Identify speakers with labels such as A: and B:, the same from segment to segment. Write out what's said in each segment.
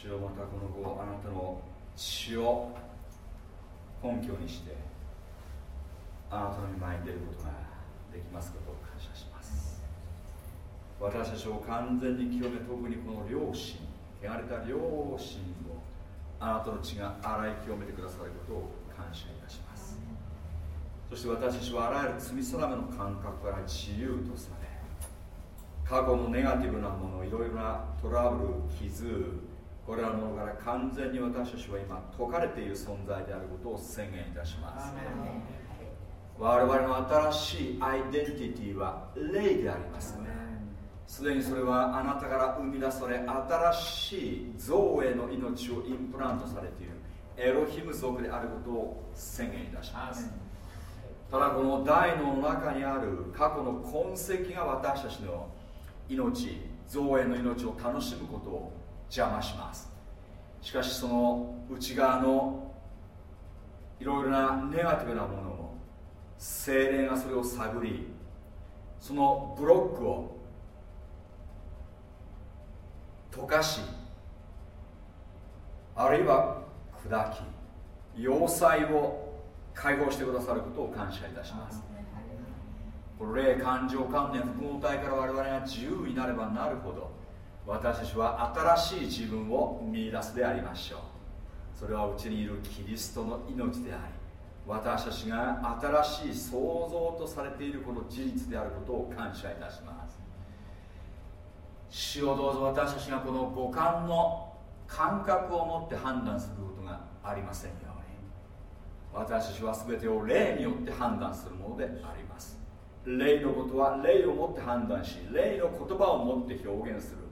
A: 主よまたこの子あなたの血を根拠にしてあなたの前に出ることができますことを感謝します。私たちを完全に清め特にこの両親汚れた両親をあなたの血が洗い清めてくださることを感謝いたします。そして私たちはあらゆる罪定めの感覚から自由とされ過去のネガティブなものいろいろなトラブル傷これらのものから完全に私たちは今解かれている存在であることを宣言いたします。我々の新しいアイデンティティは霊でありますすでにそれはあなたから生み出され新しい造営の命をインプラントされているエロヒム族であることを宣言いたします。ただこの大脳の中にある過去の痕跡が私たちの命造営の命を楽しむことを邪魔します。しかしその内側のいろいろなネガティブなものを精霊がそれを探りそのブロックを溶かしあるいは砕き要塞を解放してくださることを感謝いたします。霊感情観念複合体から我々が自由になればなるほど私たちは新しい自分を見出すでありましょう。それはうちにいるキリストの命であり私たちが新しい創造とされているこの事実であることを感謝いたします。主をどうぞ私たちがこの五感の感覚を持って判断することがありませんように。私たちは全てを霊によって判断するものであります。霊のことは霊をもって判断し霊の言葉をもって表現する。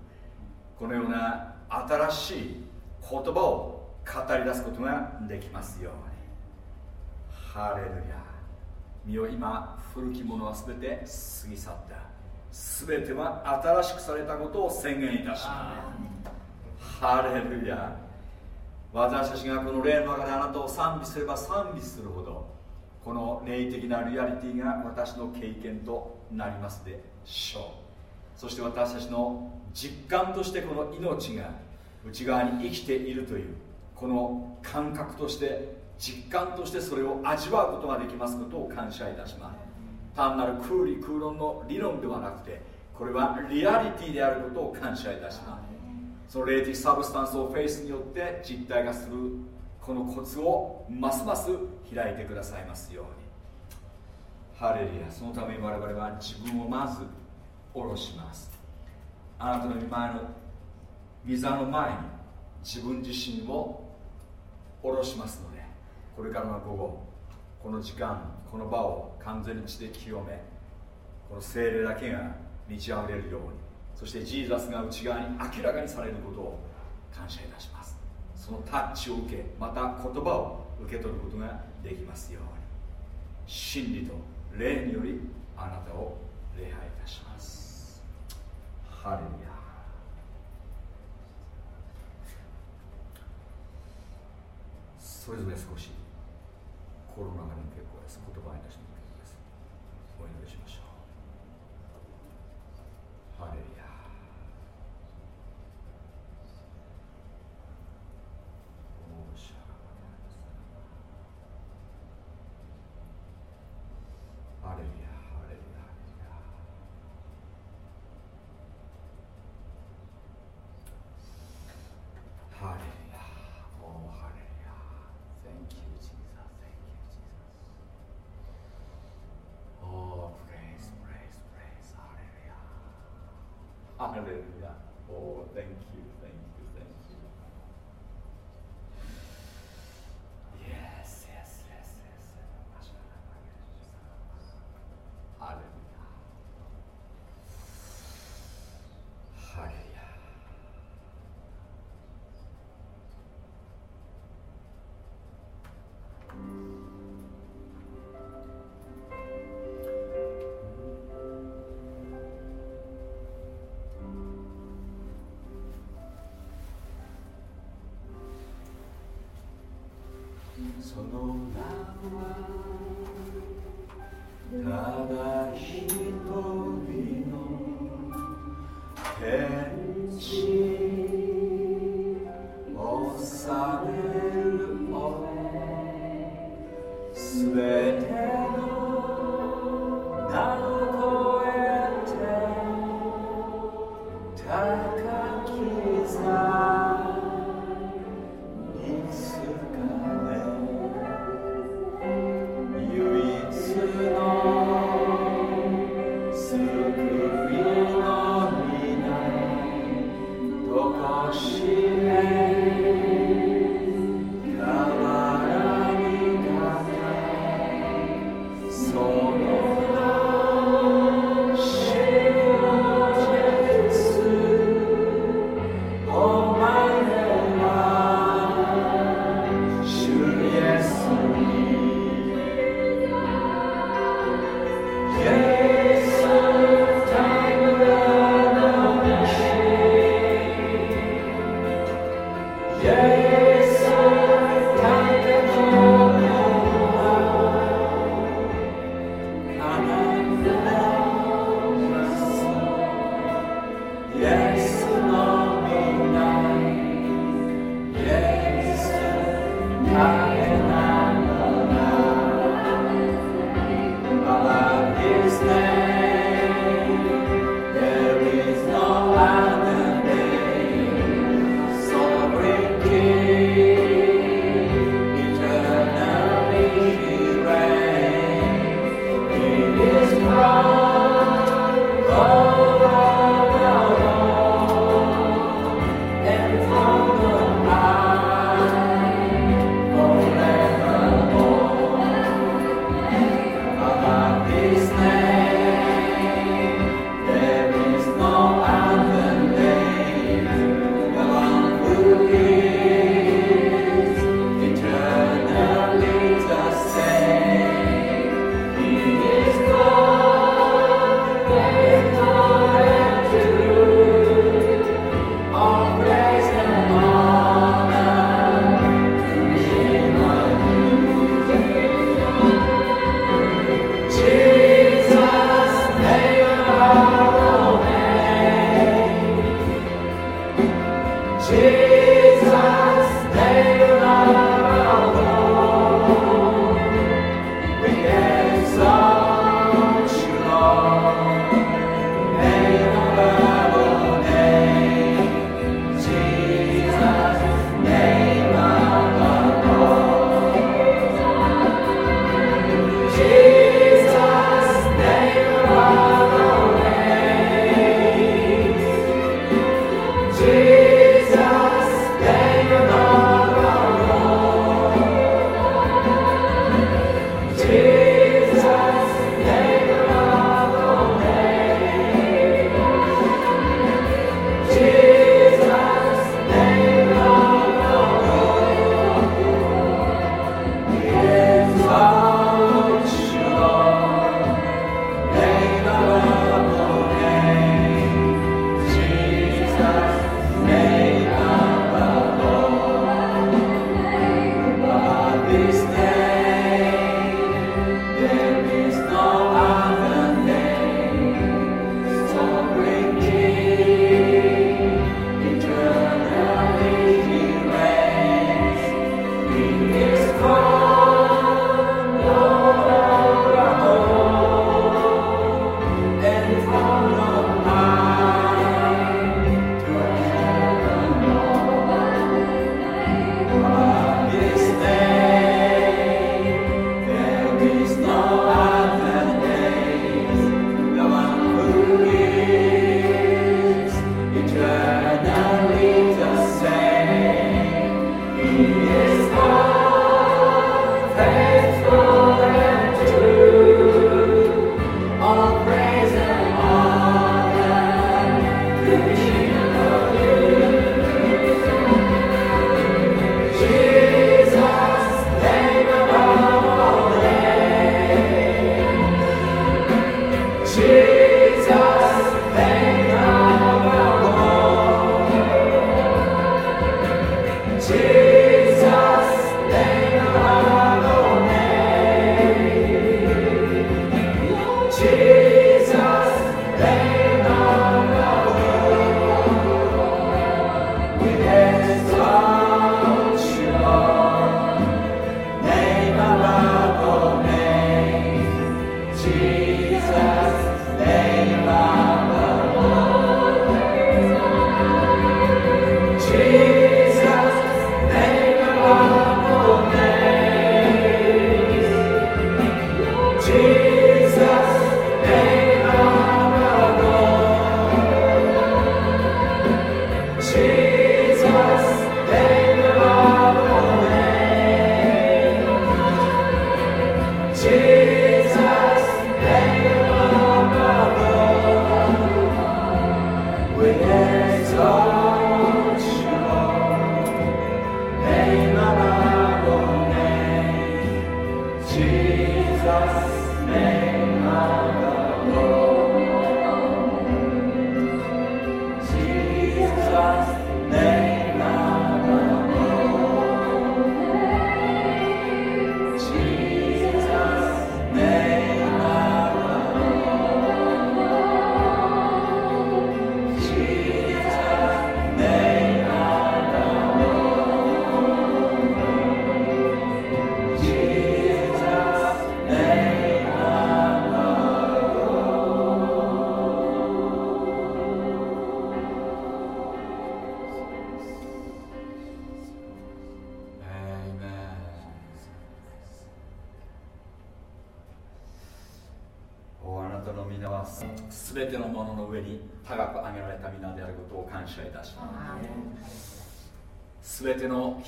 A: このような新しい言葉を語り出すことができますように。ハレルヤ。身を今古きものは全て過ぎ去った。全ては新しくされたことを宣言いたします。ハレルヤ。私たちがこの霊の中であなたを賛美すれば賛美するほどこの霊的なリアリティが私の経験となりますでしょう。そして私たちの実感としてこの命が内側に生きているというこの感覚として実感としてそれを味わうことができますことを感謝いたします。単なる空理空論の理論ではなくてこれはリアリティであることを感謝いたします。その霊的 substance を faith によって実体化するこのコツをますます開いてくださいますように。ハレルヤそのために我々は自分をまず下ろします。あなたの御前の御座の前に自分自身を下ろしますのでこれからの午後この時間この場を完全に血で清めこの精霊だけが満ち溢れるようにそしてジーザスが内側に明らかにされることを感謝いたします。そのタッチを受けまた言葉を受け取ることができますように。真理と霊によりあなたを礼拝ハレルヤそれぞれ少し心の中に結構です言葉に出しても結構ですお祈りしましょうハレルヤハレルヤハレルヤおハレルヤ Thank you Jesus Thank you Jesus お Praise Praise Praise ハレルヤハその名は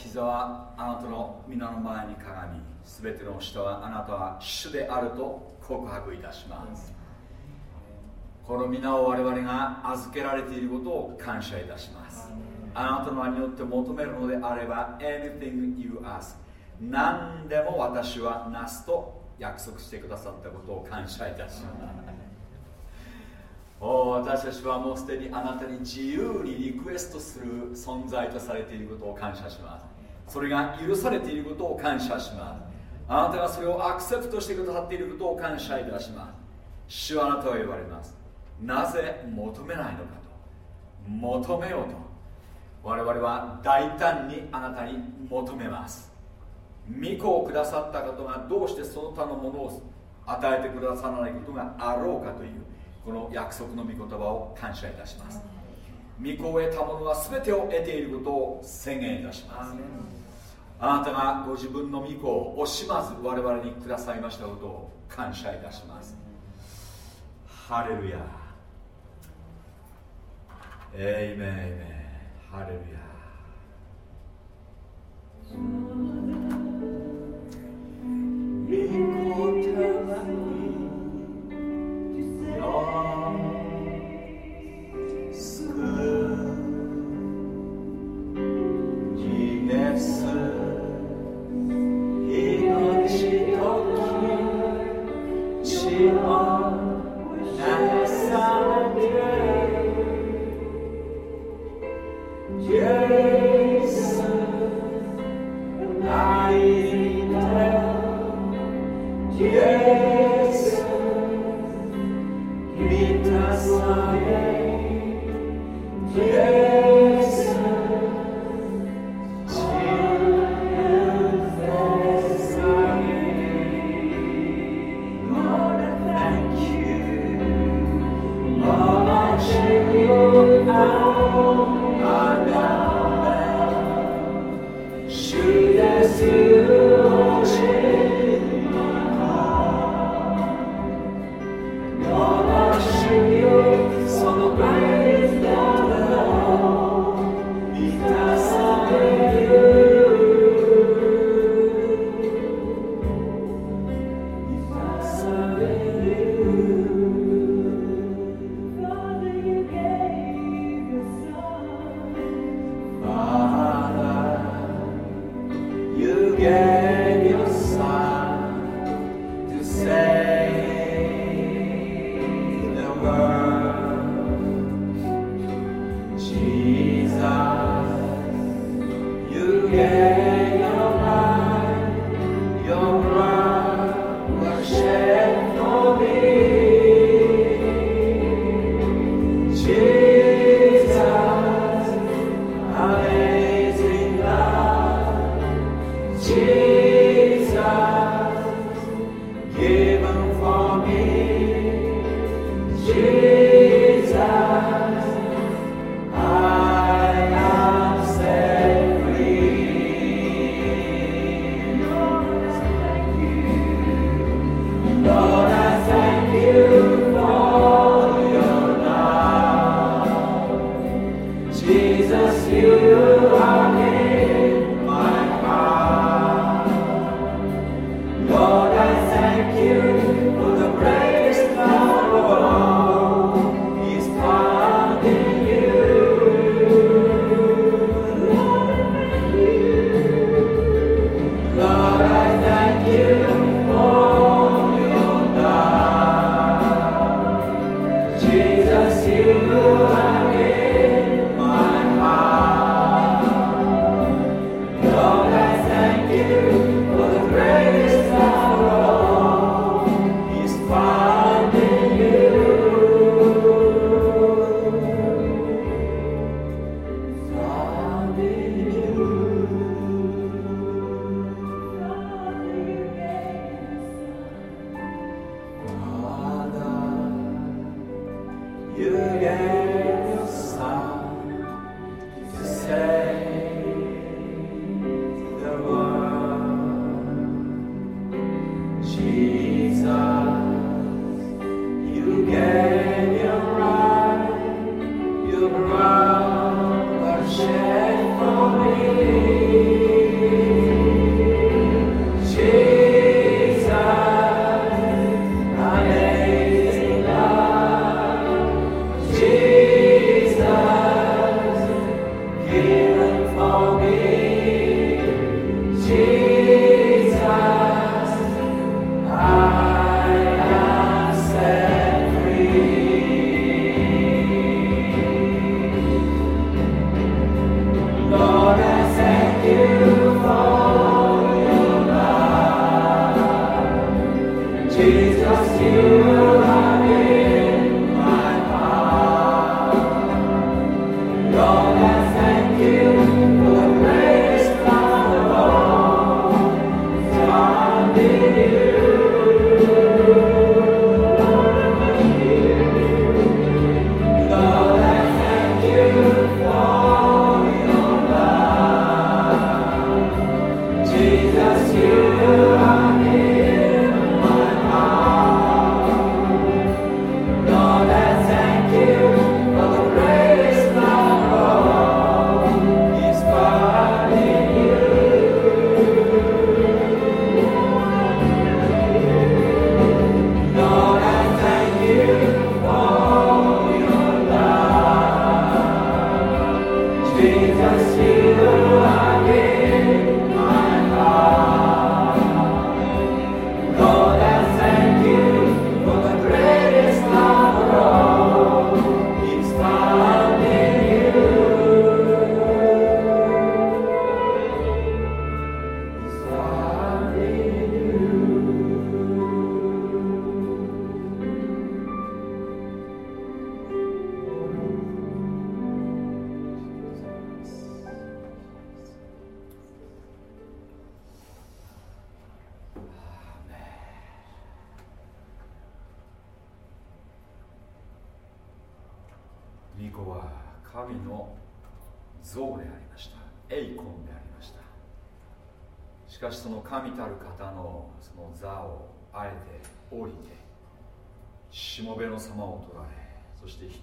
A: 膝はあなたの皆の前に鏡。全ての下はあなたは主であると告白いたします。この皆を我々が預けられていることを感謝いたします。あなたの名によって求めるのであれば anything you ask 何でも私はなすと約束してくださったことを感謝いたします。お私たちはもうすでにあなたに自由にリクエストする存在とされていることを感謝しますそれが許されていることを感謝します。あなたがそれをアクセプトしてくださっていることを感謝いたします。主はあなたは言われます。なぜ求めないのかと。求めようと。我々は大胆にあなたに求めます。御子をくださった方がどうしてその他のものを与えてくださらないことがあろうかというこの約束の御言葉を感謝いたします。御子を得た者は全てを得ていることを宣言いたします。あなたがご自分の御子を惜しまず我々にくださいましたことを感謝いたします。ハレルヤ。エイメイメンハレルヤ。御子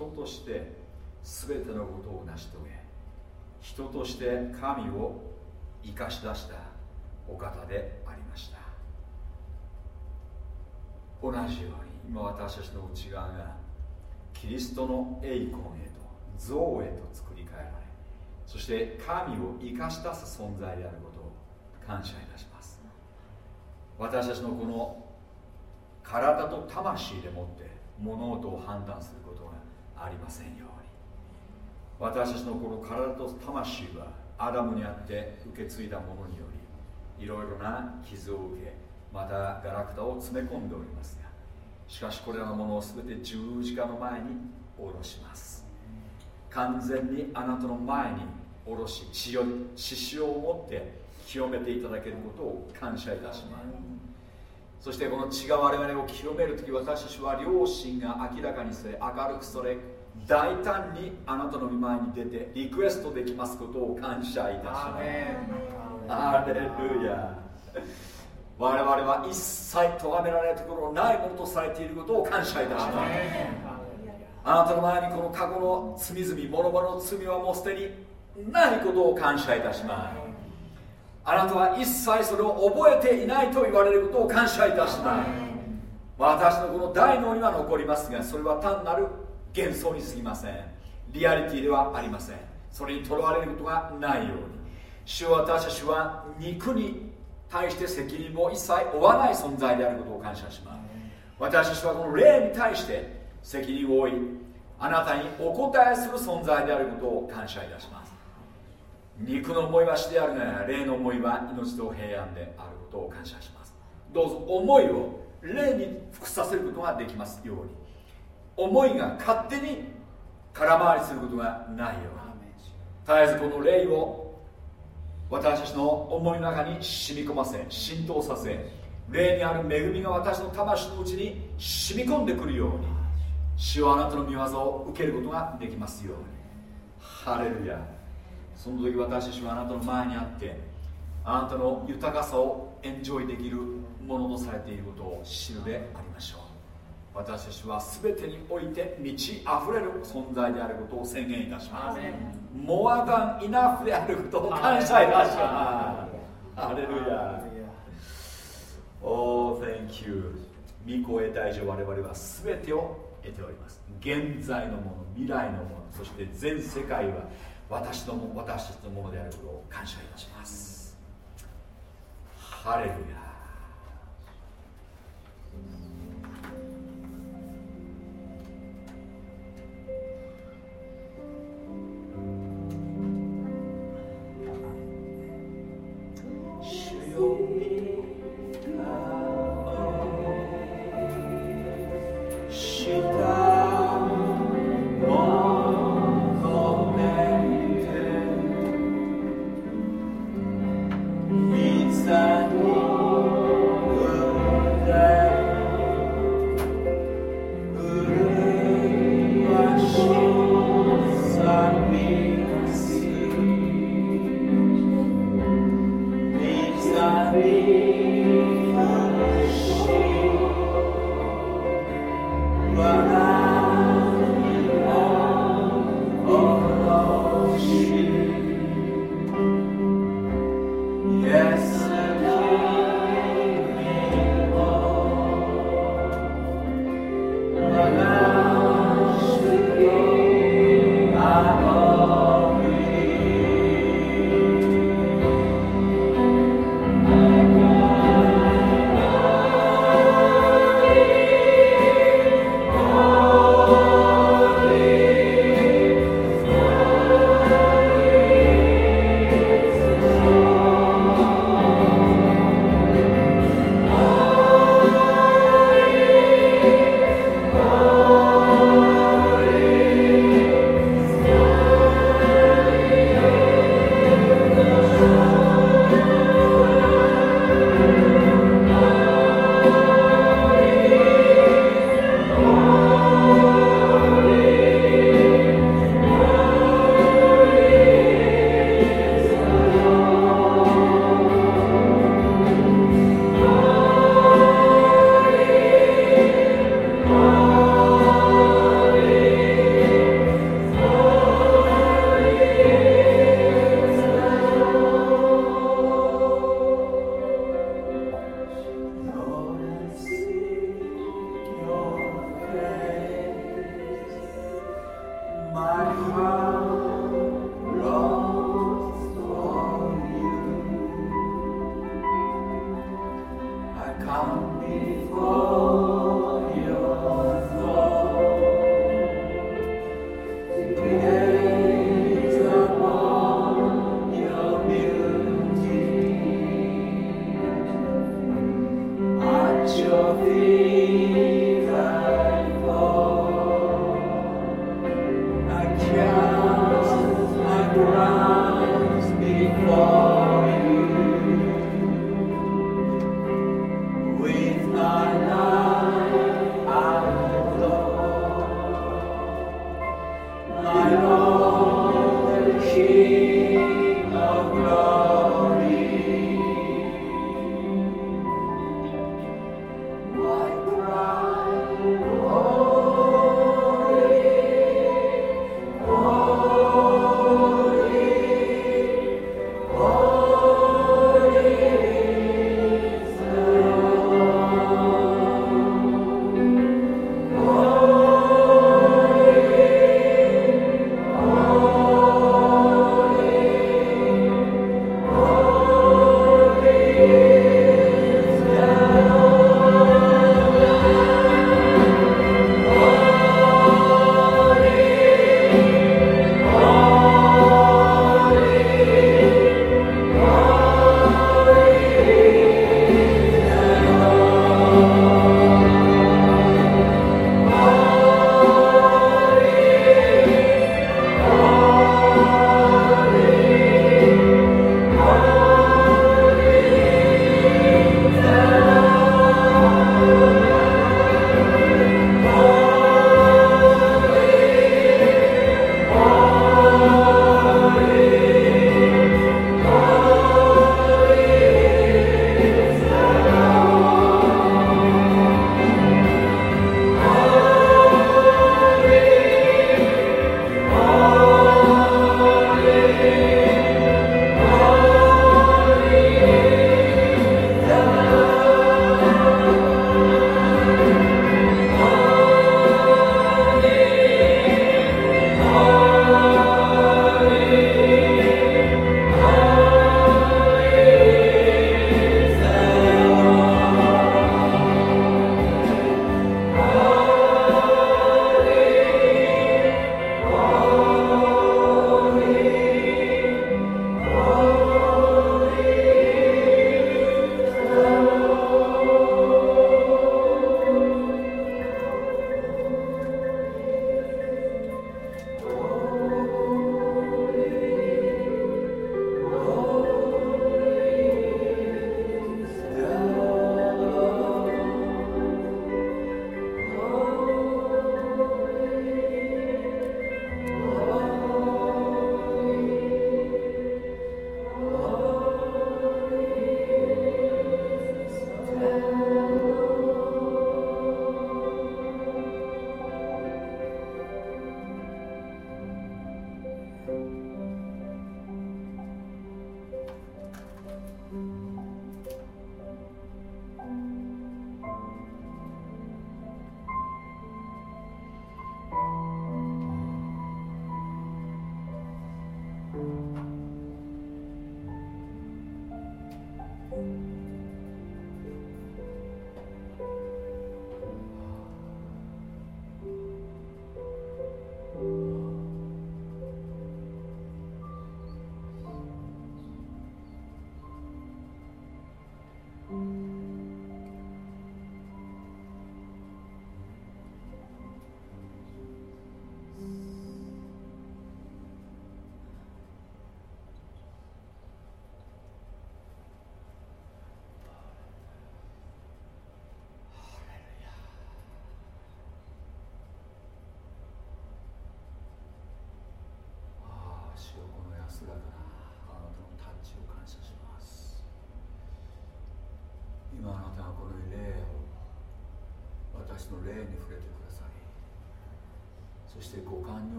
A: 人として全てのことを成し遂げ人として神を生かし出したお方でありました。同じように今私たちの内側がキリストの栄光へと像へと作り変えられそして神を生かし出す存在であることを感謝いたします。私たちのこの体と魂でもって物事を判断することがありませんように私たちのこの体と魂はアダムにあって受け継いだものによりいろいろな傷を受けまたガラクタを詰め込んでおりますがしかしこれらのものを全て十字架の前に下ろします。完全にあなたの前に下ろし血を血潮を持って清めていただけることを感謝いたします。そしてこの血が我々を清める時私たちは良心が明らかにされ明るくそれ大胆にあなたの御前に出てリクエストできますことを感謝いたします。アレルヤ我々は一切咎められるところないものとされていることを感謝いたします。あなたの前にこの過去の罪々諸々の罪はもうすでにないことを感謝いたしますあなたは一切それを覚えていないと言われることを感謝いたします。私のこの大脳には残りますがそれは単なる幻想にすぎません。リアリティではありません。それにとらわれることがないように。主は私たちは肉に対して責任も一切負わない存在であることを感謝します。私たちはこの霊に対して責任を負いあなたにお答えする存在であることを感謝いたします肉の思いは死であるが霊の思いは命と平安であることを感謝します。どうぞ思いを霊に服させることができますように。思いが勝手に空回りすることがないように。絶えずこの霊を私たちの思いの中に染み込ませ浸透させ霊にある恵みが私の魂のうちに染み込んでくるように主はあなたの御業を受けることができますように。ハレルヤその時私たちはあなたの前にあってあなたの豊かさをエンジョイできるものとされていることを知るでありましょう。私たちは全てにおいて満ち溢れる存在であることを宣言いたします。モアダン。イナフであることを感謝いたします。ハレルヤ。Oh, thank you. 御子を得た以上我々は全てを得ております。現在のもの未来のものそして全世界は私ども私たちのものであることを感謝いたします。ハレルヤ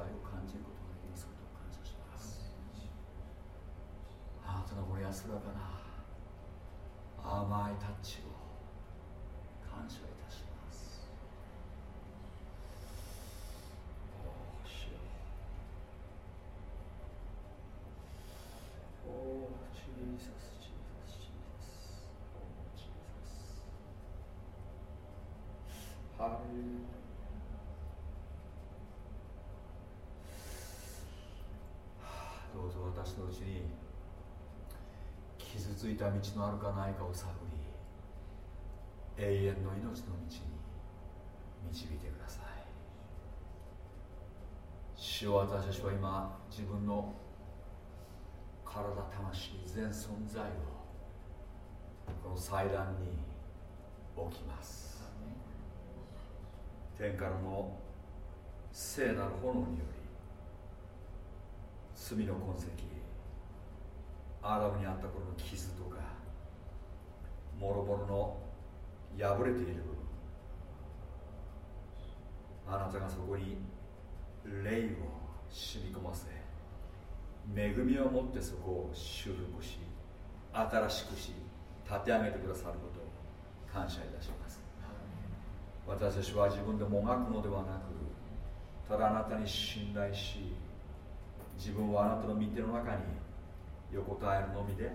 A: 愛を感じることができますことを感謝します。ハートのこれ安らかな甘いタッチを感謝いたします。おしおーサスーサスーサスおーサスハ傷ついた道のあるかないかを探り永遠の命の道に導いてください。主を私たちは今自分の体魂全存在をこの祭壇に置きます。天からの聖なる炎により罪の痕跡アダムにあった頃の傷とかもろもろの破れている部分。あなたがそこに霊を染み込ませ恵みを持ってそこを修復し新しくし立て上げてくださることを感謝いたします。私たちは自分でもがくのではなくただあなたに信頼し自分はあなたの御手の中に横たえるのみで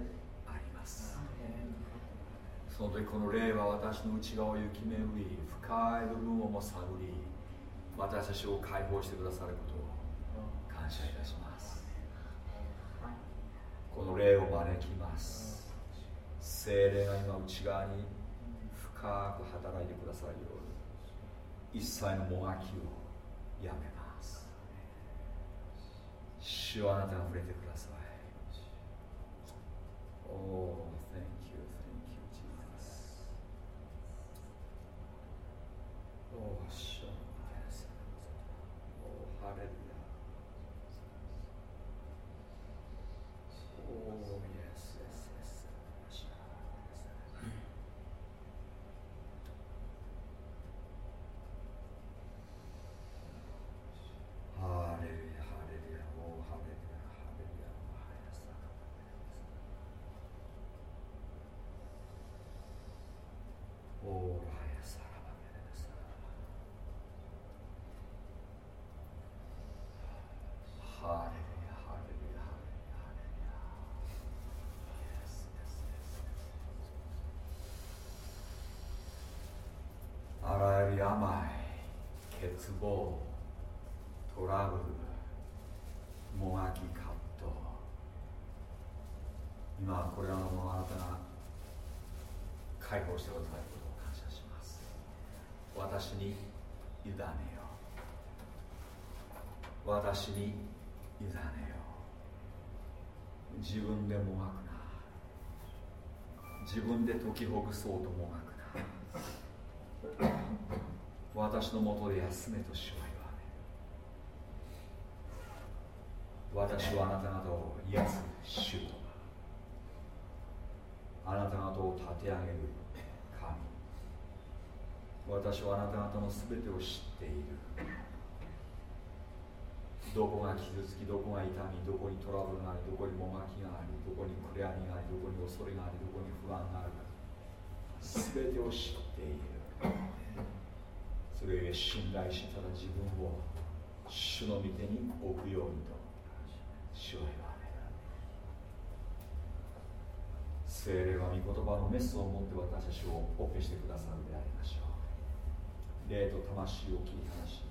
A: あります。その時この霊は私の内側を雪めうり深い部分をも探り私たちを解放してくださることを感謝いたします。この霊を招きます。精霊が今内側に深く働いてくださるように一切のもがきをやめます。主はあなたが触れてください。Oh, thank you, thank you, Jesus. Oh. Oh, hallelujah. Oh, 欠乏、トラブル、もがき葛藤、今これらのものあなたが解放してくださることを感謝します私に委ねよ私に委ねよ自分でもがくな自分で解きほぐそうともがく私のもとで休めと主は言われ私はあなた方を癒す主とあなた方を立て上げる神。私はあなた方の全てを知っている。どこが傷つきどこが痛みどこにトラブルがありどこにもがきがありどこに暗闇がありどこに恐れがありどこに不安があるか全てを知っている。それゆえ信頼したら自分を主の御手に置くようにと。主は言われる。聖霊は御言葉のメスを持って私たちをオペしてくださるでありましょう。霊と魂を切り離し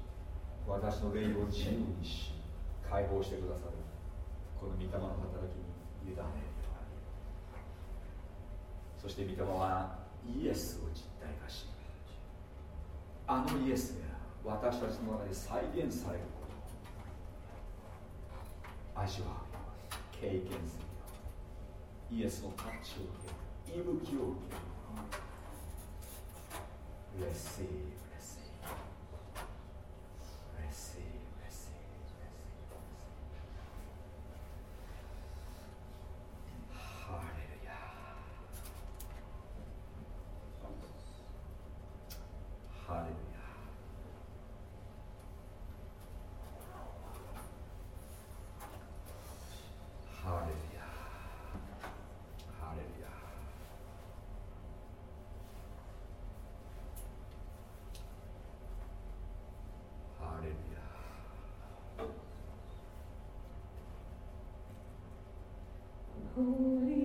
A: 私の霊を自由にし解放してくださる。この御霊の働きに委ねるそして御霊はイエスを実体化しあのイエスが私たちの中で再現されること味わう経験する。イエスのタッチを受ける息吹を受ける。Receive,
B: Holy,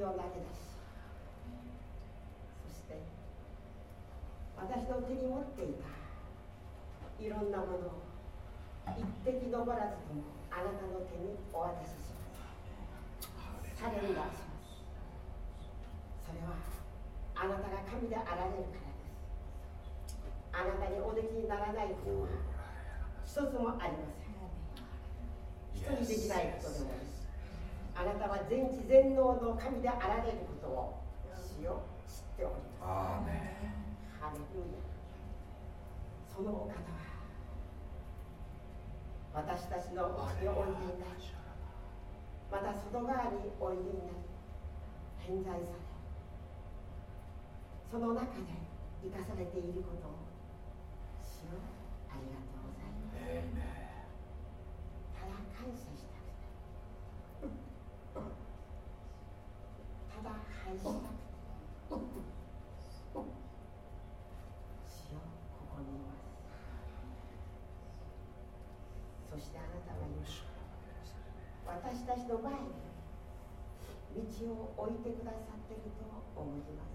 C: 要不然给他神であられることを主よ知っております。ハレルヤ。そのお方は私たちのうちにおいでいなりまた外側においでいなり偏在されその中で生かされていることを主よありがとうございます。ただ感謝してそしてあなたは言う私たちの前に道を置い。てくださっていると思います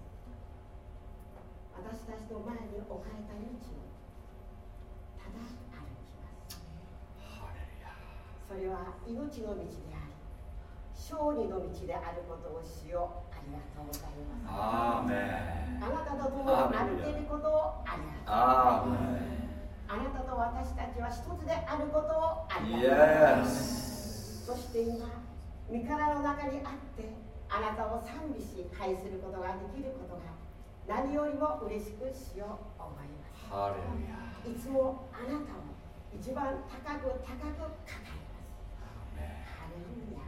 C: 私たちの前に置かれた道をただ歩きますそれは命の道で勝利の道であることをしよう。ありがとうございます。
A: アーメン
C: あなたと共に歩いることをありがとう。
A: アーメ
C: あなたと私たちは一つであることをあ
A: ン
C: りがとう。
A: Yes
C: そして今身体の中にあってあなたを賛美し愛することができることが何よりも嬉しくしよう思います。
A: ハレルヤ
C: いつもあなたを一番高く高く掲げます。ハレルヤ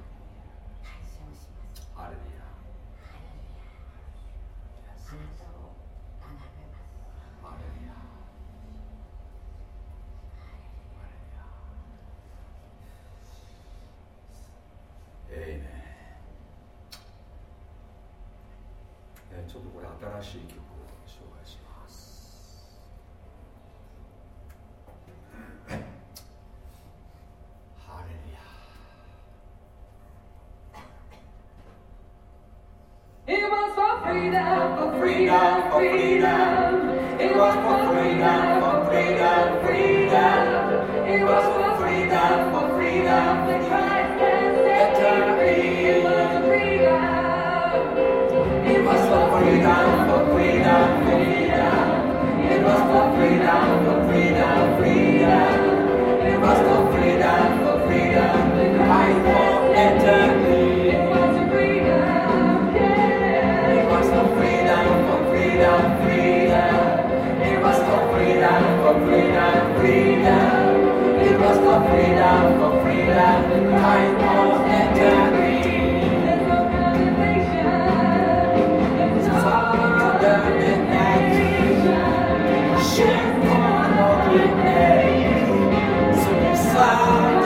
A: ちょっとこれ新しい
D: freedom, for
A: freedom, for freedom. It was for freedom, for freedom, freedom. It was for freedom, for freedom,
D: that Christ has set free.
A: It was for freedom. It was for freedom, for freedom, freedom. It was for freedom, for freedom, freedom. It was for freedom, for freedom. I for eternity. for freedom, freedom. It was for freedom, for freedom. Time was entering. Share for the name. So we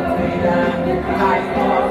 A: Hallelujah.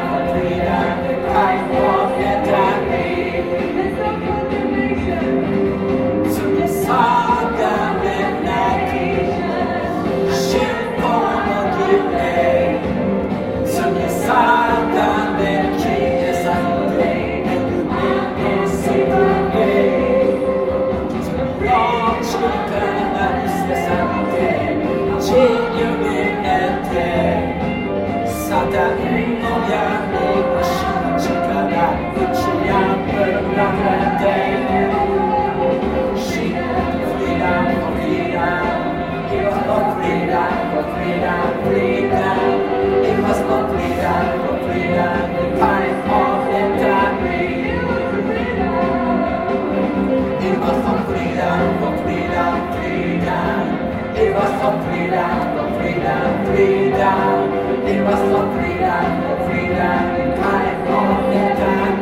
A: freedom, freedom, freedom, freedom, kind of all the time.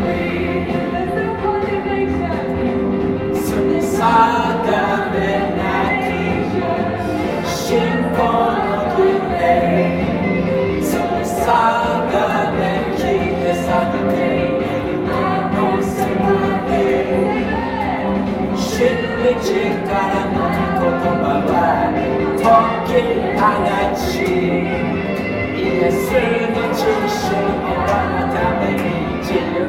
A: 하나같이 예수는 진심으로 나타내 이제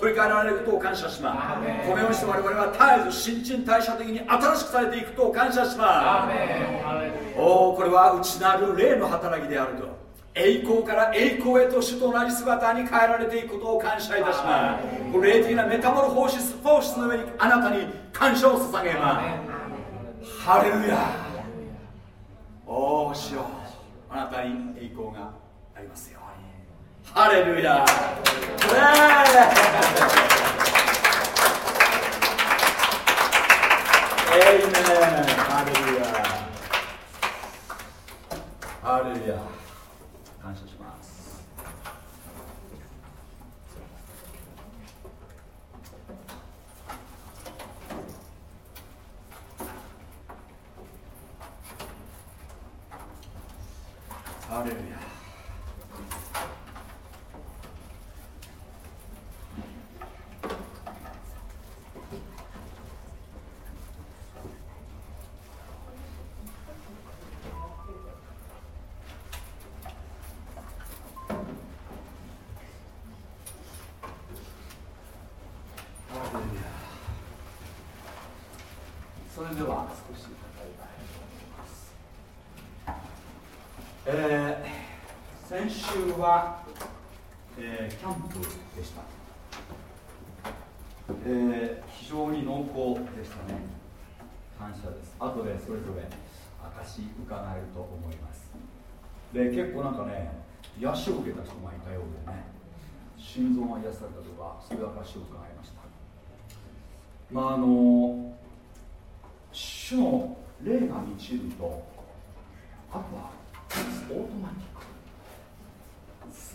A: 取り替えられることを感謝します。このようにして我々は絶えず新陳代謝的に新しくされていくことを感謝します。おおこれは内なる霊の働きであると。栄光から栄光へと主と同じ姿に変えられていくことを感謝いたします。この霊的なメタモルフォーシスフォーシスの上にあなたに感謝を捧げます。ハレルヤ。おおしよう。あなたに栄光がありますようにハレルヤエイメンハレルヤハレルヤ感謝しますハレルヤハレルヤそれでは少し語りますえー先週は、えーキャンプでした、えー非常に濃厚でしたね感謝です後でそれぞれ証伺えると思いますで結構なんかね癒しを受けた人がいたようでね。心臓が癒されたとかそういう証を伺いました。まああの主の霊が満ちるとあとはオートマティック。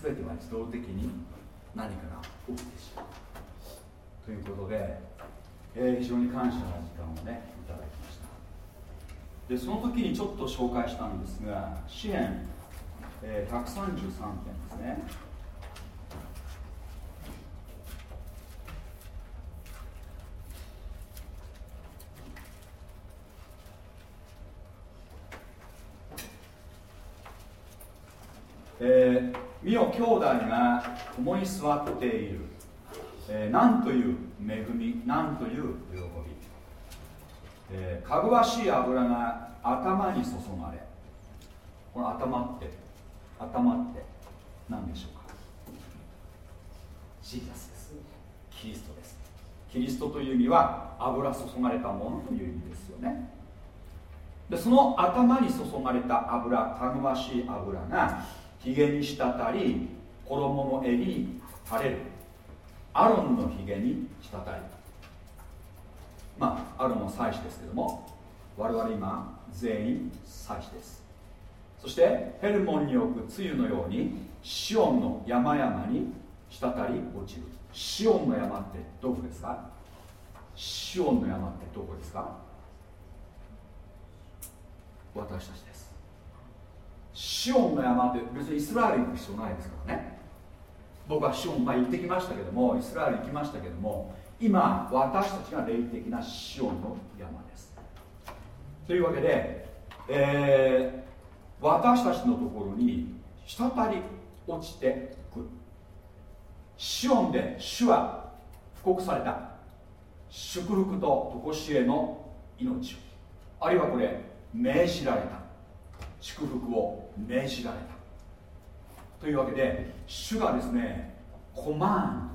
A: 全ては自動的に何かが起きてしまう。ということで、えー非常に感謝の時間をねいただきました。でその時にちょっと紹介したんですが詩篇、えー133編ですねえー見よ兄弟が共に座っている、えーなんという恵みなんという喜び、えーかぐわしい油が頭に注がれこの頭って頭って何でしょうか？ジーザスです。キリストです。キリストという意味は油注がれたものという意味ですよね。でその頭に注がれた油かぐわしい油がひげに滴り衣の襟に垂れる。アロンのひげに滴り。まあアロンの祭司ですけども我々今全員祭司です。そしてヘルモンに置く露のようにシオンの山々に滴り落ちる。シオンの山ってどこですか？シオンの山ってどこですか？私たちです。シオンの山って別にイスラエル行く必要ないですからね。僕はシオン、まあ、行ってきましたけどもイスラエル行きましたけども今私たちが霊的なシオンの山です。というわけで、えー私たちのところに滴り落ちてくる。シオンで主は布告された。祝福と常しえの命を。あるいはこれ命じられた。祝福を命じられた。というわけで主がですねコマ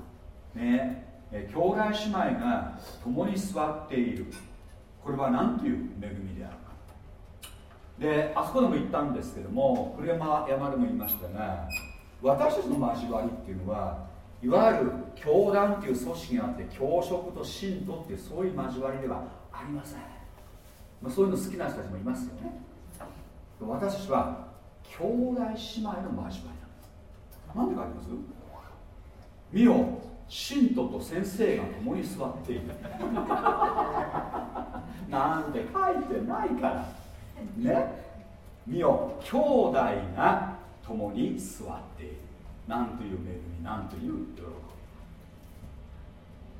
A: ンド。ねえ兄弟姉妹が共に座っている。これは何という恵みであるか。であそこでも言ったんですけども栗山山でも言いましたが私たちの交わりっていうのはいわゆる教団っていう組織があって教職と信徒っていうそういう交わりではありません、まあ、そういうの好きな人たちもいますよね。私たちは兄弟姉妹の交わりなんですなんで書いてます？見よ信徒と先生が共に座っている。なんて書いてないから。ね。見よ。兄弟が共に座っている。なんという恵みなんという喜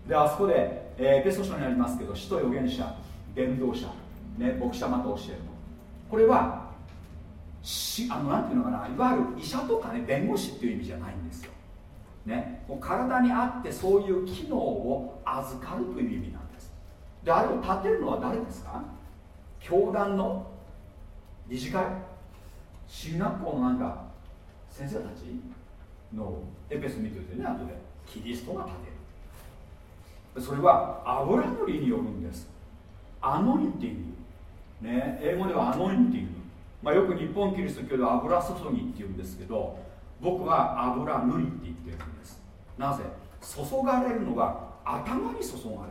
A: び。であそこで、えーペソ書にありますけど使徒預言者伝道者、ね、牧者まと教えるの。これはしあのなんていうのかないわゆる医者とかね弁護士っていう意味じゃないんですよ、ね、もう体にあってそういう機能を預かるという意味なんです。であれを立てるのは誰ですか？教団の理事会進学校のなんか先生たちのエペス見てるね後で。キリストが立てる。それは油塗りによるんです。アノインティ。ング、ね、英語ではアノインティ。ング、まあ、よく日本キリスト教では油注ぎっていうんですけど僕は油塗りって言ってるんです。なぜ？注がれるのが頭に注が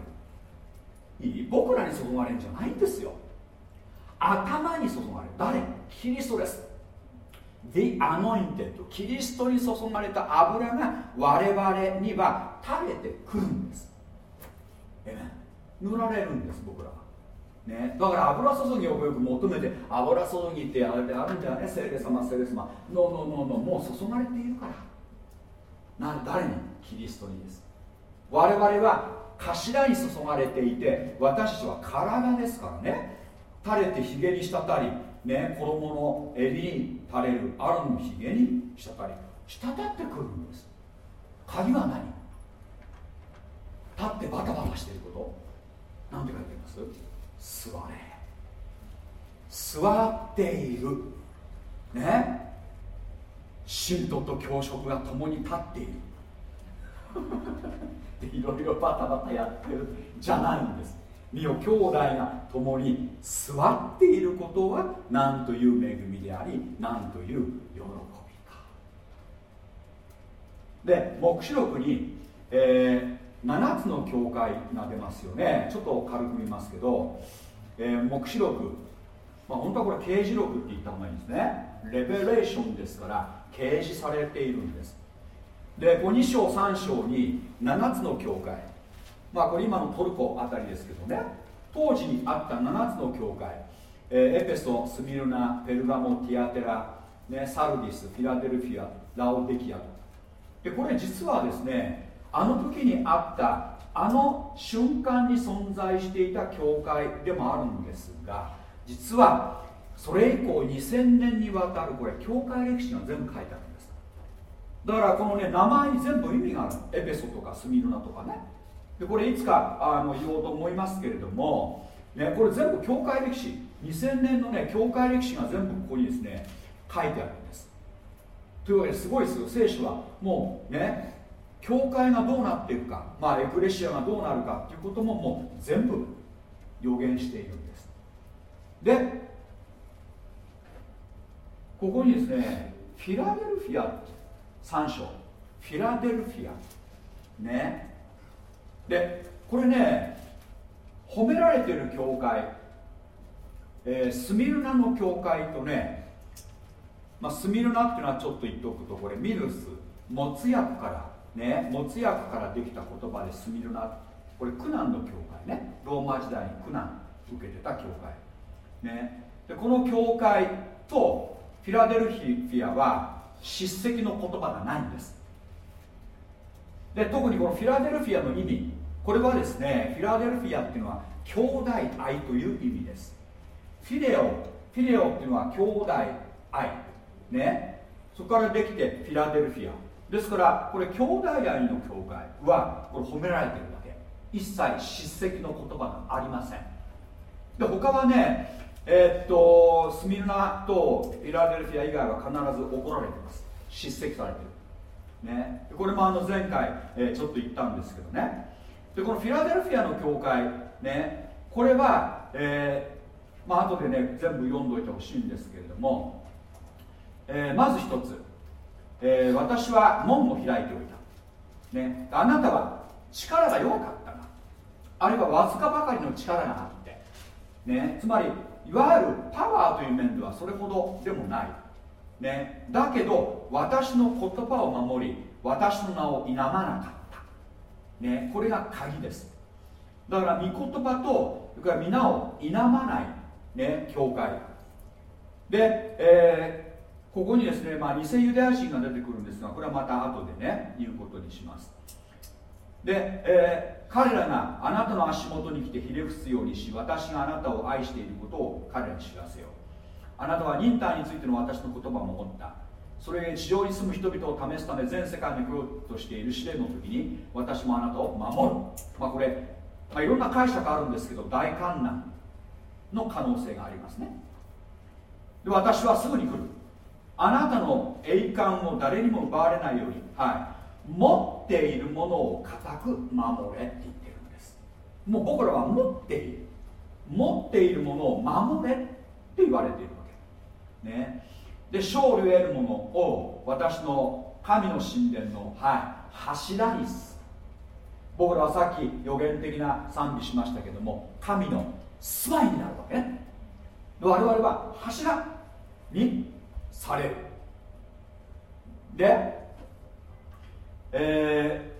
A: れる。いい？僕らに注がれるんじゃないんですよ。頭に注がれる誰？キリストです。The anointed キリストに注がれた油が我々には垂れてくるんです。え塗られるんです僕らは。ね、だから油注ぎをよく求めて油注ぎってあれであるんじゃない？聖霊様聖霊様。ノーノーノーノーもう注がれているから。な誰に？キリストにです。我々は頭に注がれていて私たちは体ですからね。垂れてひげに滴りね衣の襟に垂れるアロンのひげに滴り滴ってくるんです。鍵は何？立ってバタバタしていること？なんて書いてあります？座れ。座っている。ね？信徒と教職が共に立っている。でいろいろバタバタやってるじゃないんです。身を兄弟が共に座っていることは何という恵みであり何という喜びか。で黙示録に、えー7つの教会が出ますよね。ちょっと軽く見ますけど、えー黙示録。まあ本当はこれ刑事録って言った方がいいんですね。レベレーションですから掲示されているんです。で5 2章3章に7つの教会。まあこれ今のトルコあたりですけどね。当時にあった7つの教会、えーエペソスミルナペルガモティアテラ、ね、サルディスフィラデルフィアラオデキア。とでこれ実はですねあの時にあったあの瞬間に存在していた教会でもあるんですが実はそれ以降2000年にわたるこれ教会歴史が全部書いてあるんです。だからこのね名前に全部意味がある。エペソとかスミルナとかね。でこれいつかあの言おうと思いますけれども、ね、これ全部教会歴史。2000年のね教会歴史が全部ここにですね書いてあるんです。というわけですごいですよ。聖書はもうね教会がどうなっていくか、まあ、エクレシアがどうなるかっていうことももう全部予言しているんです。でここにですねフィラデルフィア3章。フィラデルフィア。ね。でこれね褒められてる教会、えースミルナの教会とね、まあ、スミルナっていうのはちょっと言っておくとこれミルスモツ薬からねモツ薬からできた言葉でスミルナこれ苦難の教会ね。ローマ時代に苦難受けてた教会ね。でこの教会とフィラデルフィアは叱責の言葉がないんです。で特にこのフィラデルフィアの意味これはですねフィラデルフィアっていうのは兄弟愛という意味です。フィレオフィレオっていうのは兄弟愛。ね。そこからできてフィラデルフィア。ですからこれ兄弟愛の教会はこれ褒められてるだけ。一切叱責の言葉がありません。で他はねえーっとスミルナとフィラデルフィア以外は必ず怒られてます。叱責されてる。ね、これもあの前回、えーちょっと言ったんですけどね。でこのフィラデルフィアの教会ねこれは、えーまあ後でね全部読んどいてほしいんですけれども、えーまず一つ、えー私は門を開いておいた、ね、あなたは力が弱かったな。あるいはわずかばかりの力があって、ね、つまりいわゆるパワーという面ではそれほどでもない。ね、だけど私の言葉を守り私の名を否まなかった、ね、これが鍵です。だから御言葉とそれから皆を否まない、ね、教会。で、えーここにですね、まあ、偽ユダヤ人が出てくるんですがこれはまた後でね言うことにします。で、えー彼らがあなたの足元に来てひれ伏すようにし私があなたを愛していることを彼らに知らせよう。あなたは忍耐についての私の言葉を守った。それ地上に住む人々を試すため全世界に来ようとしている試練の時に私もあなたを守る、まあ、これ、まあ、いろんな解釈あるんですけど大観難の可能性がありますね。で私はすぐに来る。あなたの栄冠を誰にも奪われないように、はい、持っているものを固く守れって言ってるんです。もう僕らは持っている。持っているものを守れって言われているわけ。ね。で勝利を得るものを私の神の神殿の、はい、柱にす。僕らはさっき予言的な賛美しましたけども神の住まいになるわけ。ねで我々は柱にされる。で、えー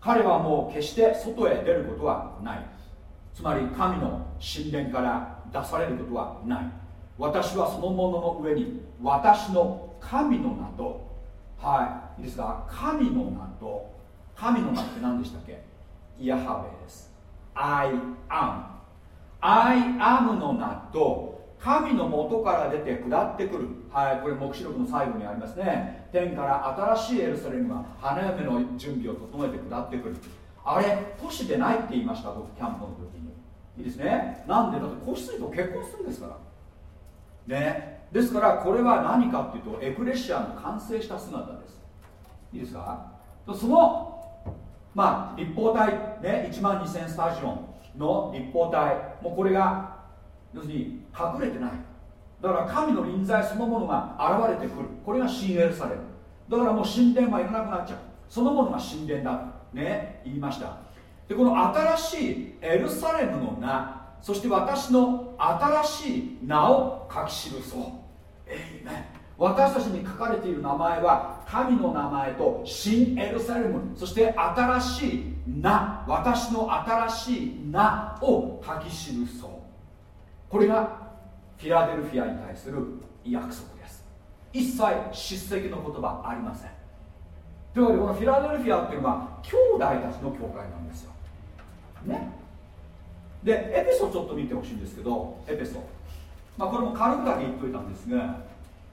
A: 彼はもう決して外へ出ることはない。つまり神の神殿から出されることはない。私はそのものの上に私の神の名とはいいいですか？神の名と神の名って何でしたっけ？イヤハベです。I am I am の名と神の元から出て下ってくる。はいこれ黙示録の最後にありますね。天から新しいエルサレムが花嫁の準備を整えて下ってくる。あれ都市でないって言いました僕キャンプの時に。いいですね。なんで？だって子羊と結婚するんですから。ね。ですからこれは何かっていうとエクレシアの完成した姿です。いいですか？そのまあ立方体ね1万2000スタジオンの立方体もうこれが要するに隠れてない。だから神の臨在そのものが現れてくる。これが新エルサレム。だからもう神殿はいらなくなっちゃう。そのものが神殿だ。ね言いました。でこの新しいエルサレムの名そして私の新しい名を書き記そう。えいめ私たちに書かれている名前は神の名前と新エルサレム。そして新しい名私の新しい名を書き記そう。これがフィラデルフィアに対する約束です。一切叱責の言葉ありません。というわけでこのフィラデルフィアっていうのは兄弟たちの教会なんですよ。ね。でエペソちょっと見てほしいんですけどエペソ。まあこれも軽くだけ言っといたんですが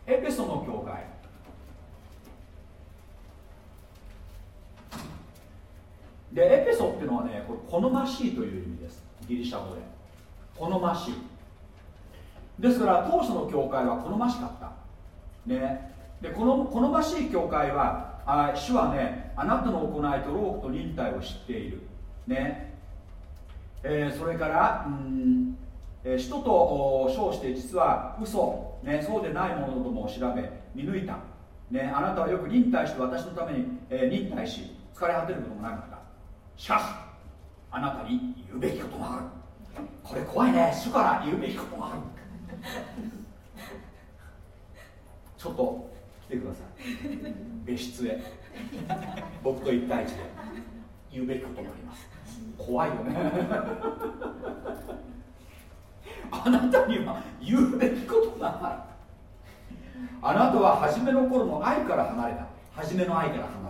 A: エペソの教会。でエペソっていうのはねこれ好ましいという意味です。ギリシャ語で。好ましい。ですから当初の教会は好ましかった。ね。でこの好ましい教会はあ主はねあなたの行いと労苦と忍耐を知っている。ね。えーそれから、うんえー使徒と称して実は嘘、ね、そうでないものとも調べ見抜いた、ね、あなたはよく忍耐して私のために、えー忍耐し疲れ果てることもなかった。しかしあなたに言うべきことがある。これ怖いね。主から言うべきことがある。ちょっと来てください。別室へ。僕と一対一で言うべきことがあります。怖いよね。あなたには言うべきことがあるあなたは初めの頃の愛から離れた。初めの愛から離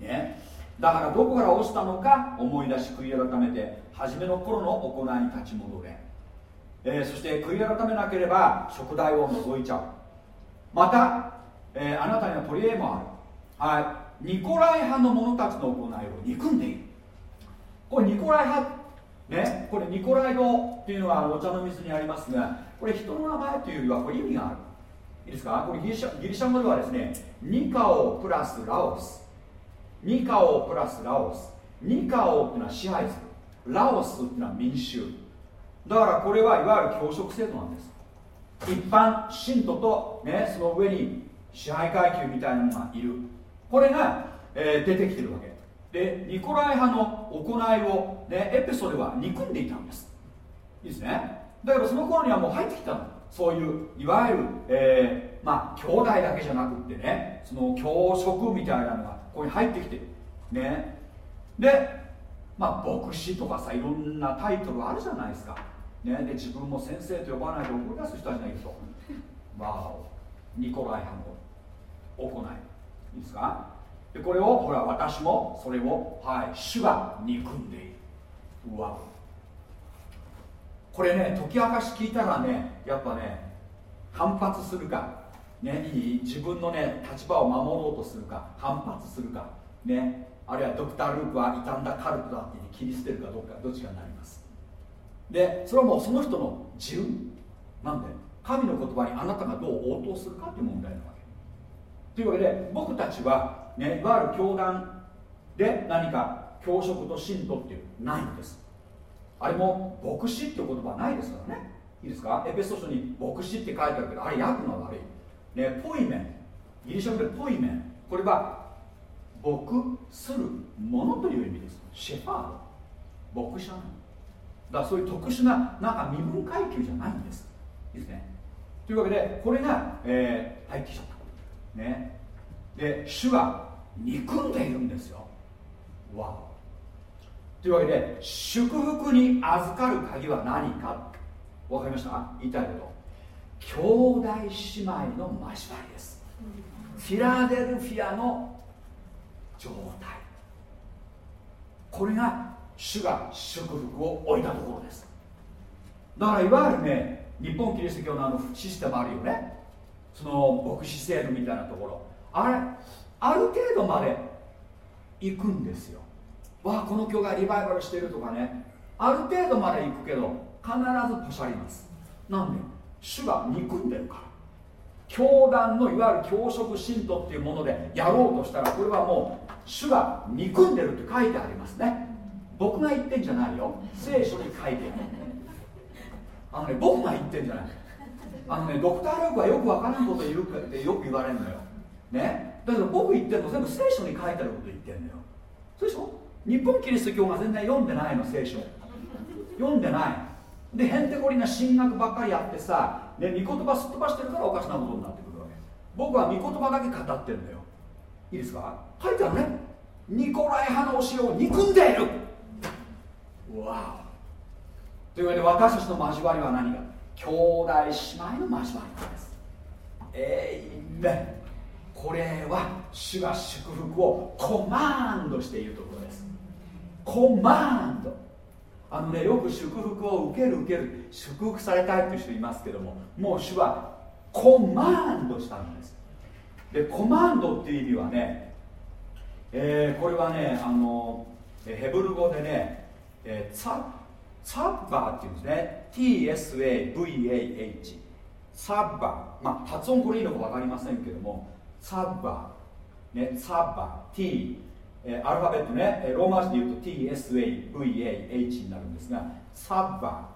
A: れた。ね。だからどこから落ちたのか思い出し悔い改めて初めの頃の行いに立ち戻れ、えーそして悔い改めなければ食代を除いちゃう。また、えーあなたには取り柄もある、はい、ニコライ派の者たちの行いを憎んでいる。これニコライ派。ね。これニコライドっていうのはお茶の水にありますがこれ人の名前というよりはこれ意味がある。いいですか？これギリシャギリシャ語ではですねニカオプラスラオス。ニカオプラスラオス。ニカオっていうのは支配する。ラオスっていうのは民衆。だからこれはいわゆる教職制度なんです。一般信徒と、ね、その上に支配階級みたいなのがいる。これが、えー出てきてるわけ。でニコライ派の行いを、ね、エペソでは憎んでいたんです。いいですね。だからその頃にはもう入ってきたの。そういういわゆる、えーまあ兄弟だけじゃなくってねその教職みたいなのがここに入ってきてね。でまあ牧師とかさいろんなタイトルあるじゃないですか、ね、で自分も先生と呼ばないと怒り出す人たちがいるとわおニコライ派の行い。いいですか？でこれをほら私もそれをはい主が憎んでいる。うわ。これね解き明かし聞いたらねやっぱね反発するか。ねいい？自分のね立場を守ろうとするか。反発するか。ね。あるいはドクター・ルークは傷んだカルトだって切り捨てるかどうかどっちかになります。でそれはもうその人の自由。なんで神の言葉にあなたがどう応答するかっていう問題なわけ。というわけで僕たちは、ね、いわゆる教団で何か教職と信徒っていうないんです。あれも牧師っていう言葉はないですからね。いいですか？エペソ書に牧師って書いてあるけどあれ訳が悪い、ね、ポイメン。ギリシャ語でポイメン。これは牧するものという意味です。シェファード。牧者なの。だそういう特殊ななんか身分階級じゃないんです。いいですね。というわけでこれが、えー、入ってきちゃった。ね。で主は憎んでいるんですよ。わというわけで祝福に預かる鍵は何か？わかりました？言いたいこと。兄弟姉妹の交わりです。フィラデルフィアの状態。これが主が祝福を置いたところです。だからいわゆるね日本キリスト教のあのシステムあるよね。その牧師制度みたいなところ。あれある程度まで行くんですよ。わあこの教がリバイバルしてるとかね。ある程度まで行くけど必ずポシャります。なんで主が憎んでるから。教団のいわゆる教職信徒っていうものでやろうとしたらこれはもう主が憎んでるって書いてありますね。僕が言ってんじゃないよ。聖書に書いて。るあのね僕が言ってんじゃない。あのねドクター・ルークはよくわからんこと言うってよく言われるのよ。ね。だけど僕言ってるの全部聖書に書いてあること言ってんのよ。そうでしょ？日本キリスト教が全然読んでないの聖書。読んでない。でへんてこりな神学ばっかりやってさ、ね、御言葉すっ飛ばしてるからおかしなことになってくるわけ。僕は御言葉だけ語ってるんだよ。いいですか？書いてあるね。ニコライ派の教えを憎んでいる。わお。というわけで私たちの交わりは何か？兄弟姉妹の交わりなんです。えいめこれは主が祝福をコマンドしているところです。コマンド。あのねよく祝福を受ける受ける祝福されたいっていう人いますけどももう主はコマンドしたんです。でコマンドっていう意味はね、えー、これはねあのヘブル語でね、えー、ツァツァッバーっていうんですね。TSAVAH サッバー。まあ発音これいいのか分かりませんけどもサッバーねサッバー T えーアルファベットねローマ字で言うと TSAVAH になるんですがサッバ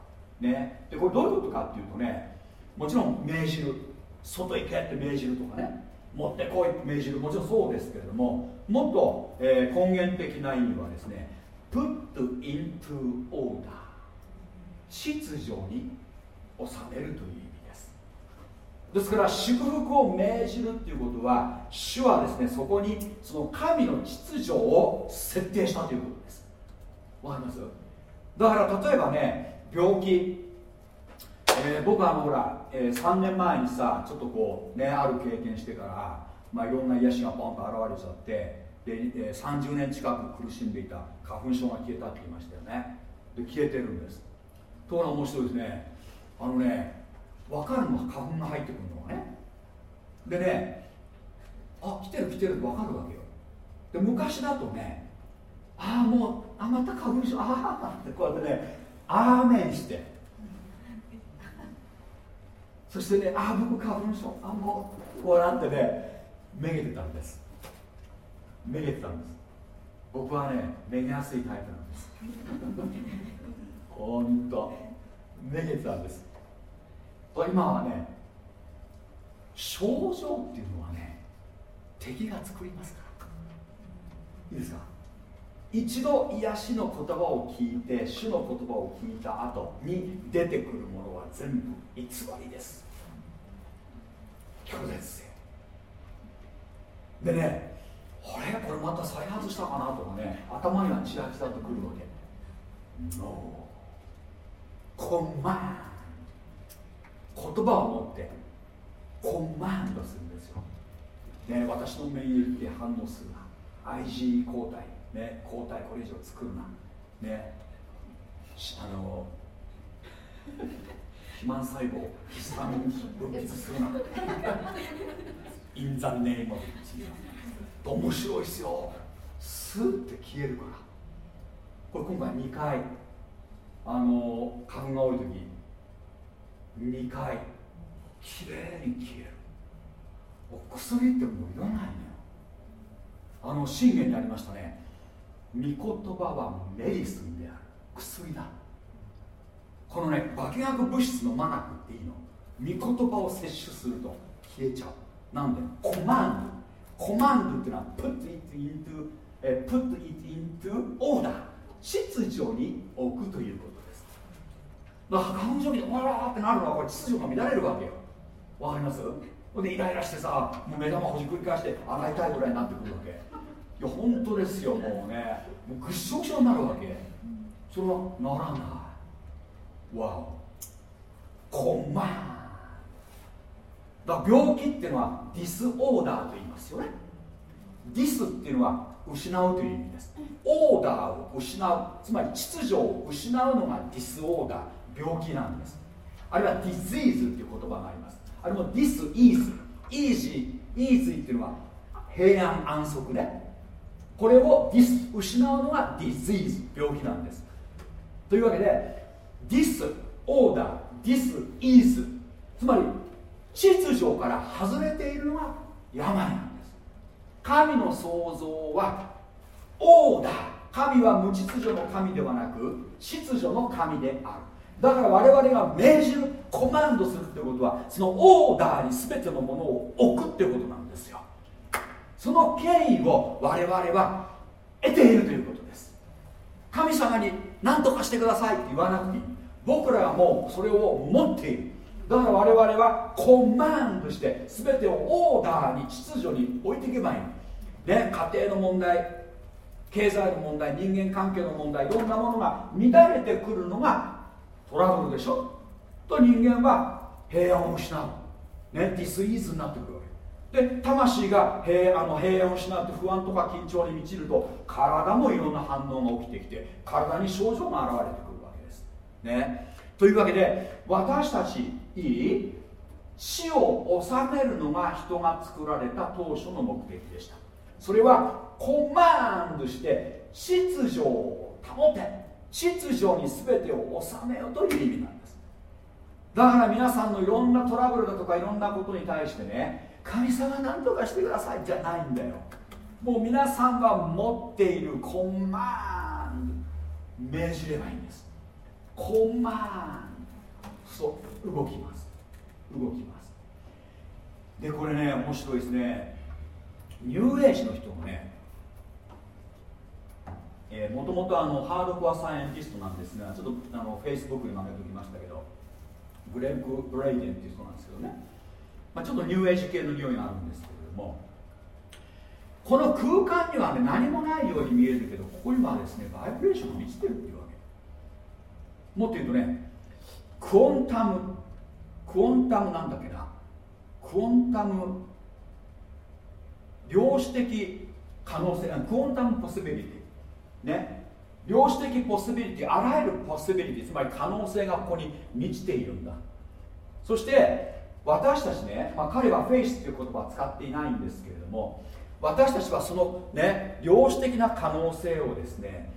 A: ーねでこれどういうことかっていうとねもちろん命じる外行けって命じるとかね持ってこいって命じるもちろんそうですけれどももっと、えー根源的な意味はですね put into order 秩序に収めるというですから祝福を命じるっていうことは主はですねそこにその神の秩序を設定したということです。わかります？だから例えばね病気、えー僕はあのほら、えー3年前にさちょっとこうねある経験してから、まあ、いろんな癒しがポンと現れちゃってで、えー30年近く苦しんでいた花粉症が消えたって言いましたよね。で消えてるんです。ところが面白いですね。あのね分かるの花粉が入ってくるのがね。でねあ来てる来てるって分かるわけよ。で昔だとねああもうあまた花粉症ああってこうやってねアーメンして。そしてねああ僕花粉症あもうこうなってねめげてたんです。めげてたんです。僕はねめげやすいタイプなんです。ほんとめげてたんです。今はね症状っていうのはね敵が作りますから。いいですか？一度癒しの言葉を聞いて主の言葉を聞いた後に出てくるものは全部偽りです。拒絶性でねあれ？これまた再発したかな？とかね頭にはちらちらとくるわけ。No コンマン言葉を持ってコマンドするんですよ、ね、私の免疫で反応するな。IgE 抗体、ね、抗体これ以上作るな、ね、あの肥満細胞ヒスタミン分泌するな。In the name of Jesus 面白いっすよ。スーって消えるから。これ今回2回あの花粉が多い時2回。きれいに消える。お薬ってもういらないのよ。あの信玄にありましたね。御言葉はメディスンである。薬だ。このね化学物質飲まなくていいの。御言葉を摂取すると消えちゃう。なんでコマンド。コマンドっていうのは put it into put it into order 秩序に置くということ。だから花粉症にわーってなるのはこれ秩序が乱れるわけよ。わかります？ほんでイライラしてさもう目玉ほじくり返して洗いたいぐらいになってくるわけ。いや本当ですよもうね。もうぐっしょぐしょになるわけ。それはならない。わお。 Come on. だから病気っていうのは disorder と言いますよね。 dis っていうのは失うという意味です。オーダーを失う。つまり秩序を失うのが disorder。病気なんです。あるいは disease っていう言葉があります。あれも dis-ease easy、ease っていうのは平安安息ね。これを dis 失うのが disease 病気なんです。というわけで disorder、dis-ease つまり秩序から外れているのが病なんです。神の創造はオーダー神は無秩序の神ではなく秩序の神である。だから我々が命じるコマンドするってことはそのオーダーに全てのものを置くってことなんですよ。その権威を我々は得ているということです。神様に何とかしてくださいって言わなくていい。僕らはもうそれを持っている。だから我々はコマンドして全てをオーダーに秩序に置いていけばいい。ね家庭の問題経済の問題人間関係の問題いろんなものが乱れてくるのがトラブルでしょ。と人間は平安を失う。ねディスイーズになってくるわけ。で魂が平あの平安を失って不安とか緊張に満ちると体もいろんな反応が起きてきて体に症状が現れてくるわけです。ね。というわけで私たちいい？死を治めるのが人が作られた当初の目的でした。それはコマンドして秩序を保て。秩序に全てを収めようという意味なんですだから皆さんのいろんなトラブルだとかいろんなことに対してね神様何とかしてくださいじゃないんだよもう皆さんが持っているコマンド命じればいいんですコマンドそう動きます動きますでこれね面白いですねニューエイジの人もねもともとあのハードコアサイエンティストなんですがちょっとあのフェイスブックに曲げておきましたけどグレッグ・ブレイデンっていう人なんですけどね、まあ、ちょっとニューエイジ系の匂いがあるんですけれどもこの空間にはね何もないように見えるけどここにはですねバイブレーションが満ちてるっていうわけ。もっと言うとね quantum quantum なんだっけな。 quantum 量子的可能性 quantum possibility。ね。量子的ポスビリティあらゆるポスビリティつまり可能性がここに満ちているんだ。そして私たちね、まあ、彼はフェイスっていう言葉は使っていないんですけれども私たちはそのね量子的な可能性をですね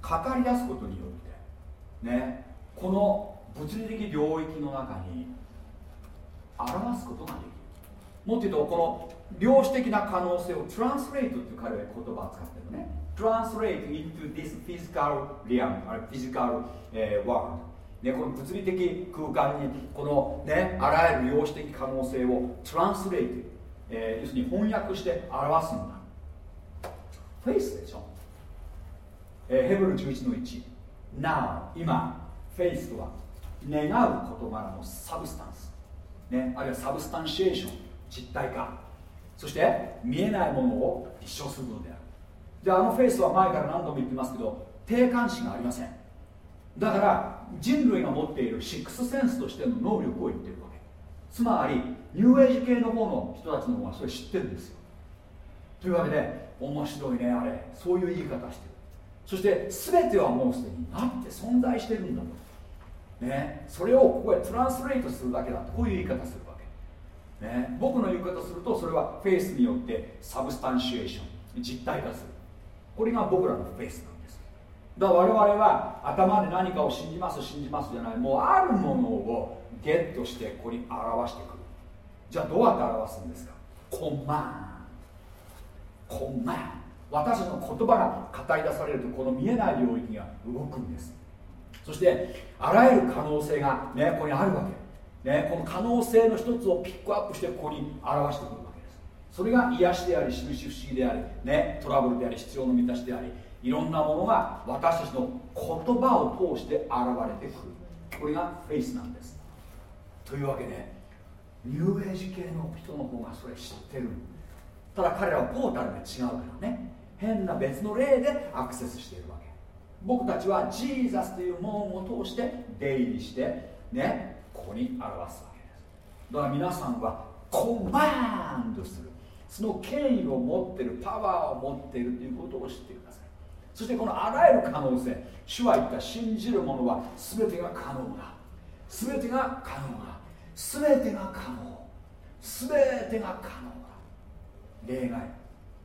A: かかり出すことによってねこの物理的領域の中に表すことができる。もっと言うとこの量子的な可能性をトランスレートっていう彼は言葉を使ってるね。Translate into this physical realm physical、uh, world. ね、この物理的空間にこの、ね、あらゆる量子的可能性を translate、えー、要するに翻訳して表すんだ。フェイスでしょ、えー、ヘブル11の1 Now 今フェイスとは願う事柄の substance、ね、あるいはサブスタンシエーション実体化。そして見えないものを立証するのである。であのフェイスは前から何度も言ってますけど定冠詞がありません。だから人類が持っている sixth sense としての能力を言ってるわけ。つまりニューエイジ系の方の人たちの方がそれ知ってるんですよ。というわけで面白いねあれ。そういう言い方してる。そして全てはもうすでになって存在してるんだと、ね、それをここへ translate するだけだと。こういう言い方するわけ、ね、僕の言い方するとそれはフェイスによってサブスタンシエーション実体化する。これが僕らのフェイスなんです。だから我々は頭で何かを信じます信じますじゃない。もうあるものをゲットしてここに表してくる。じゃあどうやって表すんですか？コンマン。コンマン。私の言葉が語り出されるとこの見えない領域が動くんです。そしてあらゆる可能性がねここにあるわけ、ね、この可能性の一つをピックアップしてここに表してくる。それが癒しであり印不思議であり、ね、トラブルであり必要の満たしでありいろんなものが私たちの言葉を通して現れてくる。これがフェイスなんです。というわけでニューエイジ系の人の方がそれ知ってる。ただ彼らはポータルで違うからね。変な別の例でアクセスしているわけ。僕たちはジーザスという門を通して出入りしてねここに表すわけです。だから皆さんはコマンドする。その権威を持っているパワーを持っているということを知ってくださいそしてこのあらゆる可能性主は言った信じる者は全てが可能だ。全てが可能だ。全てが可能。全てが可能だ。例外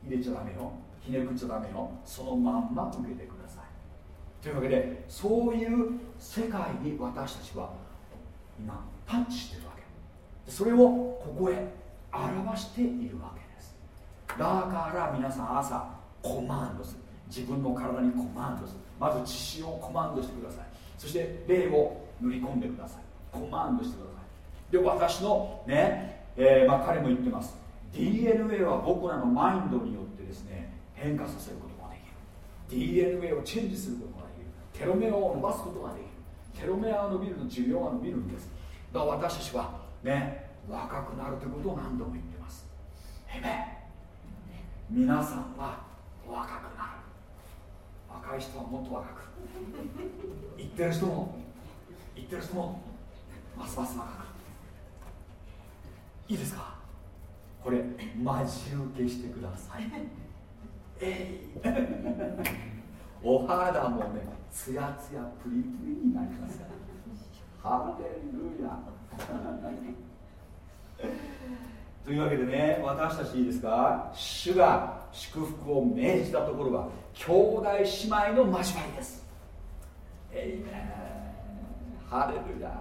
A: 入れちゃダメよ。ひねくっちゃダメよ。そのまんま受けてください。というわけでそういう世界に私たちは今タッチしてるわけ。それをここへ表しているわけ。だから皆さん朝コマンドする。自分の体にコマンドするまず血潮をコマンドしてください。そして霊を塗り込んでください。コマンドしてくださいで私のね、えーまあ、彼も言ってます。DNA は僕らのマインドによってですね変化させることができる。DNA をチェンジすることができる。テロメアを伸ばすことができる。テロメアが伸びると寿命が伸びるんです。だから私たちはね若くなるということを何度も言ってます。へめ皆さんは若くなる。若い人はもっと若く。言ってる人も言ってる人もますます若く。いいですか？これ待ち受けしてください。えい。お肌もねツヤツヤプリプリになりますから。ハレルヤ。というわけでね私たちいいですか？主が祝福を命じたところは兄弟姉妹の交わりです。えいめハレルヤ。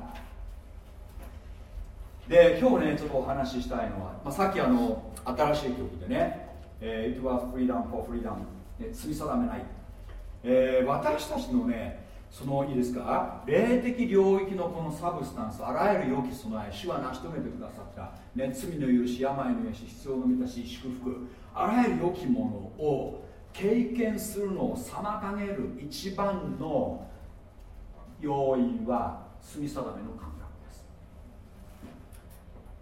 A: で今日ねちょっとお話ししたいのは、まあ、さっきあの新しい曲でね「えー、It was freedom for freedom」ね、罪定めない、えー、私たちのねそのいいですか？霊的領域のこのサブスタンスあらゆる良き備え主は成し遂げてくださった、ね、罪の許し病の癒し必要の満たし祝福。あらゆる良きものを経験するのを妨げる一番の要因は罪定めの感覚です。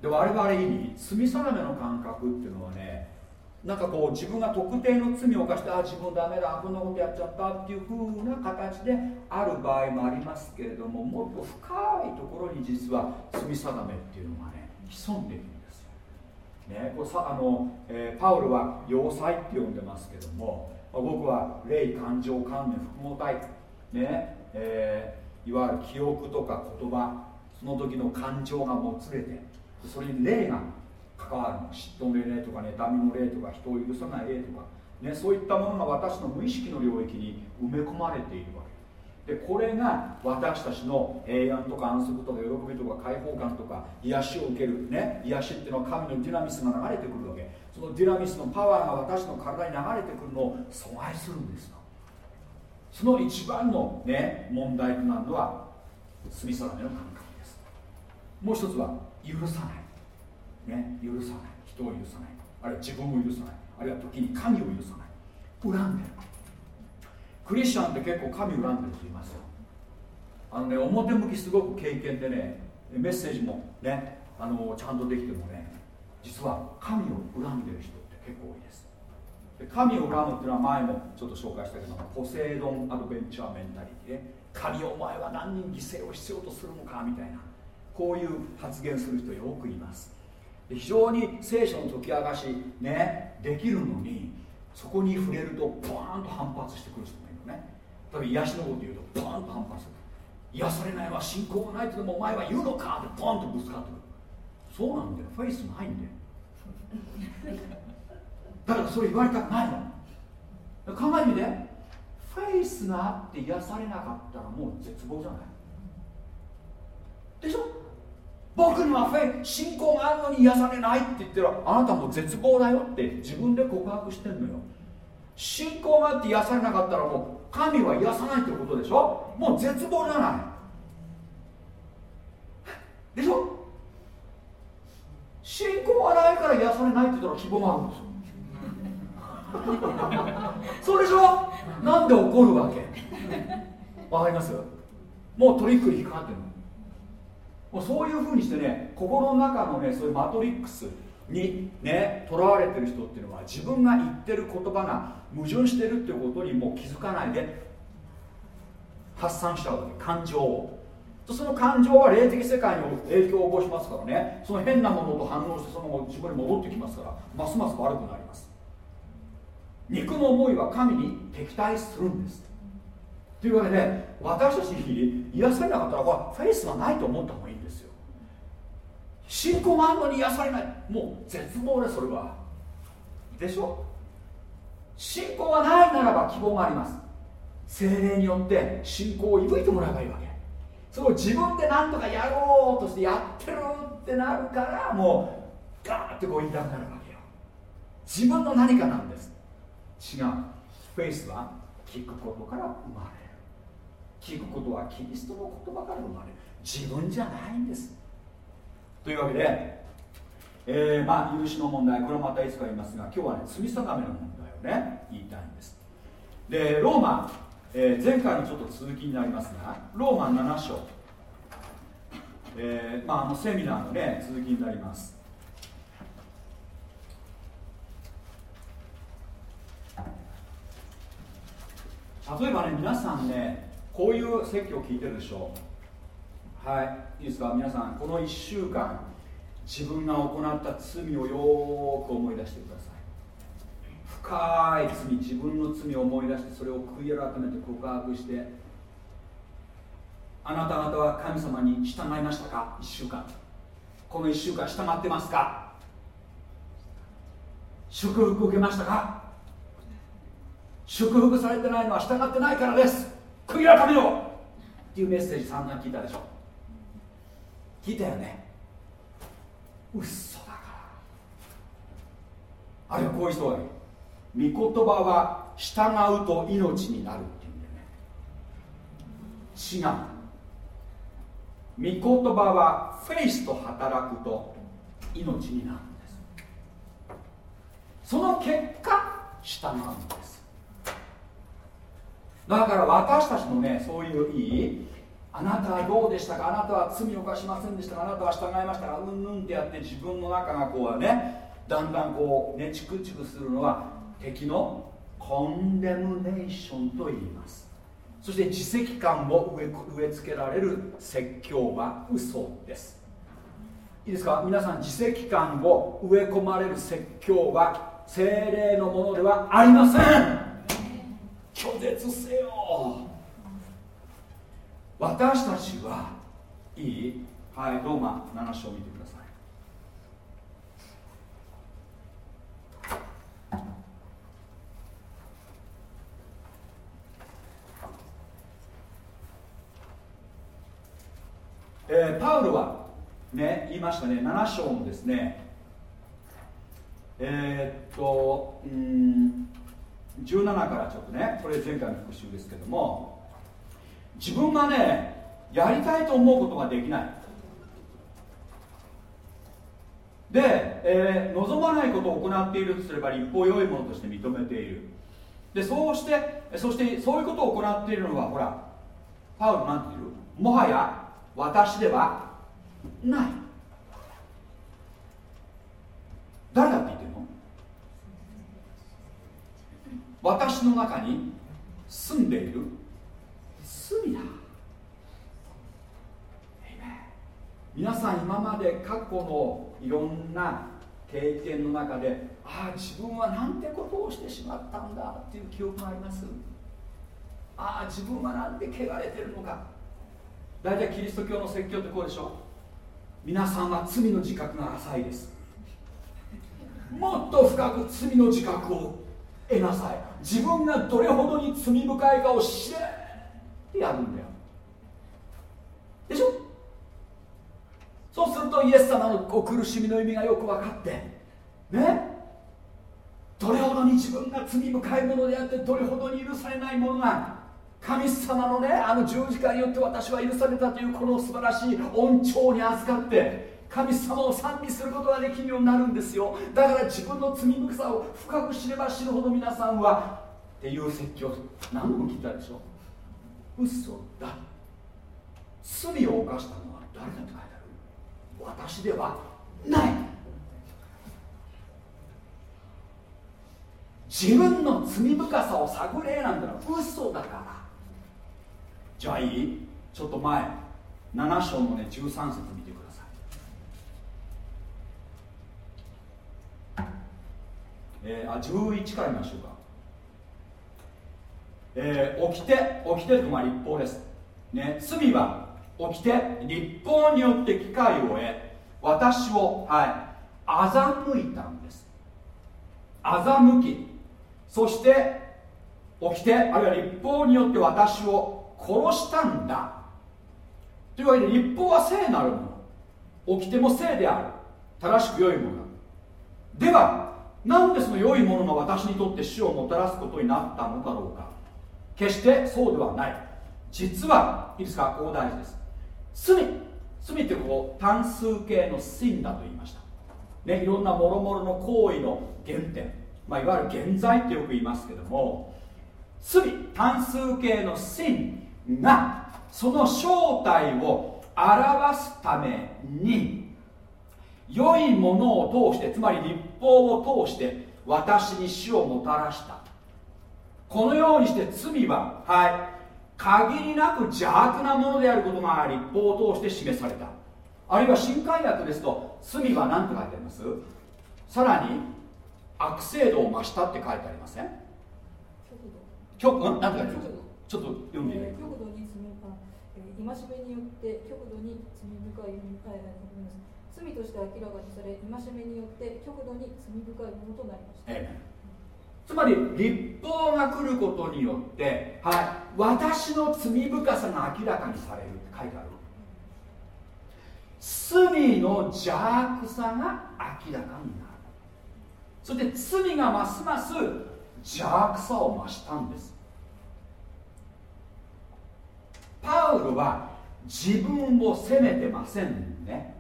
A: で我々意味罪定めの感覚っていうのはねなんかこう自分が特定の罪を犯してあ自分ダメだこんなことやっちゃったっていう風な形である場合もありますけれどももっと深いところに実は罪定めっていうのがね潜んでいるんですよ、ね、これさあの、えー、パウルは要塞って呼んでますけども僕は霊感情観念複合体ねえー、いわゆる記憶とか言葉その時の感情がもつれてそれに霊が関わるの嫉妬の霊とか妬みの霊とか人を許さない霊とか、ね、そういったものが私の無意識の領域に埋め込まれているわけ。でこれが私たちの平安とか安息とか喜びとか解放感とか癒しを受ける、ね、癒しっていうのは神のディナミスが流れてくるわけ。そのディナミスのパワーが私の体に流れてくるのを阻害するんですよ。その一番の、ね、問題となるのは罪定めの感覚です。もう一つは許さない。ね、許さない。人を許さない。あるいは自分を許さない。あるいは時に神を許さない。恨んでる。クリスチャンって結構神恨んでる人いますよ。あのね表向きすごく経験でねメッセージもねあのちゃんとできてもね実は神を恨んでる人って結構多いです。で神を恨むっていうのは前もちょっと紹介したけどポセイドンアドベンチャーメンタリティで神お前は何人犠牲を必要とするのかみたいなこういう発言する人よくいます。非常に聖書の解き明かしねできるのにそこに触れるとポーンと反発してくる人もいるのね。例えば癒しのこと言うとポーンと反発する。癒されないわ信仰がないってでもお前は言うのかってポンとぶつかってくる。そうなんだよ。フェイスないんだよ。だからそれ言われたくないの。考えてみて。フェイスがあって癒されなかったらもう絶望じゃない。でしょ？僕にはフェイ信仰があるのに癒されないって言ってる。あなたも絶望だよって自分で告白してんのよ。信仰があって癒されなかったらもう神は癒さないってことでしょ。もう絶望じゃない。でしょ？信仰がないから癒されないって言ったら希望があるんですよ。そうでしょ？なんで怒るわけ？わかります？もうトリックに引っかかってるもうそういうふうにしてね心の中のねそういうマトリックスにねとらわれてる人っていうのは自分が言ってる言葉が矛盾してるっていうことにもう気づかないで発散しちゃうわけ感情を。その感情は霊的世界に影響を起こしますからね。その変なものと反応してその後自分に戻ってきますからますます悪くなります。肉の思いは神に敵対するんです。というわけで私たちに癒されなかったらこれフェイスがないと思った方が信仰があるのに癒されない。もう絶望でそれは。でしょ？信仰がないならば希望があります。精霊によって信仰を射吹いてもらえばいいわけ。それを自分で何とかやろうとしてやってるってなるからもうガーッてこう言いたくなるわけよ。自分の何かなんです。違う。フェイスは聞くことから生まれる。聞くことはキリストの言葉から生まれる。自分じゃないんです。というわけで、えー、まあ許しの問題これはまたいつか言いますが今日はね罪定めの問題をね言いたいんです。でローマ、えー、前回のちょっと続きになりますがローマ7章、えーまあ、あのセミナーのね続きになります。例えばね皆さんねこういう説教を聞いてるでしょ。うはいいいですか？皆さんこの1週間自分が行った罪をよーく思い出してください。深い罪自分の罪を思い出してそれを悔い改めて告白してあなた方は神様に従いましたか？1週間。この1週間従ってますか？祝福受けましたか？祝福されてないのは従ってないからです。悔い改めろっていうメッセージ散々聞いたでしょ。聞いたよね。嘘だから。あるいはこういう人がいる御言葉は従うと命になるっていうんだよね。違う。御言葉はフェイスと働くと命になるんです。その結果従うんです。だから私たちのねそういういいあなたはどうでしたか？あなたは罪を犯しませんでしたか？あなたは従いましたか？うんうんってやって自分の中がこうねだんだんこうねチクチクするのは敵のコンデムネーションと言います。そして自責感を植え植え付けられる説教は嘘です。いいですか？皆さん自責感を植え込まれる説教は精霊のものではありません。拒絶せよ。私たちはいい？はいローマ7章を見てください。えー、パウロはね言いましたね。7章のですね。えー、っとうん17からちょっとねこれ前回の復習ですけども。自分がねやりたいと思うことができない。で、えー、望まないことを行っているとすれば立法良いものとして認めている。でそうしてそしてそういうことを行っているのはほらパウロなんて言うもはや私ではない。誰だって言ってるの？私の中に住んでいる。罪だ。皆さん今まで過去のいろんな経験の中でああ自分はなんてことをしてしまったんだっていう記憶があります。ああ自分はなんて汚れてるのか。大体キリスト教の説教ってこうでしょ。皆さんは罪の自覚が浅いです。もっと深く罪の自覚を得なさい。自分がどれほどに罪深いかを知れ。ってやるんだよ。でしょ？そうするとイエス様のこう苦しみの意味がよく分かってね？どれほどに自分が罪深いものであってどれほどに許されないものが神様のねあの十字架によって私は許されたというこの素晴らしい恩寵に預かって神様を賛美することができるようになるんですよ。だから自分の罪深さを深く知れば知るほど皆さんはっていう説教何度も聞いたでしょ？嘘だ。罪を犯したのは誰だって書いてある。私ではない。自分の罪深さを探れなんてのは嘘だから。じゃあいい？ちょっと前。7章のね13節見てください。えー、あ11から見ましょうか。えー、起きて起きてとまあ立法です、ね、罪は起きて立法によって機会を得私をはい欺いたんです。欺き。そして起きてあるいは立法によって私を殺したんだ。というわけで立法は聖なるもの。起きても聖である。正しく良いものではなんでその良いものが私にとって死をもたらすことになったのだろうか。決してそうではない。実はいいですか？ここ大事です。罪。罪ってこう単数形の真だと言いました。ねいろんなもろもろの行為の原点、まあ、いわゆる現在ってよく言いますけども罪単数形の真がその正体を表すために良いものを通してつまり立法を通して私に死をもたらした。このようにして罪ははい限りなく邪悪なものであることが立法を通して示された。あるいは新海薬ですと罪は何て書いてあります？さらに悪性度を増したって書いてありません？極度。何て書いてあります？ちょっと読んでいただけ
E: 極度に罪あえー戒めによって極度に罪深い罪として明らかにされ戒めによって極度に罪深いものとなりました、
A: ええつまり立法が来ることによって、はい、私の罪深さが明らかにされるって書いてある。罪の邪悪さが明らかになる。そして罪がますます邪悪さを増したんです。パウロは自分を責めてませんね。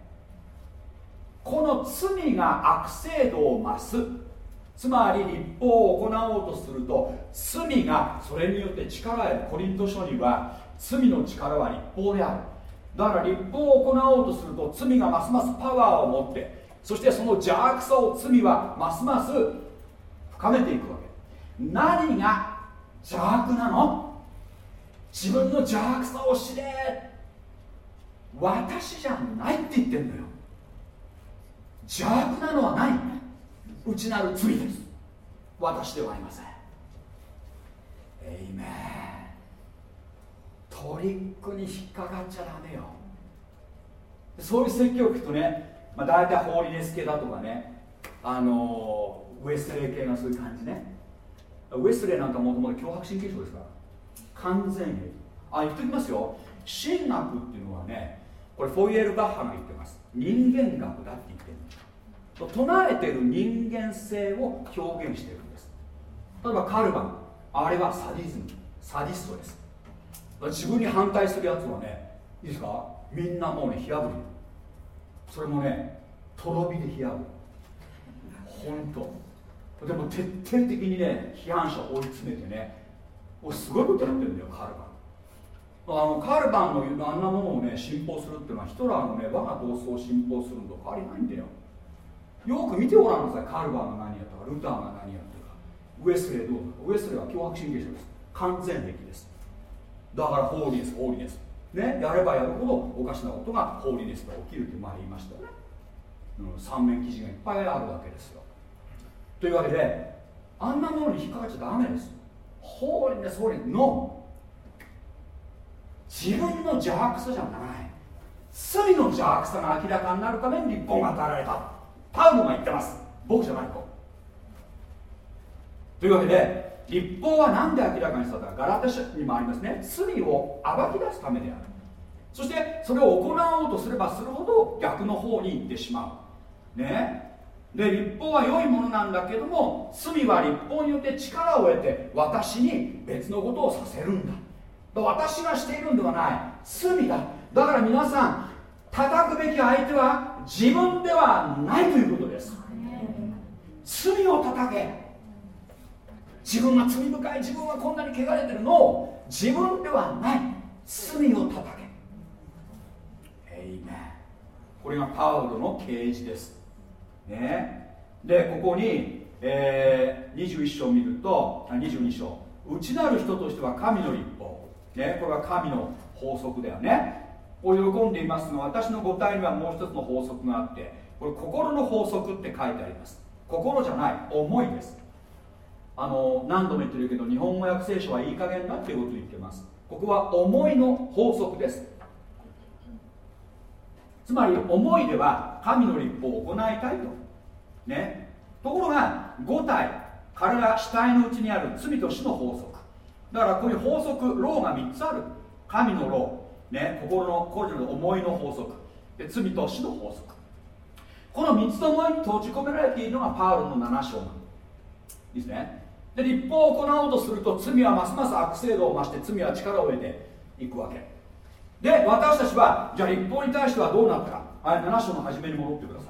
A: この罪が悪性度を増す。つまり立法を行おうとすると罪がそれによって力を得る。コリント書には罪の力は立法である。だから立法を行おうとすると罪がますますパワーを持ってそしてその邪悪さを罪はますます深めていくわけ。何が邪悪なの？自分の邪悪さを知れ。私じゃないって言ってんのよ。邪悪なのは何内なる罪です。私ではありません。エイメントリックに引っかかっちゃダメよ。そういう説教聞くとね、まあ、大体ホーリネス系だとかねあのウェスレー系がそういう感じね。ウェスレーなんかもともと脅迫神経症ですから。完全にあ言っときますよ。神学っていうのはねこれフォイエル・バッハが言ってます。人間学だって言って唱えてる人間性を表現しているんです。例えばカルバンあれはサディズムサディストです。自分に反対するやつはねいいですか？みんなもうね火あぶり。それもねとろ火で火あぶり。本当。でも徹底的にね批判者を追い詰めてねおすごいことやってるんだよカルバン。あのカルバンのあんなものをね信奉するっていうのはヒトラーのね我が闘争を信奉するのと変わりないんだよ。よく見てごらんなさい。カルバンが何やったかルターが何やったか。ウエスレーどうだか。ウエスレーは脅迫神経症です完全歴です。だからホーリーですホーリーですね、やればやるほどおかしなことがホーリーネスで起きるって前言いました。ね、うん、三面記事がいっぱいあるわけですよ。というわけであんなものに引っかかっちゃダメです。ホーリーネスホーリー。の自分の邪悪さじゃない。罪の邪悪さが明らかになるために立法が与えられた。パウロが言ってます。僕じゃないとというわけで立法は何で明らかにしたか。ガラテ書にもありますね。罪を暴き出すためである。そしてそれを行おうとすればするほど逆の方に行ってしまう。ね。で立法は良いものなんだけども罪は立法によって力を得て私に別のことをさせるんだ。私がしているんではない。罪だ。だから皆さん叩くべき相手は自分ではないということです。罪を叩け。自分が罪深い。自分はこんなに汚れてるの。を自分ではない。罪を叩け。エイメンこれがパウロの啓示です。ね。でここに、えー、21章を見るとあ22章。内なる人としては神の立法、ね、これは神の法則だよね。を喜んでいますが私の五体にはもう一つの法則があってこれ心の法則って書いてあります。心じゃない思いです。あの何度も言ってるけど日本語訳聖書はいい加減だっていうことを言ってます。ここは思いの法則です。つまり思いでは神の立法を行いたいと。ね。ところが5体体主体のうちにある罪と死の法則。だからこういう法則ローが3つある。神のロー、ね、心の個人の思いの法則。で罪と死の法則。この3つの思いに閉じ込められているのがパウロの7章なんですね。で立法を行おうとすると罪はますます悪性度を増して罪は力を得ていくわけ。で私たちはじゃあ立法に対してはどうなったか。あれ7章の初めに戻ってくださ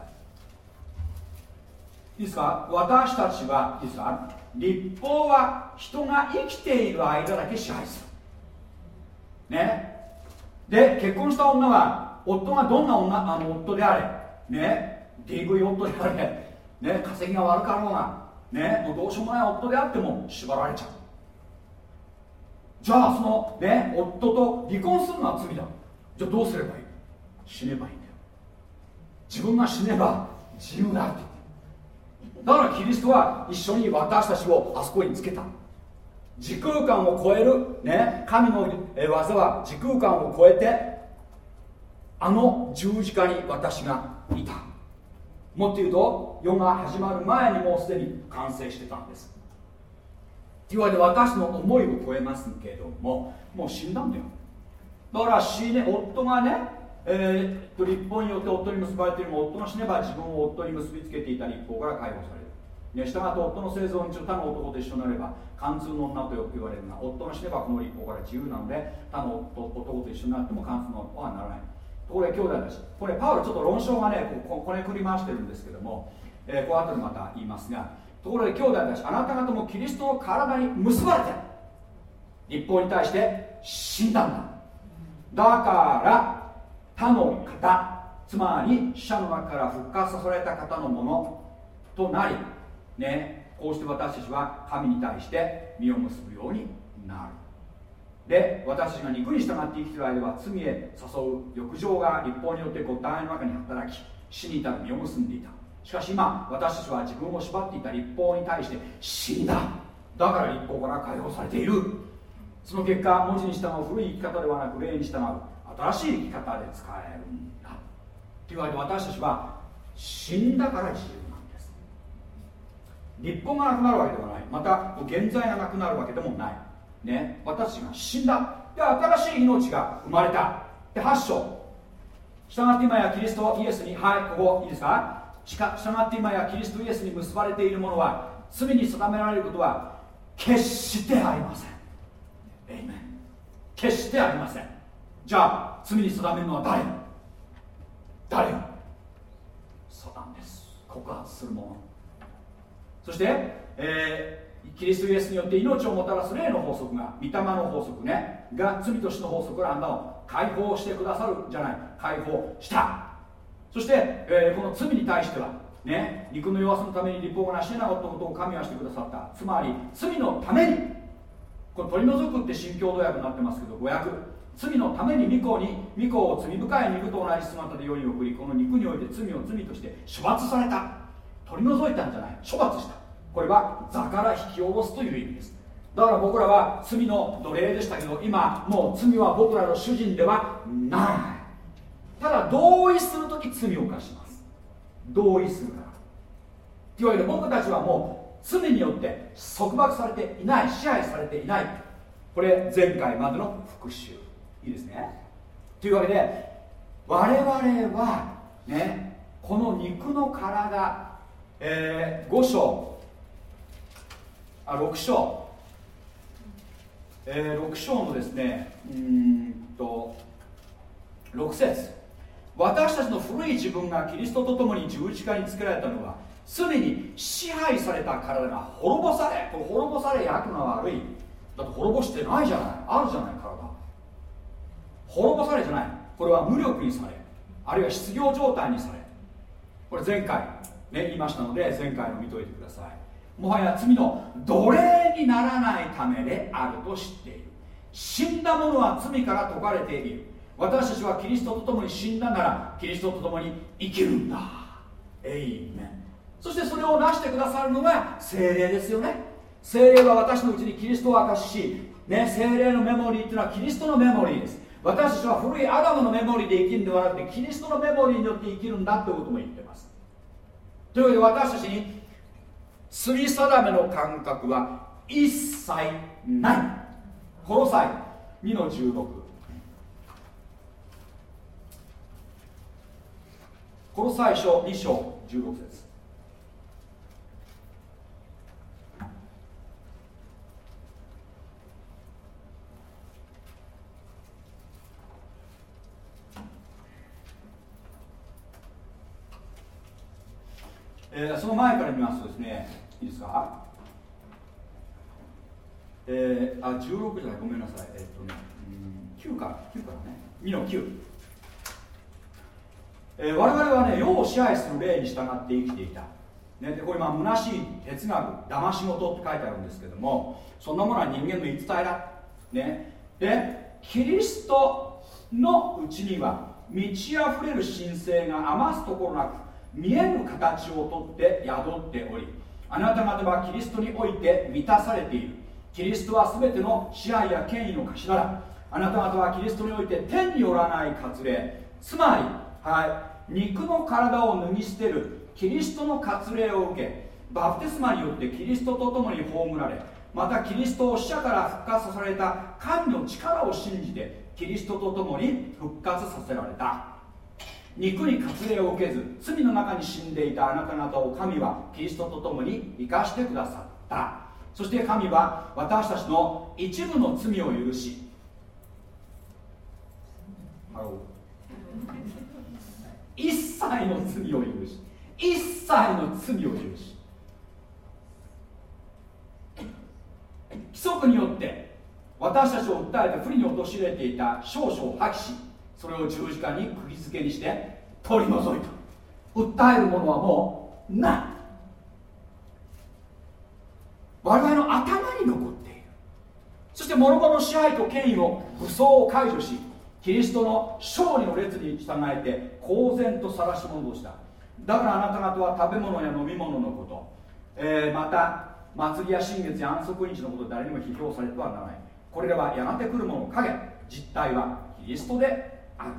A: い。いいですか？私たちはいいですか？立法は人が生きている間だけ支配する。ね？で結婚した女は夫がどんな女あの夫であれね DV 夫であれね稼ぎが悪かろうがねもうどうしようもない夫であっても縛られちゃう。じゃあそのね夫と離婚するのは罪だ。じゃあどうすればいい？死ねばいいんだよ。自分が死ねば自由だって。だからキリストは一緒に私たちをあそこにつけた。時空間を超える、ね、神の技は時空間を超えてあの十字架に私がいた。もっと言うと世が始まる前にもうすでに完成してたんです。いわゆる私の思いを超えますけどももう死んだんだよ。だから死ね夫がね、えー、立法によって夫に結ばれているも夫が死ねば自分を夫に結びつけていた立法から解放されね、したがって夫の生存中他の男と一緒になれば貫通の女とよく言われるが夫が死ねばこの立法から自由なので他の男と一緒になっても貫通の女はならない。とこれ兄弟たちこれパウロちょっと論証がねここれ繰り回してるんですけども、えー、この後でまた言いますがところで兄弟たちあなた方もキリストの体に結ばれて立法に対して死んだんだ。だから他の方つまり死者の中から復活させられた方のものとなりねこうして私たちは神に対して実を結ぶようになる。で私たちが肉に従って生きている間は罪へ誘う欲情が立法によってご体の中に働き死に至る実を結んでいた。しかし今私たちは自分を縛っていた立法に対して死んだ。だから立法から解放されている。その結果文字に従う古い生き方ではなく霊に従う。新しい生き方で使えるんだ。というわけで私たちは死んだから自由。立法がなくなるわけではない。また現在がなくなるわけでもない。ね、私が死んだ。で新しい命が生まれた。で8章。従って今やキリストイエスに。はいここいいですか？従って今やキリストイエスに結ばれているものは罪に定められることは決してありません。エイメン決してありません。じゃあ罪に定めるのは誰？誰そうなんです。告発するものそして、えーキリストイエスによって命をもたらす霊の法則が御霊の法則ねが罪と死の法則からあんなを解放してくださるじゃない。解放した。そして、えー、この罪に対してはね肉の弱さのために立法がなし得なかったことを神はしてくださった。つまり罪のためにこれ取り除くって新共同訳になってますけど誤訳。罪のために御子に御子を罪深い肉と同じ姿で世に送りこの肉において罪を罪として処罰された。取り除いたんじゃない。処罰した。これは座から引き下ろすという意味です。だから僕らは罪の奴隷でしたけど今もう罪は僕らの主人ではない。ただ同意するとき罪を犯します。同意するから。というわけで僕たちはもう罪によって束縛されていない支配されていない。これ前回までの復習いいですね。というわけで我々はねこの肉の体、えー、5章あ6章、えー、6章のですねうんと6節。私たちの古い自分がキリストと共に十字架につけられたのは罪に支配された体が滅ぼされこれ滅ぼされ焼くのは悪い。だって滅ぼしてないじゃない。あるじゃない体。滅ぼされじゃない。これは無力にされあるいは失業状態にされ。これ前回ね言いましたので前回の見といてください。もはや罪の奴隷にならないためであると知っている。死んだ者は罪から解かれている。私たちはキリストと共に死んだならキリストと共に生きるんだ。エイメンそしてそれを成してくださるのが精霊ですよね。精霊は私のうちにキリストを明かしし、ね、精霊のメモリーっていうのはキリストのメモリーです。私たちは古いアダムのメモリーで生きるんではなくてキリストのメモリーによって生きるんだってことも言ってます。というわけで私たちに罪定めの感覚は一切ない。この際2の16この最初2章16節。えーその前から見ますとですねいいですか？えー、あ16じゃないごめんなさい。えっとねうん9か。ら9からね。2の9えー我々はね世を支配する霊に従って生きていた、ね、でこれ今虚しい哲学騙し事って書いてあるんですけどもそんなものは人間の言い伝えだ、ね、でキリストのうちには満ち溢れる神聖が余すところなく見えぬ形をとって宿っておりあなた方はキリストにおいて満たされている。キリストは全ての支配や権威の頭だあなた方はキリストにおいて天によらない割礼。つまり、はい、肉の体を脱ぎ捨てるキリストの割礼を受けバプテスマによってキリストと共に葬られまたキリストを死者から復活させられた神の力を信じてキリストと共に復活させられた。肉に割礼を受けず罪の中に死んでいたあなた方を神はキリストと共に生かしてくださった。そして神は私たちの一部の罪を許し一切の罪を許し一切の罪を許し。規則によって私たちを訴えて不利に陥れていた少々を破棄しそれを十字架に釘付けにして取り除いた。訴えるものはもうない。我々の頭に残っている。そして諸々の支配と権威を武装を解除しキリストの勝利の列に従えて公然と晒し戻した。だからあなた方は食べ物や飲み物のこと、えーまた祭りや新月や安息日のこと誰にも批評されてはならない。これらはやがて来るもの影。実態はキリストである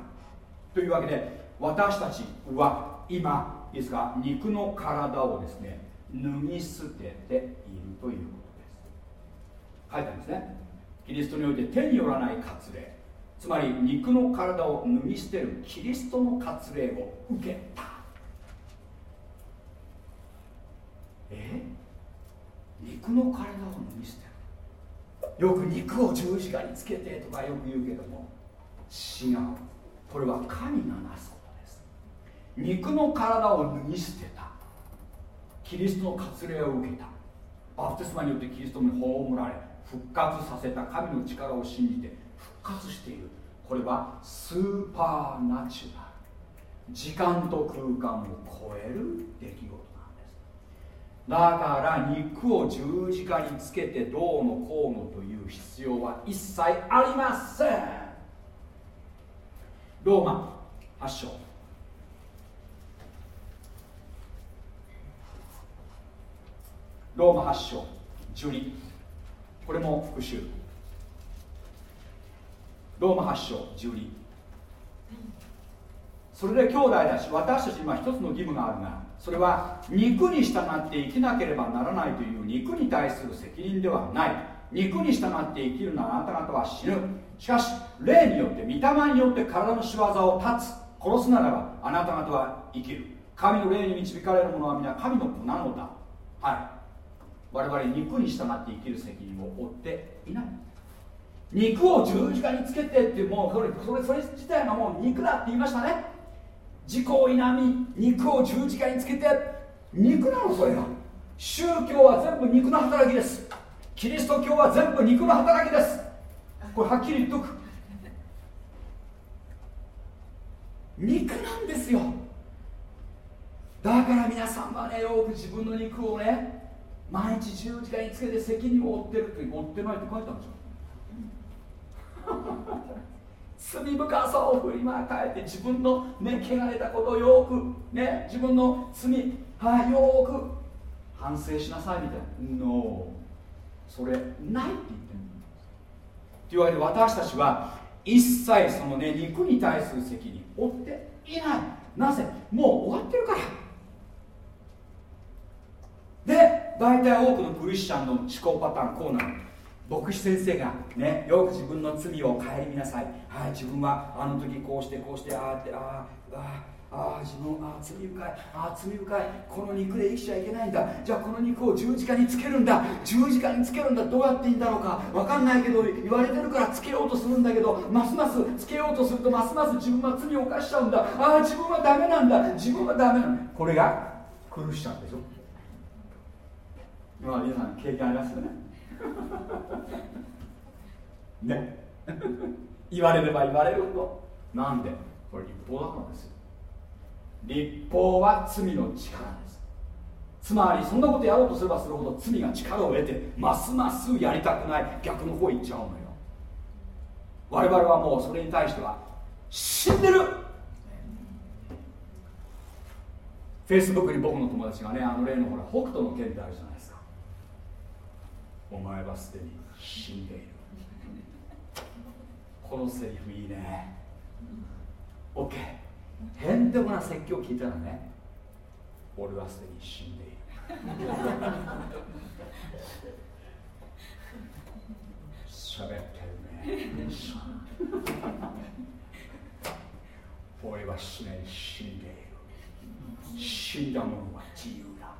A: というわけで私たちは今いいですか？肉の体をですね脱ぎ捨てているということです。書いてあるんですね。キリストにおいて手によらない割礼。つまり肉の体を脱ぎ捨てるキリストの割礼を受けた。え？肉の体を脱ぎ捨てる？よく肉を十字架につけてとかよく言うけども違う。これは神がなすことです。肉の体を脱ぎ捨てた。キリストの割礼を受けた。バプテスマによってキリストに葬られ復活させた神の力を信じて復活している。これはスーパーナチュラル。時間と空間を超える出来事なんです。だから肉を十字架につけてどうのこうのという必要は一切ありません。ローマ8章。ローマ8章12これも復習。ローマ8章12それで兄弟だし私たちには一つの義務があるがそれは肉に従って生きなければならないという肉に対する責任ではない。肉に従って生きるならあなた方は死ぬ。しかし霊によって御霊によって体の仕業を断つ殺すならばあなた方は生きる。神の霊に導かれる者は皆神の子なのだ。はい。我々肉に従って生きる責任を負っていない。肉を十字架につけてってもうそれそれ自体がもう肉だって言いましたね。自己を否み肉を十字架につけて肉なのそれが宗教は全部肉の働きです。キリスト教は全部肉の働きです。これはっきり言っとく。肉なんですよ。だから皆さんはねよく自分の肉をね毎日十字架につけて責任を負ってるって負ってないって書いてあるですよ。罪深さを振りまかえて自分のね汚れたことをよくね自分の罪はいよく反省しなさいみたいな。No それないって言ってる。というわけで私たちは一切そのね肉に対する責任負っていない。なぜ？もう終わってるから。で大体多くのクリスチャンの思考パターンこうなの牧師先生がねよく自分の罪を顧みなさい。はい自分はあの時こうしてこうしてああってああああああ自分ああ罪深い。ああ罪深い。この肉で生きちゃいけないんだ。じゃあこの肉を十字架につけるんだ。十字架につけるんだ。どうやっていいんだろうか。分かんないけど言われてるからつけようとするんだけどますますつけようとするとますます自分は罪を犯しちゃうんだ。ああ自分はダメなんだ。自分はダメなんだこれが苦しちゃうんでしょ。まあ皆さん経験ありますよね。ね。言われれば言われるほど。なんで？これ立法だからですよ。立法は罪の力です。つまりそんなことやろうとすればするほど罪が力を得てますますやりたくない。逆の方行っちゃうのよ。我々はもうそれに対しては死んでる。フェイスブックに僕の友達がねあの例のほら北斗の剣ってあるじゃないですか。お前はすでに死んでいる。このセリフいいね。OK へんてこな説教を聞いたらね。俺はすでに死んでいる。喋ってるね。俺はすでに死んでいる。死んだ者は自由だ。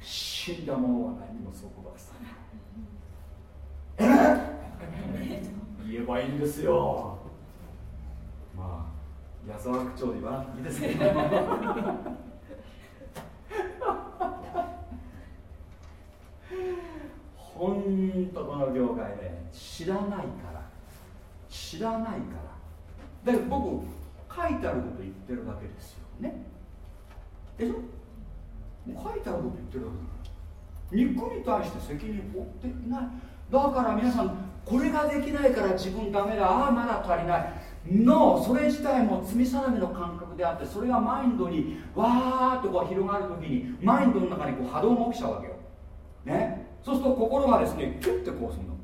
A: 死んだ者は何も束縛さないえ言えばいいんですよ。まあ。矢沢区長で言わなくていいですけど 本当この業界ね知らないから知らないから。だけど僕書いてあること言ってるだけですよね。でしょ？書いてあること言ってるだけ肉に対して責任負っていない。だから皆さんこれができないから自分ダメだ。ああまだ足りないのそれ自体も罪定めの感覚であってそれがマインドにわーっとこう広がるときにマインドの中にこう波動が起きちゃうわけよ。ね。そうすると心がですねキュッてこうするの。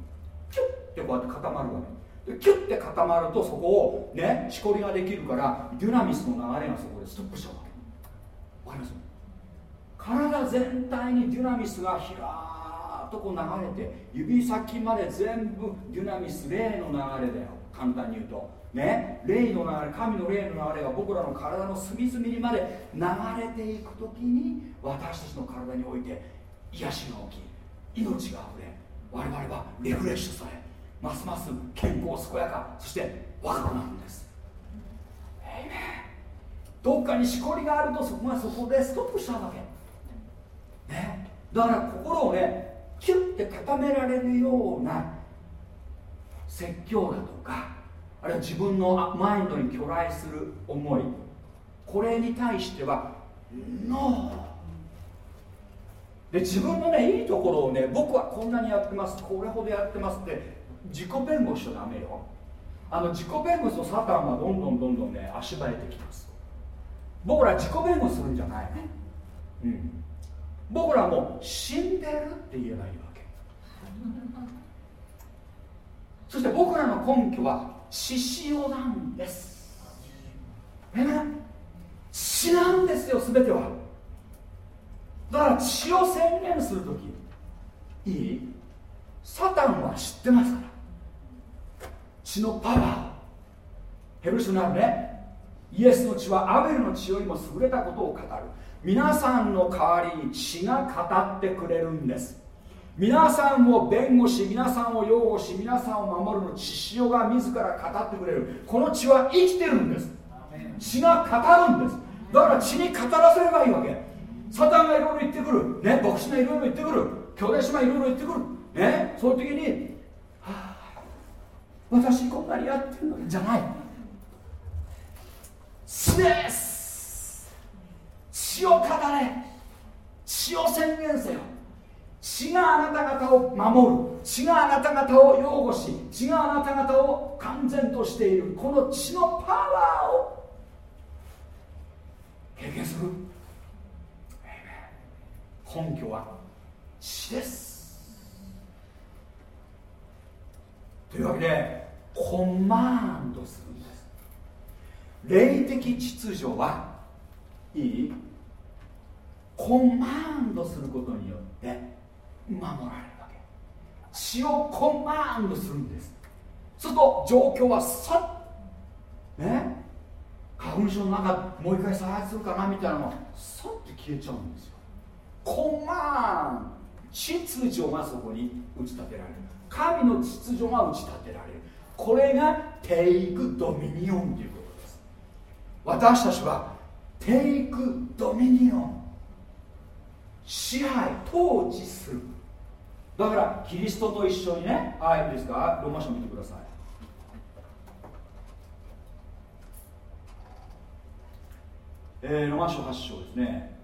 A: キュッてこうやって固まるわけでキュッて固まるとそこをねしこりができるからデュナミスの流れがそこでストップしちゃうわけわかります？体全体にデュナミスがひらーっとこう流れて指先まで全部デュナミス霊の流れだよ。簡単に言うと。ね。霊の流れ神の霊の流れが僕らの体の隅々にまで流れていく時に私たちの体において癒しが起き命があふれ我々はリフレッシュされますます健康健やかそして若くなるんですどっかにしこりがあるとそこがそこでストップしちゃうわけねだから心をねキュッて固められるような説教だとかあるいは自分のマインドに巨来する思いこれに対してはノーで自分のねいいところをね僕はこんなにやってますこれほどやってますって自己弁護しちゃダメよ。あの自己弁護士のサタンはどんどんどんどんね足早てきます。僕ら自己弁護するんじゃないね、うん、僕らもう死んでるって言えばいいわけ。そして僕らの根拠は獅子王なんです。えね死なんですよ全ては。だから血を宣言するときいい？サタンは知ってますから。血のパワー。ヘル書にあるね。イエスの血はアベルの血よりも優れたことを語る。皆さんの代わりに血が語ってくれるんです。皆さんを弁護し皆さんを擁護し皆さんを守るの血潮が自ら語ってくれる。この血は生きてるんです。血が語るんです。だから血に語らせればいいわけ。サタンがいろいろ言ってくる、ね、牧師がいろいろ言ってくる。兄弟姉妹いろいろ言ってくる、ね、そういう時に、はあ、私こんなにやってるのにじゃない。血です。血を語れ。血を宣言せよ血があなた方を守る。血があなた方を擁護し血があなた方を完全としているこの血のパワーを経験する。根拠は血です。というわけでコマンドするんです。霊的秩序はいい。コマンドすることによって守られるわけ。血をコマンドするんです。すると状況はさっね？花粉症の中もう一回再発するかなみたいなのがさって消えちゃうんですよ。コマン秩序がそこに打ち立てられる。神の秩序が打ち立てられる。これがテイクドミニオンということです。私たちはテイクドミニオン。支配統治する。だからキリストと一緒にねはいいいですか？ローマ書見てください。えー、ロマ書8章ですね、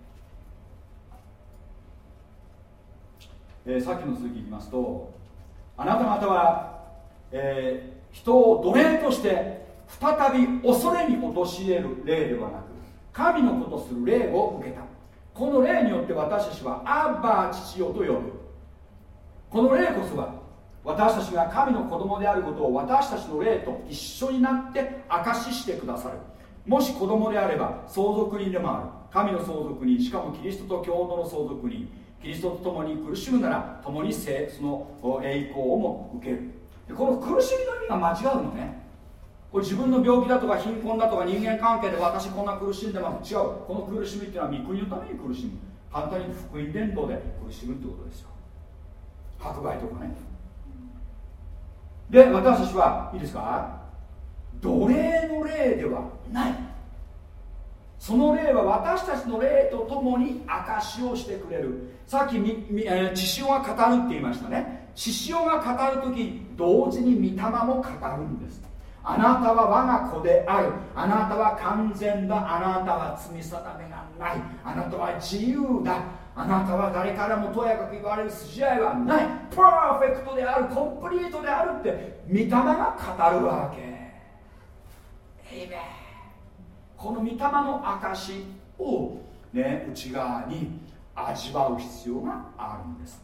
A: えー、さっきの続きいきますとあなた方は、えー、人を奴隷として再び恐れに陥れる霊ではなく神のことする霊を受けた。この霊によって私たちはアッバー父よと呼ぶ。この霊こそは私たちが神の子供であることを私たちの霊と一緒になって証ししてくださる。もし子供であれば相続人でもある。神の相続人しかもキリストと共同の相続人。キリストと共に苦しむなら共にその栄光をも受ける。この苦しみの意味が間違うのね。これ自分の病気だとか貧困だとか人間関係で私こんな苦しんでます。違う。この苦しみっていうのは御国のために苦しむ。簡単に福音伝道で苦しむってことですよ。迫害とかね。で私たちはいいですか？奴隷の霊ではない。その霊は私たちの霊とともに証しをしてくれる。さっきみみ、えー、血潮が語るって言いましたね。血潮が語る時同時に御霊も語るんです。あなたは我が子である。あなたは完全だ。あなたは罪定めがない。あなたは自由だ。あなたは誰からもとやかく言われる筋合いはない。パーフェクトであるコンプリートであるって御霊が語るわけ。エイメこの御霊の証を、ね、内側に味わう必要があるんです、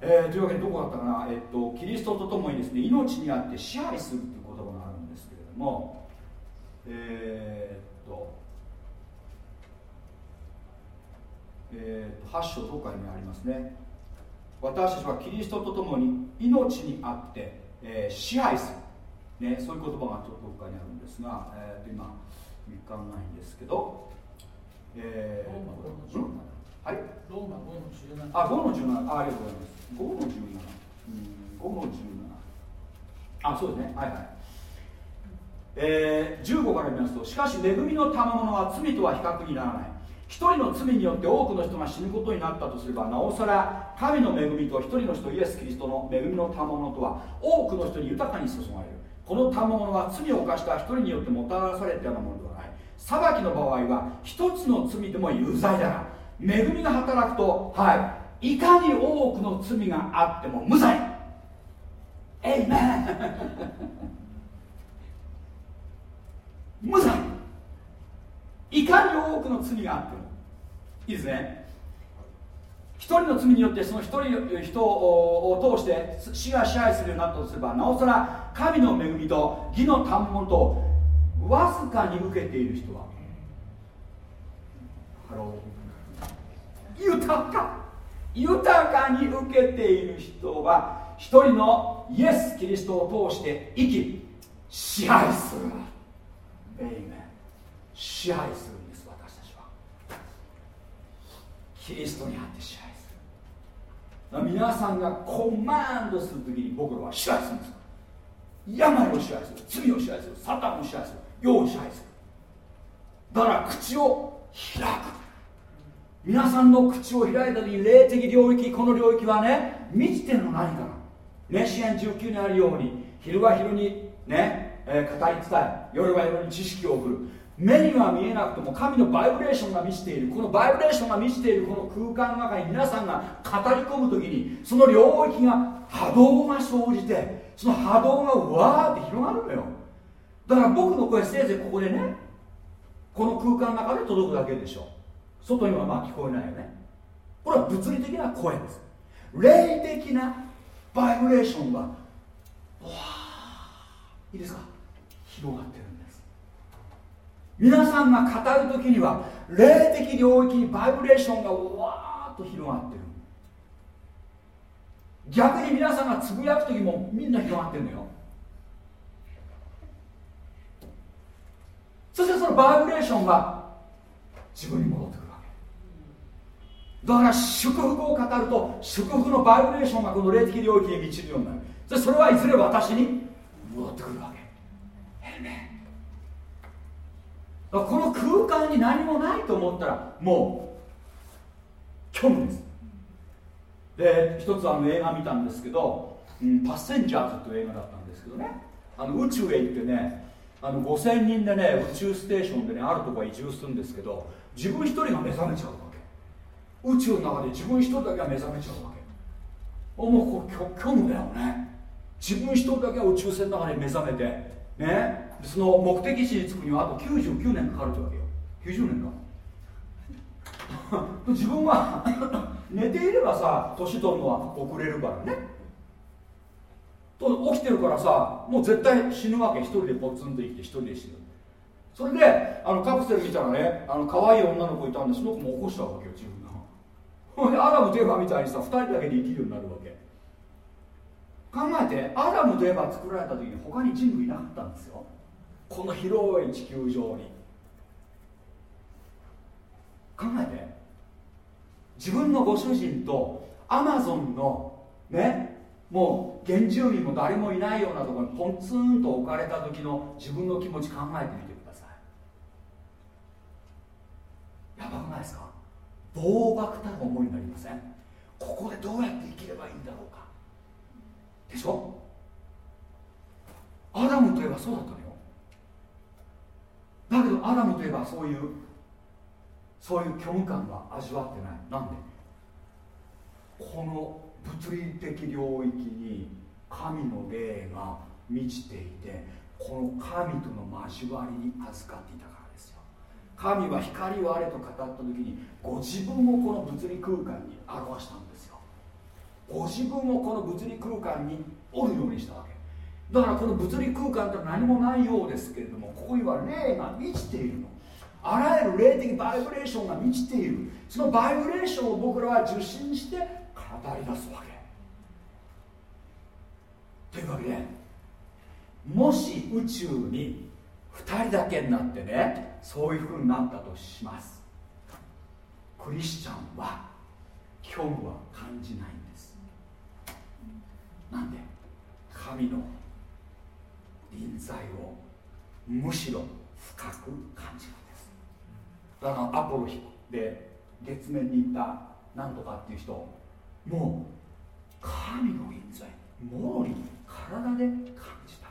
A: えー、というわけでどこだったかな、えっと、キリストと共にですね命にあって支配するという言葉があるんですけれどもえー、っとえー、8章どっかにありますね。私たちはキリストと共に命にあって、えー、支配する、ね、そういう言葉がちょっとどっかにあるんですが、えー、と今見つからないんですけど、えー、
F: ローマ5の17
A: はい。
F: ローマ5の17
A: あ5の17あありがとうございます。5の17うん5の17あそうですね。はいはい。えー、15から見ますとしかし恵みの賜物は罪とは比較にならない一人の罪によって多くの人が死ぬことになったとすればなおさら神の恵みと一人の人イエス・キリストの恵みの賜物とは多くの人に豊かに注がれる。この賜物は罪を犯した一人によってもたらされたようなものではない。裁きの場合は一つの罪でも有罪だが恵みが働くとはいいかに多くの罪があっても無罪。エイメン無罪。いかに多くの罪があってもいいですね。一人の罪によってその一人人を通して死が支配するようになったとすればなおさら神の恵みと義の賜物とわずかに受けている人はハロー。豊か。豊かに受けている人は一人のイエス・キリストを通して生き支配する。支配するんです私たちはキリストにあって支配する皆さんがコマンドするときに僕らは支配するんです。病を支配する。罪を支配する。サタンを支配する世を支配するだから口を開く。皆さんの口を開いた時に霊的領域この領域はね満ちてるの何か。なメシアン19にあるように昼は昼にね、えー語り伝え夜は夜に知識を送る。目には見えなくても神のバイブレーションが満ちているこのバイブレーションが満ちているこの空間の中に皆さんが語り込む時にその領域が波動が生じてその波動がわーって広がるのよ。だから僕の声せいぜいここでねこの空間の中で届くだけでしょ。外にはまあ聞こえないよね。これは物理的な声です。霊的なバイブレーションがわーいいですか？広がってる。皆さんが語る時には霊的領域にバイブレーションがわーっと広がってる。逆に皆さんがつぶやく時もみんな広がってるのよ。そしてそのバイブレーションが自分に戻ってくるわけ。だから祝福を語ると祝福のバイブレーションがこの霊的領域に満ちるようになる。それはいずれ私に戻ってくるわけ。ええねこの空間に何もないと思ったらもう虚無です。で一つあの映画見たんですけど「うん、パッセンジャーズ」という映画だったんですけどね。あの宇宙へ行ってねあの5000人でね宇宙ステーションでねあるとこへ移住するんですけど自分一人が目覚めちゃうわけ。宇宙の中で自分一人だけが目覚めちゃうわけ。おもうこれ虚無だよね。自分一人だけが宇宙船の中に目覚めてね。その目的地に着くにはあと99年かかるってわけよ。90年か。自分は 寝ていればさ年取るのは遅れるからね。と起きてるからさもう絶対死ぬわけ。一人でポツンと生きて一人で死ぬ。それであのカプセル見たらねあの可愛い女の子いたんでその子も起こしたわけよ自分が。ほんでアダムとエヴァみたいにさ2人だけで生きるようになるわけ。考えてアダムとエヴァ作られた時に他に人類いなかったんですよ。この広い地球上に。考えて。自分のご主人とアマゾンのねもう原住民も誰もいないようなところにポンツンと置かれた時の自分の気持ち考えてみてください。やばくないですか？暴漠たる思いになりません？ここでどうやって生きればいいんだろうか？でしょ？アダムといえばそうだったのよ。だけどアダムといえばそういうそういう虚無感は味わってない。なんで？この物理的領域に神の霊が満ちていてこの神との交わりに預かっていたからですよ。神は光をあれと語った時にご自分をこの物理空間に表したんですよ。ご自分をこの物理空間におるようにしたわけ。だからこの物理空間って何もないようですけれどもここには霊が満ちているの。あらゆる霊的バイブレーションが満ちている。そのバイブレーションを僕らは受信して語り出すわけ。というわけでもし宇宙に2人だけになってねそういうふうになったとします。クリスチャンは虚無は感じないんです。なんで？神の臨在をむしろ深く感じるんです。だからアポロで月面に行ったなんとかっていう人もう神の臨在もろに体で感じた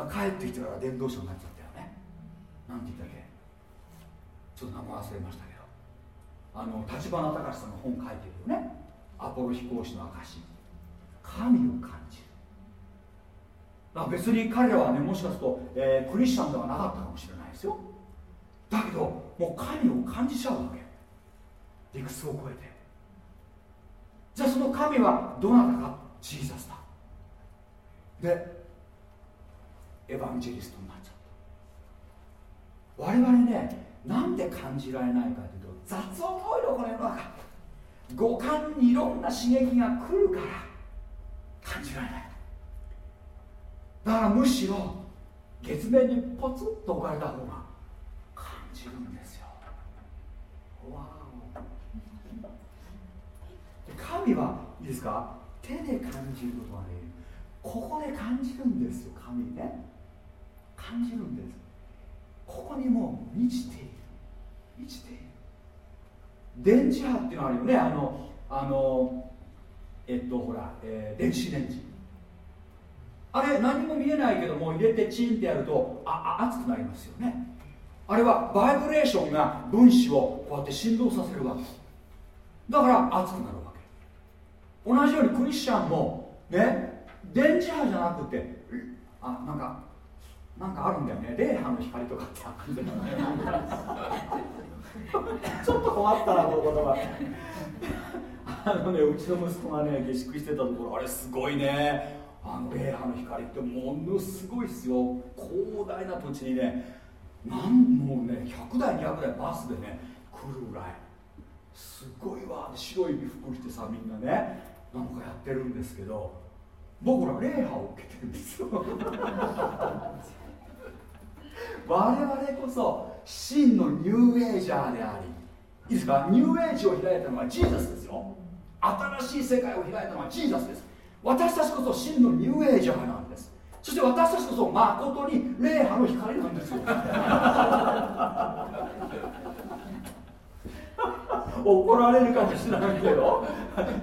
A: だから帰ってきてから伝道者になっちゃったよね。なんて言ったっけ？ちょっと名前忘れましたけど。あの立花隆さんの本書いてるよね。アポロ飛行士の証。神を感じる。ら別に彼らはねもしかすると、えークリスチャンではなかったかもしれないですよ。だけどもう神を感じちゃうわけ。理屈を超えて。じゃあその神はどなたか？ジーザスだ。でエヴァンジェリストになっちゃった。我々ねなんで感じられないかというと雑音多いのこの世の中五感にいろんな刺激が来るから感じられない。だからむしろ月面にポツンと置かれた方が感じるんですよ。わお。神はいいですか？手で感じることができるここで感じるんですよ。神ね。感じるんです。ここにもう満ちている。満ちている。電磁波っていうのはあるよね。あのあのえっとほら、えー電子レンジあれ何も見えないけども入れてチンってやるとああ熱くなりますよね。あれはバイブレーションが分子をこうやって振動させるわけ。だから熱くなるわけ。同じようにクリスチャンもね電磁波じゃなくてあなんかなんかあるんだよね。霊波の光とかってあるんだよね。ちょっと困ったなこの言葉。あのねうちの息子がね下宿してたところあれすごいね。あの霊波の光ってものすごいっすよ。広大な土地にねなんもね100台200台バスでね来るぐらい。すごいわ白い衣服着てさみんなねなんかやってるんですけど僕ら霊波を受けてるんですよ。我々こそ真のニューエイジャーでありいいですか？ニューエイジを開いたのはジーザスですよ。新しい世界を開いたのはジーザスです。私たちこそ真のニューエイジャーなんです。そして私たちこそ誠に霊波の光なんですよ。怒られるかもしれないけど、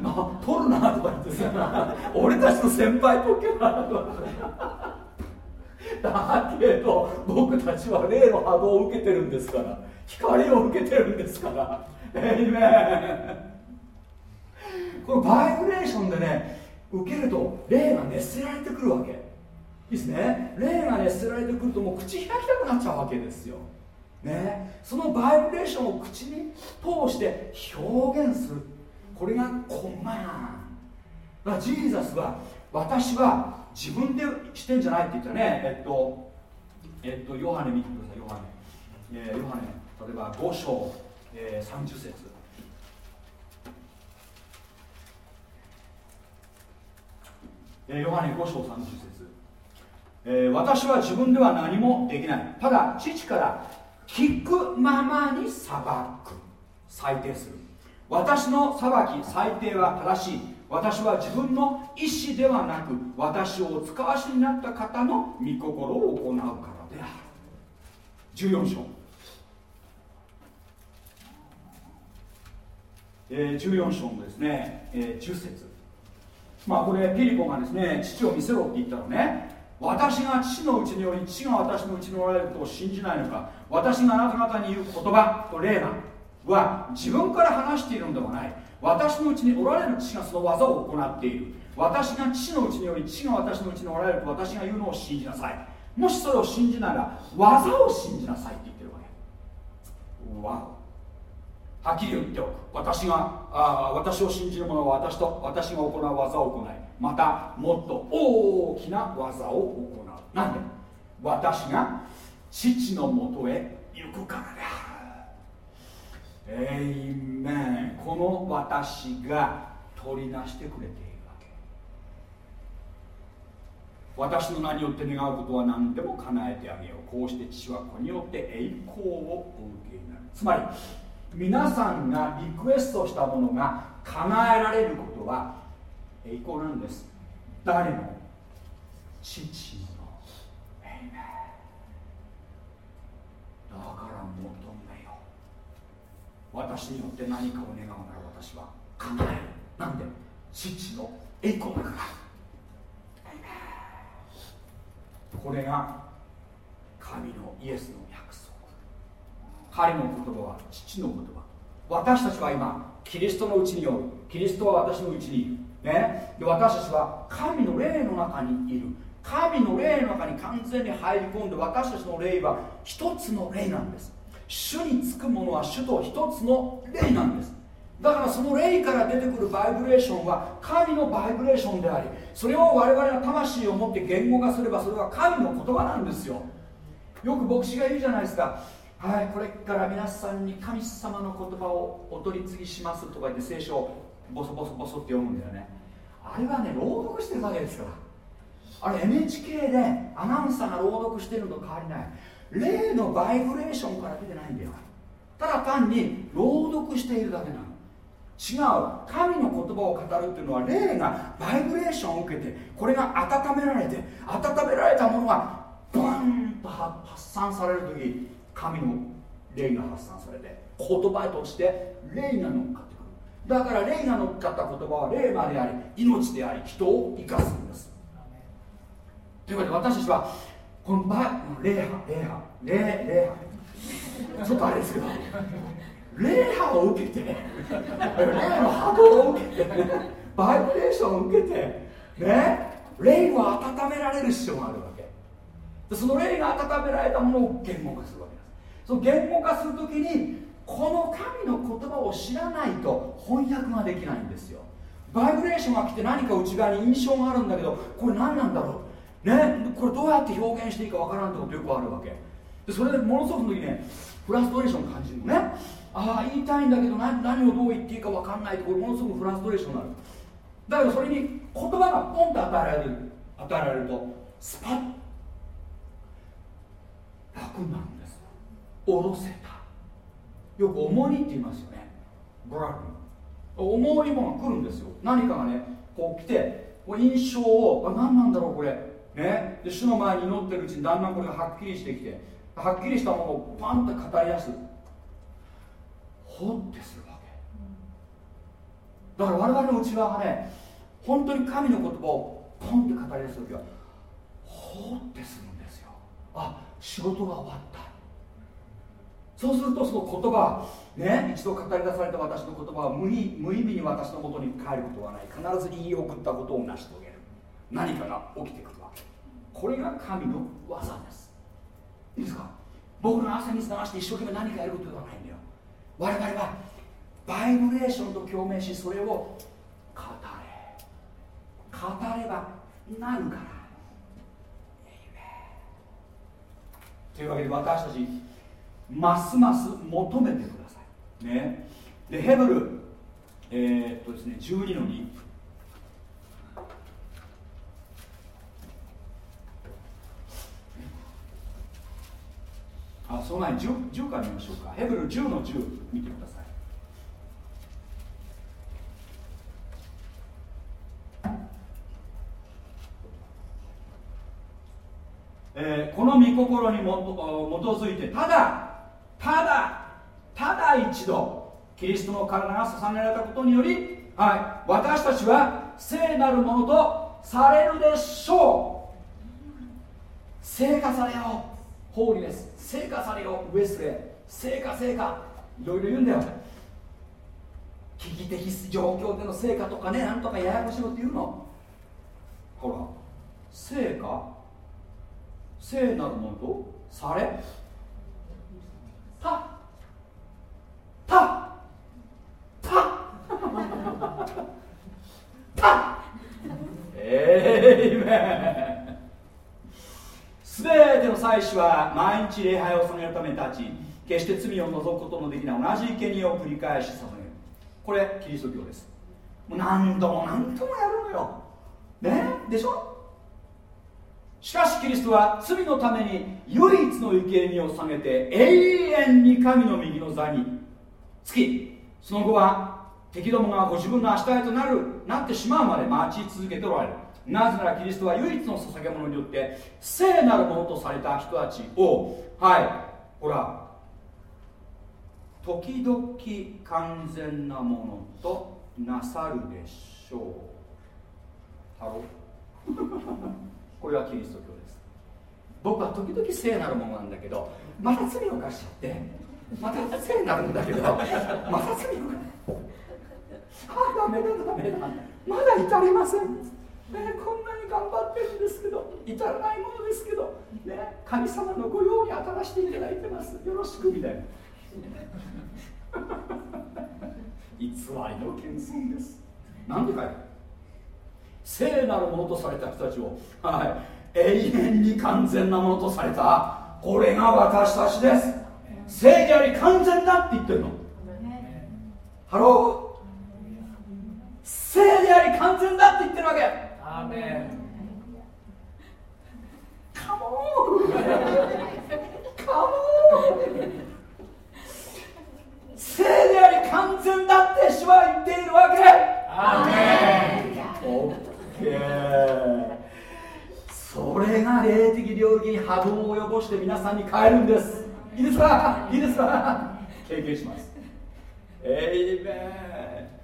A: まあ、取るなとか言ってさ俺たちの先輩特許だとか。だけど僕たちは霊の波動を受けてるんですから。光を受けてるんですから。エイメンこのバイブレーションでね受けると霊が熱せられてくるわけ。いいですね。霊が熱せられてくるともう口開きたくなっちゃうわけですよ。ね。そのバイブレーションを口に通して表現する。これがコマン。だからジーザスは私は自分でしてんじゃないって言ったね。えっとえっとヨハネ見てくださいヨハネ、えーヨハネ。例えば5章、えー30節えーヨハネ5章30節、えー私は自分では何もできない。ただ父から聞くままに裁く。裁定する。私の裁き裁定は正しい。私は自分の意思ではなく私をお使わしになった方の御心を行うからである。14章。えー14章のですね、えー10節。まあこれピリポがですね父を見せろって言ったらね。私が父のうちにおり父が私のうちにおられることを信じないのか。私があなた方に言う言葉と霊馬は自分から話しているのではない。私のうちにおられる父がその技を行っている。私が父のうちにおり父が私のうちにおられると私が言うのを信じなさい。もしそれを信じなら技を信じなさいって言ってるわけ。わはっきり言っておく。私があ私を信じる者は私と私が行う技を行いまたもっと大きな技を行う。なんで？私が父のもとへ行くからである。エイメンこの私が取りなしてくれているわけ。私の名によって願うことは何でも叶えてあげよう。こうして父は子によって栄光をお受けになる。つまり皆さんがリクエストしたものが叶えられることは栄光なんです。誰の？父のエイメンだから求めよ私によって何かを願うなら私は叶える。なんで？父の栄光だから。これが神のイエスの彼の言葉は父の言葉。私たちは今キリストのうちにおる。キリストは私のうちにいる、ね、で私たちは神の霊の中にいる。神の霊の中に完全に入り込んで私たちの霊は一つの霊なんです。主につくものは主と一つの霊なんです。だからその霊から出てくるバイブレーションは神のバイブレーションでありそれを我々が魂を持って言語化すればそれは神の言葉なんですよ。よく牧師が言うじゃないですか。はいこれから皆さんに神様の言葉をお取り次ぎしますとか言って聖書をボソボソボソって読むんだよね。あれはね朗読してるだけですから。あれ NHK でアナウンサーが朗読してるのと変わりない。霊のバイブレーションから出てないんだよ。ただ単に朗読しているだけなの。違う。神の言葉を語るっていうのは霊がバイブレーションを受けてこれが温められて温められたものがバーンと発散される時。神の霊が発散されて言葉として霊が乗っかってくる。だから霊が乗っかった言葉は霊魔であり命であり人を生かすんです。というわけで私たちはこの霊波霊波霊霊波。ちょっとあれですけど霊波を受けて霊の波動を受けてバイブレーションを受けてね霊を温められる必要があるわけ。その霊が温められたものを言語化するわけ。その言語化するときにこの神の言葉を知らないと翻訳ができないんですよ。バイブレーションが来て何か内側に印象があるんだけどこれ何なんだろう？ね？これどうやって表現していいかわからんってことよくあるわけ。でそれでものすごくの時ねフラストレーション感じるのね。ああ言いたいんだけど何何をどう言っていいかわかんないとこれものすごくフラストレーションになる。だけどそれに言葉がポンと与えられる与えられるとスパッ楽になる下ろせた。よく重荷って言いますよね。ブラック重いものが来るんですよ。何かがねこう来て印象をあ何なんだろうこれ。ね。で主の前に祈ってるうちにだんだんこれがはっきりしてきてはっきりしたものをパンと語り出す。ほってするわけ。だから我々の内側がね本当に神の言葉をポンって語り出す時はほってするんですよ。あ仕事が終わった。そうするとその言葉ね一度語り出された私の言葉は無意無意味に私のもとに帰ることはない必ず言い送ったことを成し遂げる。何かが起きてくるわけ。これが神の技です。いいですか？僕の汗水流して一生懸命何かやることではないんだよ。我々はバイブレーションと共鳴しそれを語れ。語ればなるから。というわけで私たちますます求めてください。ね。でヘブルえー、っとですね12の2あその前に 10, 10から見ましょうか。ヘブル10の10見てください。えーこの御心にも基づいてただただただ一度キリストの体が捧げられたことにより、はい、私たちは聖なるものとされるでしょう。聖化されよホーリーです。聖化されよウエスレー聖化聖化。いろいろ言うんだよ。危機的状況での成果とかねなんとかややこしいのって言うの。ほら成果聖なるものとされ？たたたたえいめすべての祭司は毎日礼拝を捧げるために立ち決して罪を除くことのできない同じ生贄を繰り返し捧げる。これキリスト教です。もう何度も何度もやるのよ。ね？でしょ？しキリストは罪のために唯一の生贄を捧げて永遠に神の右の座につきその後は敵どもがご自分の足体となるなってしまうまで待ち続けておられる。なぜならキリストは唯一の捧げ物によって聖なるものとされた人たちをはいほら時々完全なものとなさるでしょう。ハロこれはキリスト教です。僕は時々聖なるものなんだけどまた罪を犯しちゃってまた聖なるんだけどまた罪を犯あダメだダメだまだ至りません。ね、こんなに頑張ってるんですけど至らないものですけど、ね、神様の御用に当たらせていただいてます。よろしくみたいな。偽りの謙遜です。なんでかい？聖なるものとされた人たちを、はい、永遠に完全なものとされた。これが私たちです。聖であり完全だって言ってるの。ハロー聖であり完全だって言ってるわけ。
F: アーメン
A: come on come on聖であり完全だって主は言っているわけ。
F: アーメ
A: オッケーそれが霊的領域に波動を及ぼして皆さんに変えるんです。いいですかいいですか経験しますエイメン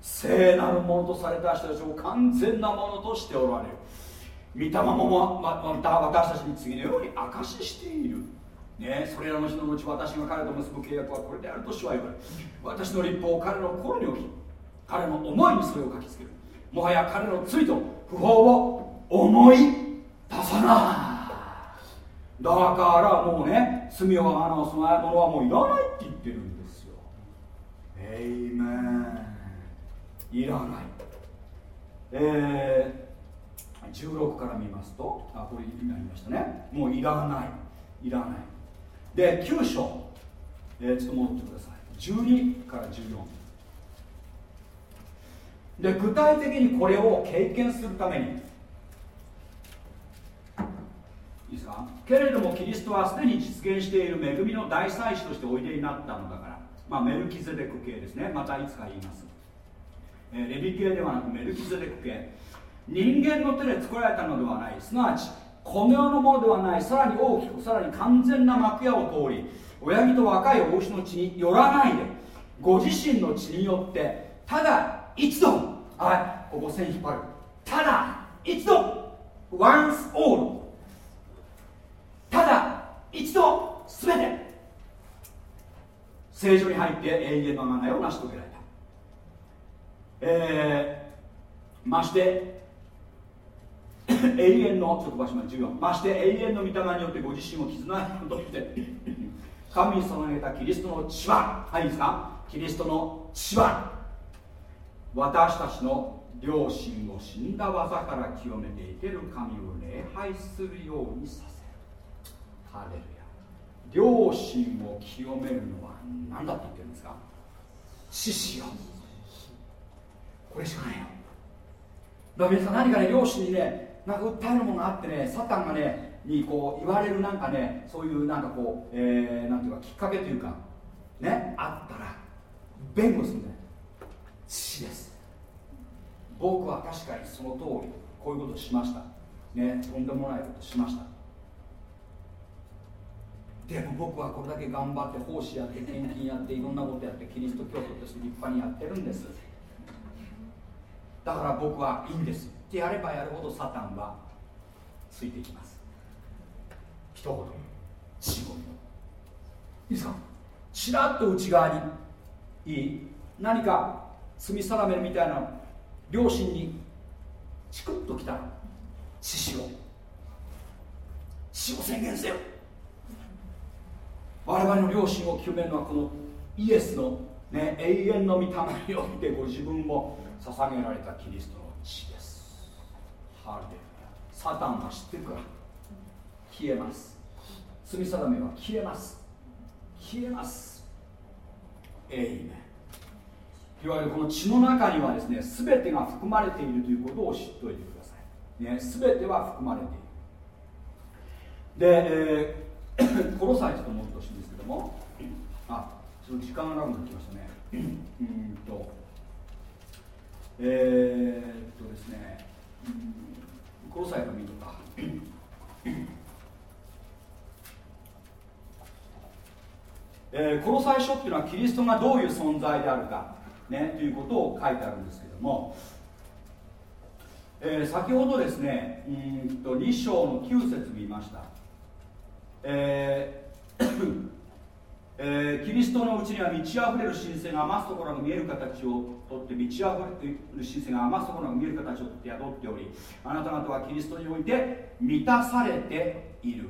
A: 聖なるものとされた人たちを完全なものとしておられる。御霊もままた私たちに次のように証ししている。ね、それらの日の後私が彼と結ぶ契約はこれであると主は言われ私の立法を彼の心に置き彼の思いにそれを書きつける。もはや彼の罪と不法を思い出さない。だからもうね罪をあの備え物はもういらないって言ってるんですよ。エイメンいらない。えー、16から見ますとあこれ今言いましたね。もういらない。いらない。で9章、えーちょっと戻ってください。12から14で具体的にこれを経験するために。いいですか？けれどもキリストはすでに実現している恵みの大祭司としておいでになったのだから、まあ、メルキゼデク系ですね。またいつか言います、えーレビ系ではなくメルキゼデク系。人間の手で作られたのではない。すなわちこの世のものではない。さらに大きくさらに完全な幕屋を通り親木と若いお牛の血によらないでご自身の血によってただ一度。はい。ここ線引っ張る。ただ一度。once all ただ一度。すべて。聖女に入って永遠の名前を成し遂げられた。えー、まして永遠のちょっと飛ばします14まして永遠の御霊によってご自身を絆にとして神に捧げたキリストの血ははいいいですか？キリストの血は私たちの良心を死んだ技から清めていける神を礼拝するようにさせる。ハレルヤ。良心を清めるのは何だって言ってるんですか？獅子よ。これしかないよ。だから皆さん何かね両親にねなんか訴えるものがあってねサタンがねにこう言われるなんかねそういうなんかこう、えー、なんていうかきっかけというかねあったら弁護するんだよ。死です僕は確かにその通りこういうことをしました。ねとんでもないことしました。でも僕はこれだけ頑張って奉仕やって献金やっていろんなことやってキリスト教徒として立派にやってるんです。だから僕はいいんです。ってやればやるほどサタンはついてきます。一言。死後いいですか？ちらっと内側に。いい？何か？罪定めみたいな両親にチクッときた死死を。死を宣言せよ。我々の両親を清めるのはこのイエスの、ね、永遠の御霊によってご自分を捧げられたキリストの血です。ハレルサタンは知ってるか。ら消えます。罪定めは消えます。消えます。エイメン。いわゆるこの血の中にはですね全てが含まれているということを知っておいてください、ね、全ては含まれている。で、えー コロサイちょっと戻ってほしいんですけどもあちょっと時間がなくなってきましたね。うんとえー、っとですねうんコロサイから見るか。えー、コロサイ書っていうのはキリストがどういう存在であるか、ね、ということを書いてあるんですけども、えー先ほどですねうんと2章の9節見ました、えー えーキリストのうちには満ち溢れる神聖が余すところが見える形をとって満ち溢れる神聖が余すところが見える形をとって宿っておりあなた方はキリストにおいて満たされている。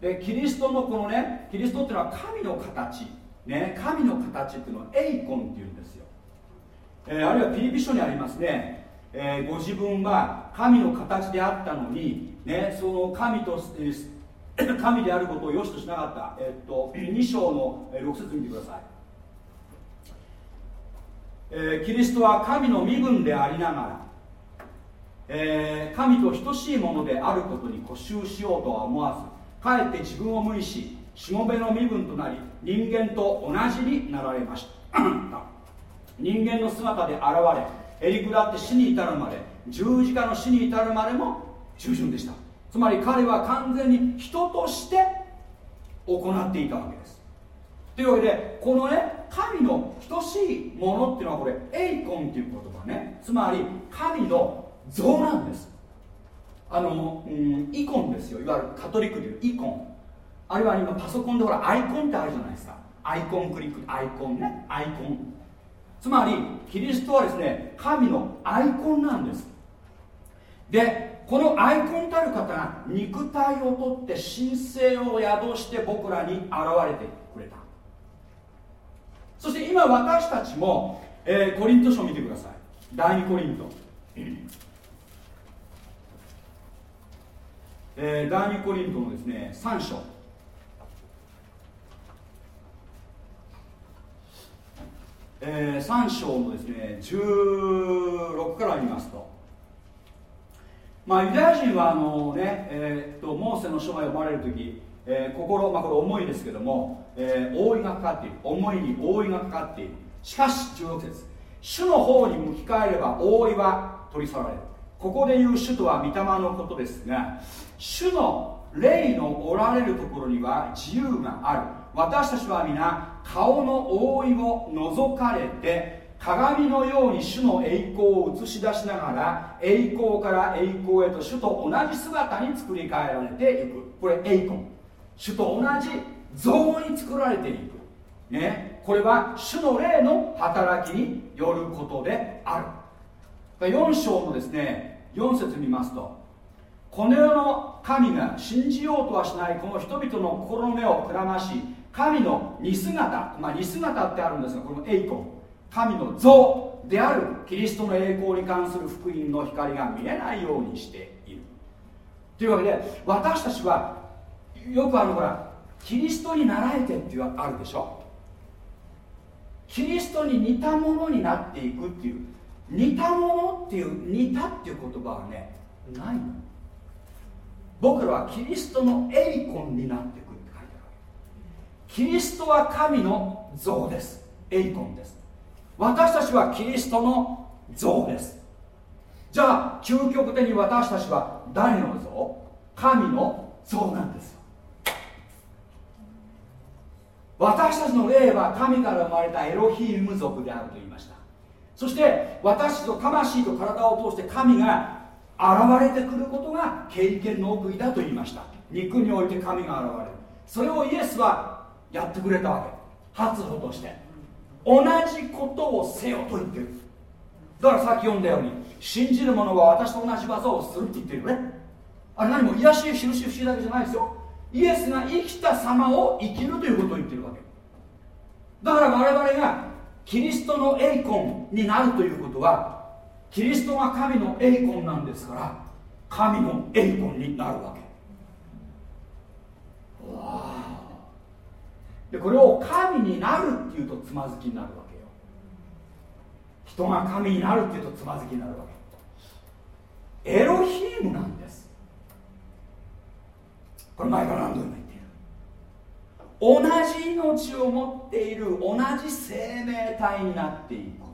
A: でキリストのこのねキリストっていうのは神の形。ね神の形っていうのはエイコンっていう、えーあるいはピリピ書にありますね、えーご自分は神の形であったのに、ね、その神と、神であることを良しとしなかった、えっと2章の6節見てください、えーキリストは神の身分でありながら、えー神と等しいものであることに固執しようとは思わずかえって自分を無にししもべの身分となり人間と同じになられました。人間の姿で現れへりくだって死に至るまで十字架の死に至るまでも従順でした。つまり彼は完全に人として行っていたわけです。というわけでこのね神の等しいものっていうのはこれエイコンっていう言葉ね。つまり神の像なんです。あの、うん、イコンですよ。いわゆるカトリックでいうイコン。あるいは今パソコンでほらアイコンってあるじゃないですか。アイコンクリックアイコンね。アイコン。つまりキリストはですね神のアイコンなんです。でこのアイコンたる方が肉体をとって神聖を宿して僕らに現れてくれた。そして今私たちも、えーコリント書を見てください。第2コリント、えー第2コリントのですね3章。えー3章のですね16から見ますと。まあ、ユダヤ人はあの、ねえーっとモーセの書が読まれる時、えー心、まあ、これ思いですけども、え覆いがかかっている。思いに覆いがかかっている。しかし16節主の方に向き返れば覆いは取り去られる。ここで言う主とは御霊のことですが主の霊のおられるところには自由がある。私たちは皆顔の覆いを除かれて鏡のように主の栄光を映し出しながら栄光から栄光へと主と同じ姿に作り変えられていく。これ栄光。主と同じ像に作られていく。ね。これは主の霊の働きによることである。4章のですね4節見ますとこの世の神が信じようとはしないこの人々の心の目をくらまし神の似姿まあ似姿ってあるんですがこの栄光神の像であるキリストの栄光に関する福音の光が見えないようにしている。というわけで私たちはよくあのほらキリストに習えてっていうあるでしょ。キリストに似たものになっていくっていう似たものっていう似たっていう言葉はねないの。僕らはキリストの栄光になっていくって書いてあるわけキリストは神の像です。栄光です。私たちはキリストの像です。じゃあ究極的に私たちは誰の像？神の像なんです私たちの霊は神から生まれたエロヒーム族であると言いました。そして私たちの魂と体を通して神が現れてくることが経験の奥義だと言いました。肉において神が現れる。それをイエスはやってくれたわけ。発歩として。同じことをせよと言ってる。だからさっき読んだように信じる者は私と同じ技をするって言ってるよね。あれ何も癒し印不思議だけじゃないですよ。イエスが生きた様を生きるということを言ってるわけ。だから我々がキリストの栄光になるということはキリストが神の栄光なんですから神の栄光になるわけ。わあ。でこれを神になるっていうとつまずきになるわけよ。人が神になるっていうとつまずきになるわけ。エロヒームなんです。これ前から何度も言っている。同じ命を持っている同じ生命体になっていくこ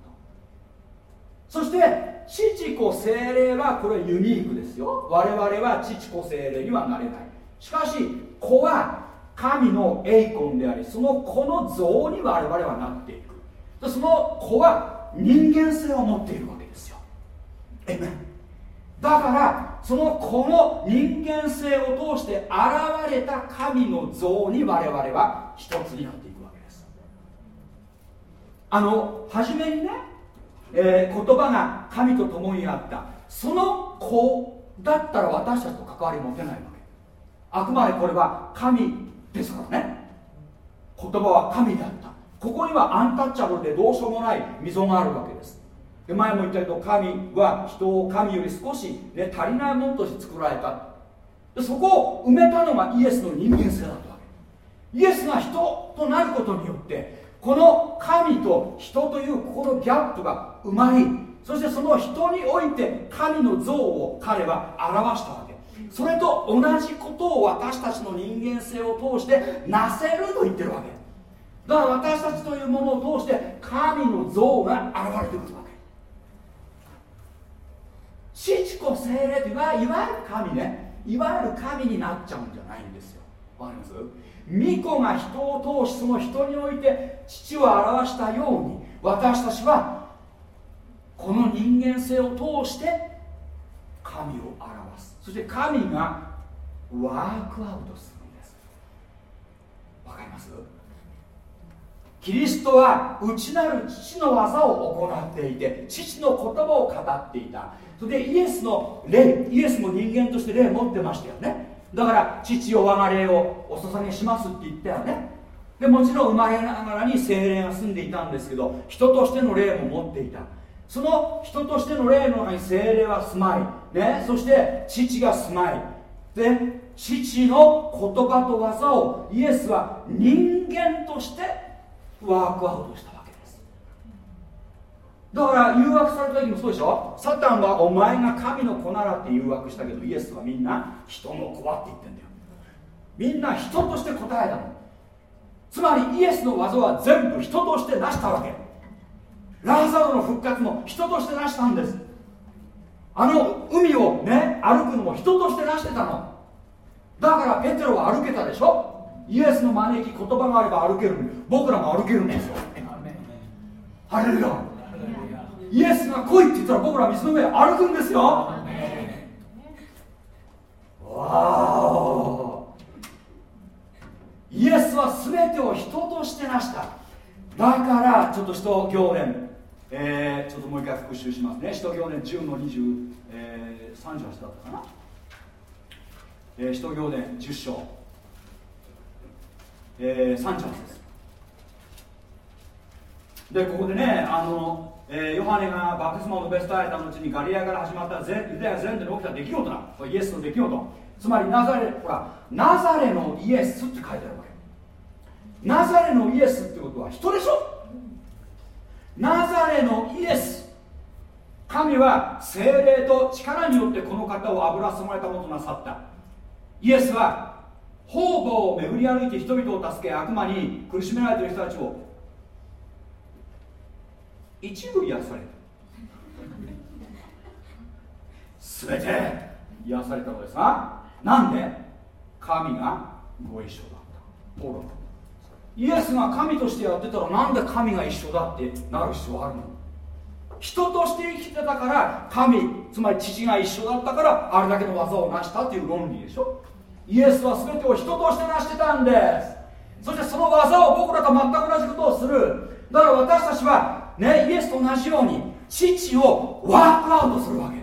A: と。そして父子精霊はこれユニークですよ。我々は父子精霊にはなれない。しかし子は神の栄光でありその子の像に我々はなっていく。その子は人間性を持っているわけですよ。えめだからその子の人間性を通して現れた神の像に我々は一つになっていくわけです。あの初めにね、えー言葉が神と共にあった。その子だったら私たちと関わり持てないわけ。あくまでこれは神ですからね。言葉は神であった。ここにはアンタッチャブルでどうしようもない溝があるわけです。で前も言ったけど神は人を神より少し、ね、足りないものとして作られた。でそこを埋めたのがイエスの人間性だったわけ。イエスが人となることによってこの神と人というこのギャップが埋まりそしてその人において神の像を彼は表したわけ。それと同じことを私たちの人間性を通してなせると言ってるわけ。だから私たちというものを通して神の像が現れてくるわけ。父子精霊といわいわゆる神ね。いわゆる神になっちゃうんじゃないんですよ。わかります？巫女が人を通しその人において父を表したように私たちはこの人間性を通して神を表す。そして神がワークアウトするんです。わかります？キリストは内なる父の技を行っていて父の言葉を語っていた。それでイエスの霊イエスも人間として霊を持ってましたよね。だから父よ我が霊をお捧げしますって言ったよね。でもちろん生まれながらに精霊が住んでいたんですけど人としての霊も持っていた。その人としての霊の中に精霊は住まい、ね、そして父が住まい。で父の言葉と技をイエスは人間としてワークアウトしたわけです。だから誘惑された時もそうでしょ？サタンはお前が神の子ならって誘惑したけどイエスはみんな人の子はって言ってんだよ。みんな人として答えたの。つまりイエスの技は全部人として成したわけ。ラザロの復活も人として成したんです。あの海をね歩くのも人として成してたの。だからペテロは歩けたでしょ。イエスの招き言葉があれば歩ける僕らも歩けるんですよ。ハレルヤ。イエスが来いって言ったら僕ら水の上歩くんですよ。わお。イエスは全てを人としてなした。だからちょっと使徒行伝、えー、ちょっともう一回復習しますね。使徒行伝10の20、えー、38だったかな、えー、使徒行伝10章。えー、38です。でここでねあの、えーヨハネがバプテスマを述べ伝えた後にガリアから始まった全ユダヤ全土に起きた出来事だ。これイエスの出来事。つまりナザレほらナザレのイエスって書いてあるわけ。ナザレのイエスってことは人でしょ？ナザレのイエス。神は精霊と力によってこの方を油注まれたものとなさった。イエスは方々を巡り歩いて人々を助け悪魔に苦しめられている人たちを一部癒された。全て癒されたのですがなんで神がご一緒だったほらイエスが神としてやってたらなんで神が一緒だってなる必要あるの？人として生きてたから神つまり父が一緒だったからあれだけの技を成したっていう論理でしょ？イエスは全てを人として成してたんです。そしてその技を僕らと全く同じことをする。だから私たちはねイエスと同じように父をワークアウトするわけ。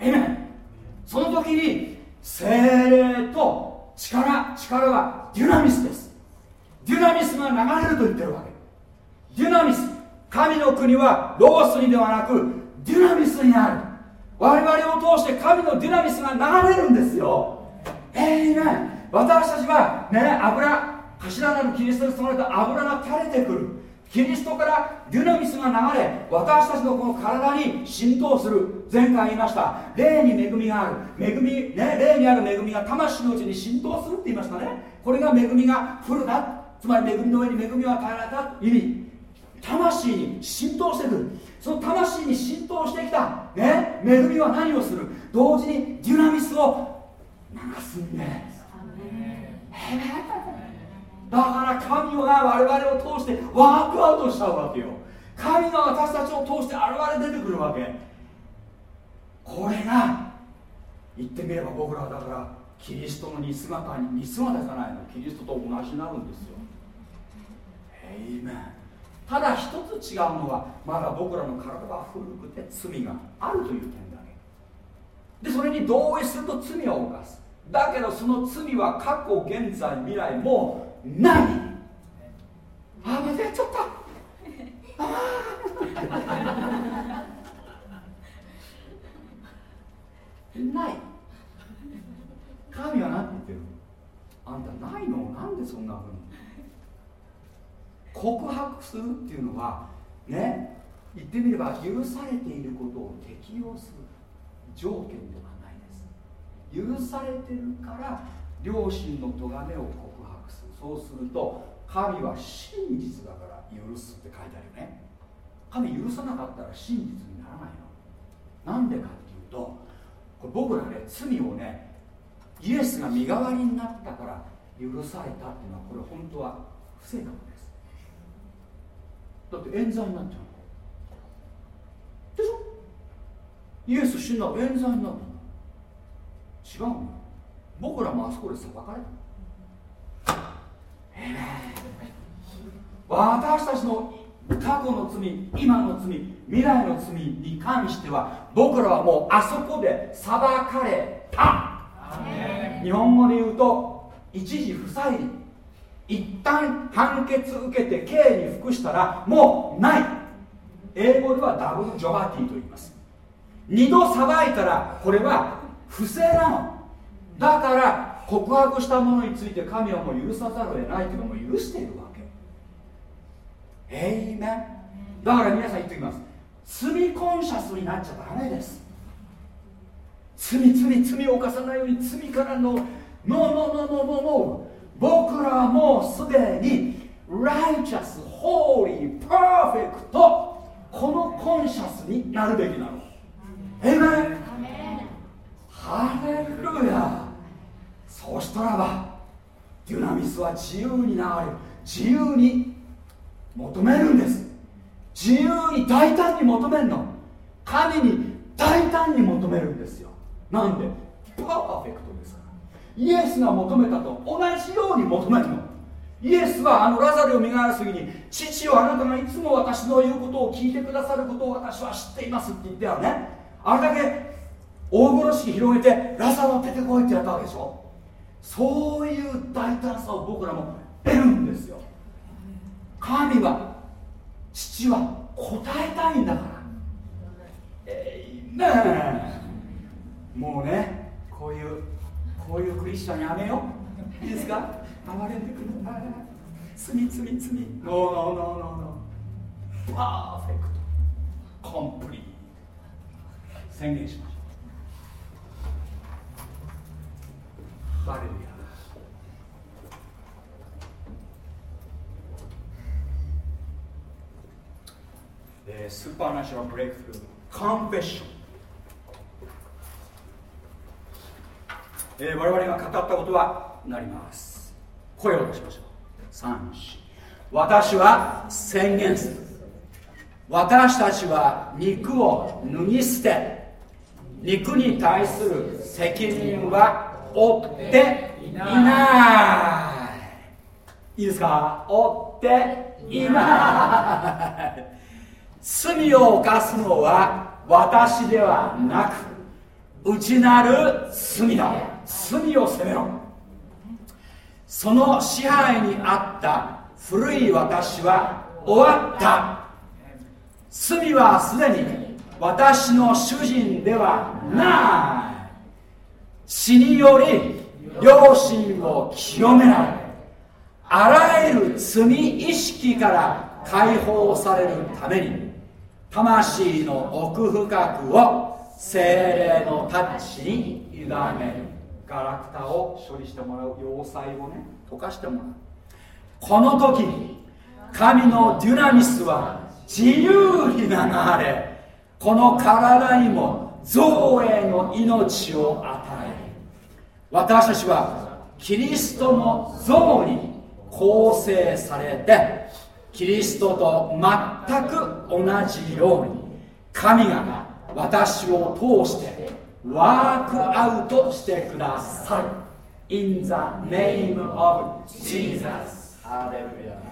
A: えめその時に精霊と力力はデュナミスです。デュナミスが流れると言ってるわけ。デュナミス。神の国はロゴスにではなくデュナミスにある。我々を通して神のデュナミスが流れるんですよ。えいめ私たちはね油頭なるキリストに包まれた油が垂れてくる。キリストからデュナミスが流れ私たちのこの体に浸透する。前回言いました。霊に恵みがある。恵み、ね、霊にある恵みが魂のうちに浸透するって言いましたね。これが恵みがフルだつまり恵みの上に恵みを与えられた意味。魂に浸透してく。るその魂に浸透してきた、ね、恵みは何をする？同時にデュナミスを流すんですだから神が我々を通してワークアウトしちゃうわけよ。神が私たちを通して現れ出てくるわけ。これが言ってみれば僕らはだからキリストの似姿に似姿じゃないの。キリストと同じになるんですよただ一つ違うのはまだ僕らの体は古くて罪があるという点だけ。でそれに同意すると罪を犯す。だけどその罪は過去現在未来もない。あ間違っちゃった。あー。ない。神は何て言ってるあんたないの？なんでそんなふうに？告白するっていうのはね言ってみれば許されていることを適用する条件ではないです。許されてるから両親の咎めを告白する。そうすると神は真実だから許すって書いてあるよね。神許さなかったら真実にならないの。なんでかっていうとこれ僕らね罪をねイエスが身代わりになったから許されたっていうのはこれ本当は不正確ですだって冤罪になっちゃうでしょ？イエス死んだら冤罪になるの。違うの。僕らもあそこで裁かれた。ええ私たちの過去の罪今の罪未来の罪に関しては僕らはもうあそこで裁かれた。日本語で言うと一時不再理一旦判決受けて刑に服したらもうない。英語ではダブルジョバティと言います。二度裁いたらこれは不正なの。だから告白したものについて神はもう許さざるを得ないというのも許しているわけ。えいめだから皆さん言っておきます。罪コンシャスになっちゃダメです。罪罪罪を犯さないように罪からのノーノーノーノーノーノー僕らはもうすでに righteous, holy, perfect このコンシャスになるべきなの。えめハレルヤそうしたらばデュナミスは自由になれる自由に求めるんです。自由に大胆に求めるの。神に大胆に求めるんですよ。なんで？パーフェクトイエスが求めたと同じように求めるの。イエスはあのラザルを身代わる時に父よあなたがいつも私の言うことを聞いてくださることを私は知っていますって言ってよねあれだけ大風呂敷広げてラザロ出てこいってやったわけでしょ。そういう大胆さを僕らも得るんですよ。神は父は答えたいんだから。えいめん。もうねこういうこういうクリスチャンやめよう。いいですか？哀れんでくる罪罪罪。ノーノーノーノーノーパーフェクトコンプリート宣言しましょう。ハレルヤえースーパーナショナルブレイクフルー。コンフェッションえー我々が語ったことはなります。声を出しましょう。三四。私は宣言する。私たちは肉を脱ぎ捨て。肉に対する責任は負っていない。いいですか？負っていない。罪を犯すのは私ではなく内なる罪だ。罪を責めろ。その支配にあった古い私は終わった。罪はすでに私の主人ではない。死により良心を清められあらゆる罪意識から解放されるために魂の奥深くを精霊のタッチに委ねる。ガラクタを処理してもらう要塞をね。溶かしてもらう。この時神のデュナミスは自由に流れこの体にも造営の命を与え私たちはキリストの像に構成されてキリストと全く同じように神が私を通してワークアウトしてくださる In the name of Jesus. ハレルヤ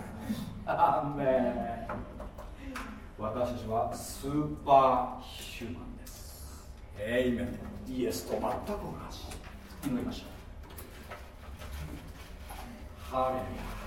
A: アーメン私たちはスーパーヒューマンです。エイメンイエスと全く同じ。祈りましょう。ハレルヤ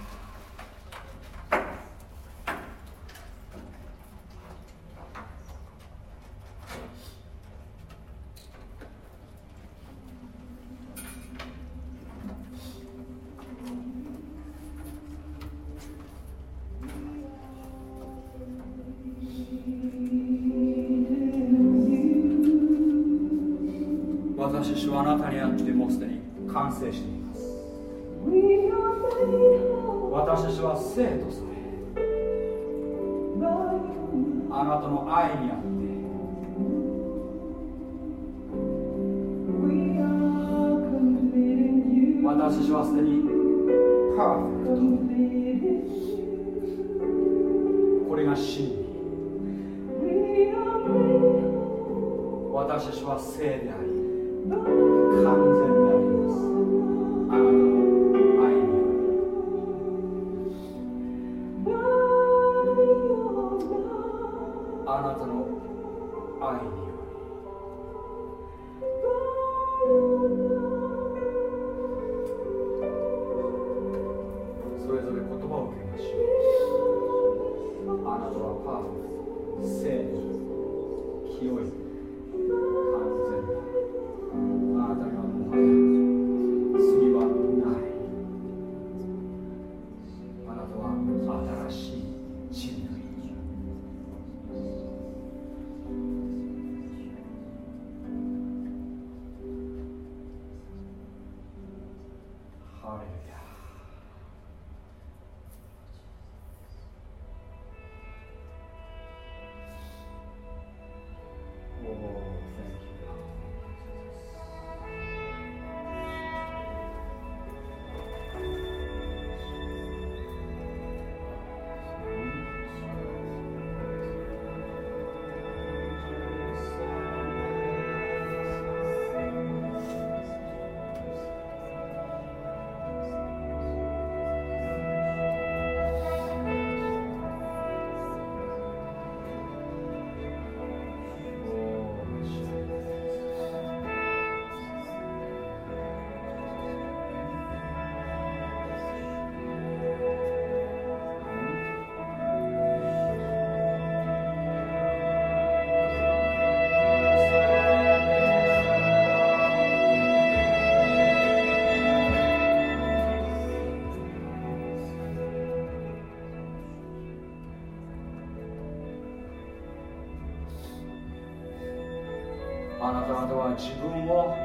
A: を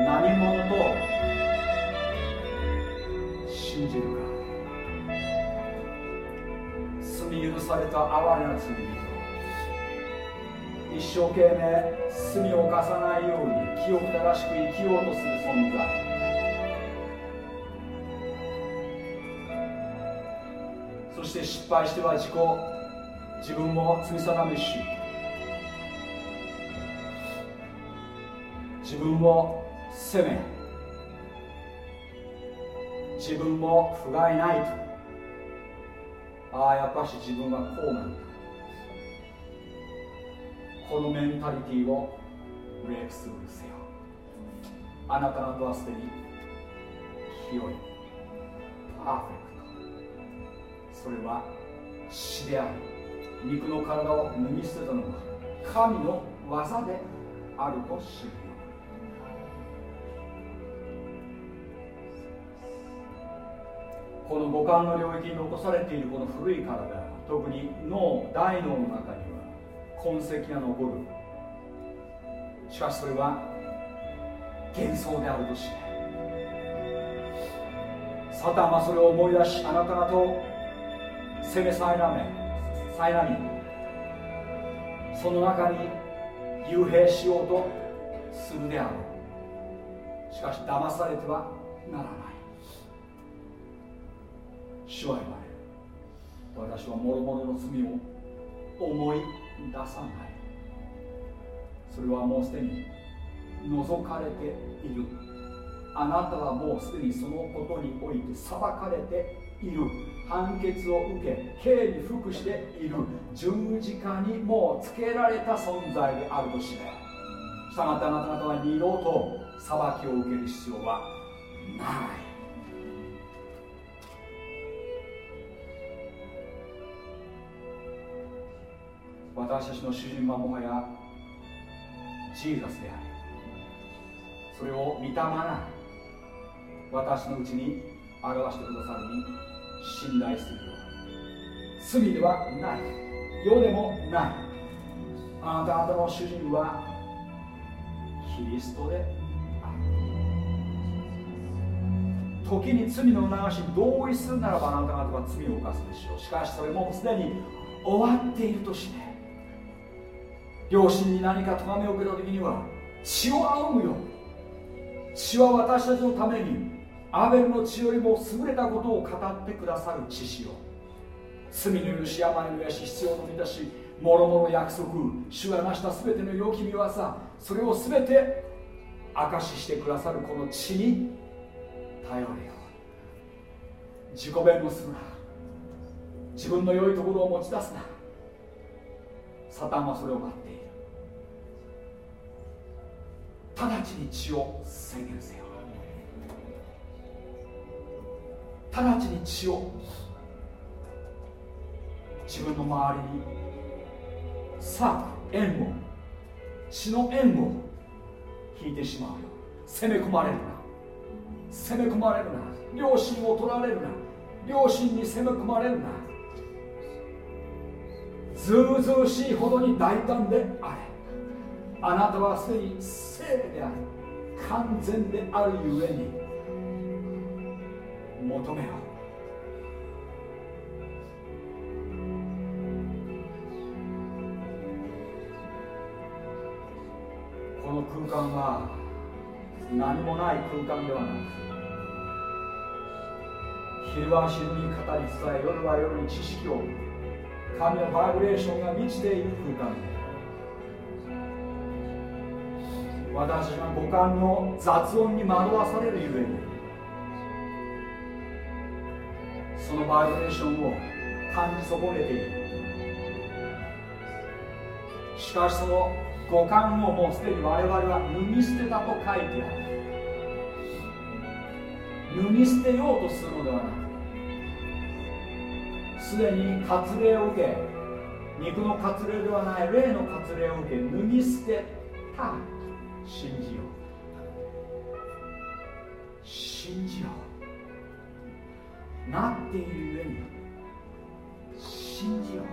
A: 何者と信じるか。罪許された哀れな罪人。一生懸命罪を犯さないように清く正しく生きようとする存在。そして失敗しては自己自分も罪定めし。自分を責め自分も不甲斐ないと。ああやっぱし自分はこうなんだ。このメンタリティーをブレイクスルーせよ。あなた方はすでに清いパーフェクト。それは死であり肉の体を脱ぎ捨てたのは神の技であると知る。この五感の領域に残されているこの古い体特に脳大脳の中には痕跡が残るしかしそれは幻想であるとしてサタンはそれを思い出しあなた方を責めさいなめさいなみその中に幽閉しようとするであろう。しかし騙されてはならない。主は言われる。私は諸々の罪を思い出さない。それはもうすでに除かれている。あなたはもうすでにそのことにおいて裁かれている。判決を受け刑に服している。十字架にもうつけられた存在であるとしてしたがってあなた方は二度と裁きを受ける必要はない。私たちの主人はもはやジーザスでありそれを御霊が私のうちに表してくださるに信頼するよう罪ではない。世でもない。あなた方の主人はキリストである。時に罪の流しに同意するならばあなた方は罪を犯すでしょう。しかしそれもすでに終わっているとして両親に何か咎めを受けた時には血を仰ぐよ血は私たちのためにアベルの血よりも優れたことを語ってくださる血潮。罪の許し病の癒し必要の満たしもろもろ約束主が成した全ての良き見業それを全て証ししてくださるこの血に頼れよ。自己弁護するな。自分の良いところを持ち出すな。サタンはそれを待っている。直ちに血を宣言せよ直ちに血を自分の周りにサーク円を血の円を引いてしまうよ攻め込まれるな攻め込まれるな両親を取られるな両親に攻め込まれるなずうずうしいほどに大胆であれあなたはすでに聖であり完全であるゆえに求めよう。この空間は何もない空間ではなく昼は昼に語り伝え夜は夜に知識を神のバイブレーションが満ちている空間で。私が五感の雑音に惑わされるゆえにそのバイブレーションを感じ損ねている。しかしその五感をもうすでに我々は脱ぎ捨てたと書いてある。脱ぎ捨てようとするのではなくすでに割礼を受け肉の割礼ではない霊の割礼を受け脱ぎ捨てた。信じよう。信じよう。なっているゆえに信じよう。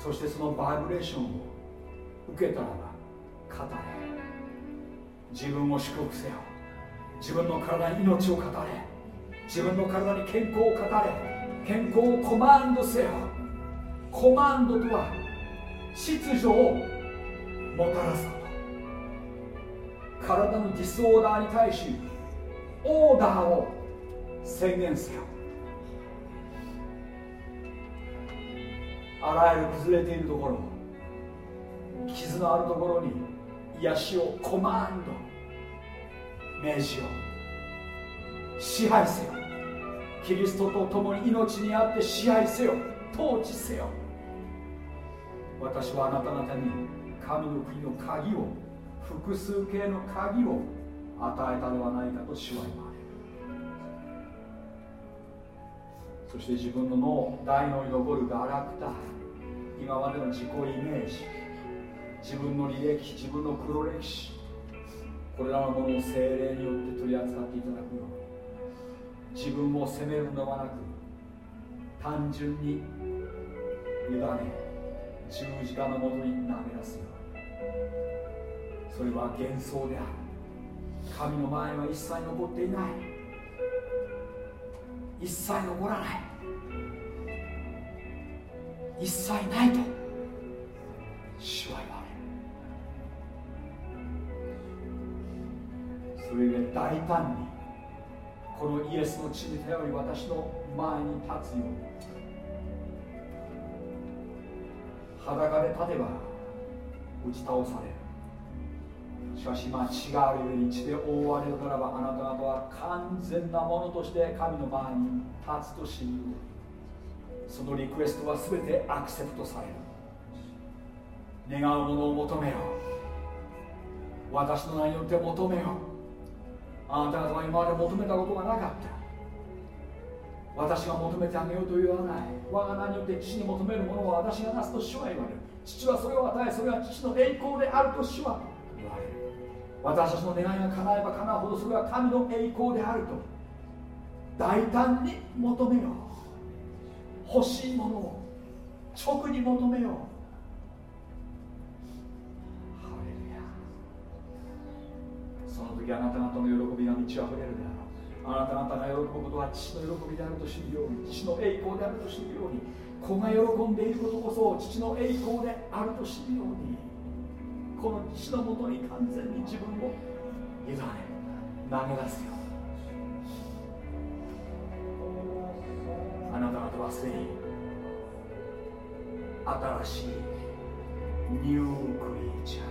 A: そしてそのバイブレーションを受けたらば語れ。自分を祝福せよ。自分の体に命を語れ。自分の体に健康を語れ。健康をコマンドせよ。コマンドとは秩序をもたらすこと体のディスオーダーに対しオーダーを宣言せよ。あらゆる崩れているところ傷のあるところに癒しをコマンド命じよ支配せよ。キリストと共に命にあって支配せよ。統治せよ。私はあなた方に神の国の鍵を複数形の鍵を与えたではないかと主は言われるそして自分の脳大脳に残るガラクタ。今までの自己イメージ。自分の履歴自分の黒歴史。これらのものを精霊によって取り扱っていただくように。自分を責めるのではなく単純に委ね十字架のもとに投げ出すよそれは幻想である。神の前は一切残っていない。一切残らない。一切ないと。主は言われる。それゆえ大胆にこのイエスの血に頼り私の前に立つように。裸で立てば打ち倒される。しかし今血があるように血で覆われるならばあなた方は完全なものとして神の前に立つと知る。そのリクエストは全てアクセプトされる。願うものを求めよう。私の名によって求めよう。あなた方は今まで求めたことがなかった。私が求めてあげようと言わない。我が名によって父に求めるものは私がなすと主は言われる。父はそれを与えそれは父の栄光であると主は言われる。私たちの願いが叶えば叶うほどそれは神の栄光であると。大胆に求めよう。欲しいものを直に求めよう。ハレルヤ。その時あなた方の喜びが満ち溢れるであろう。あなた方が喜ぶことは父の喜びであると知るように父の栄光であると知るように子が喜んでいることこそ父の栄光であると知るようにこの父のもとに完全に自分を委ね投げ出すよあなた方はすでに新しいニュークリーチャー。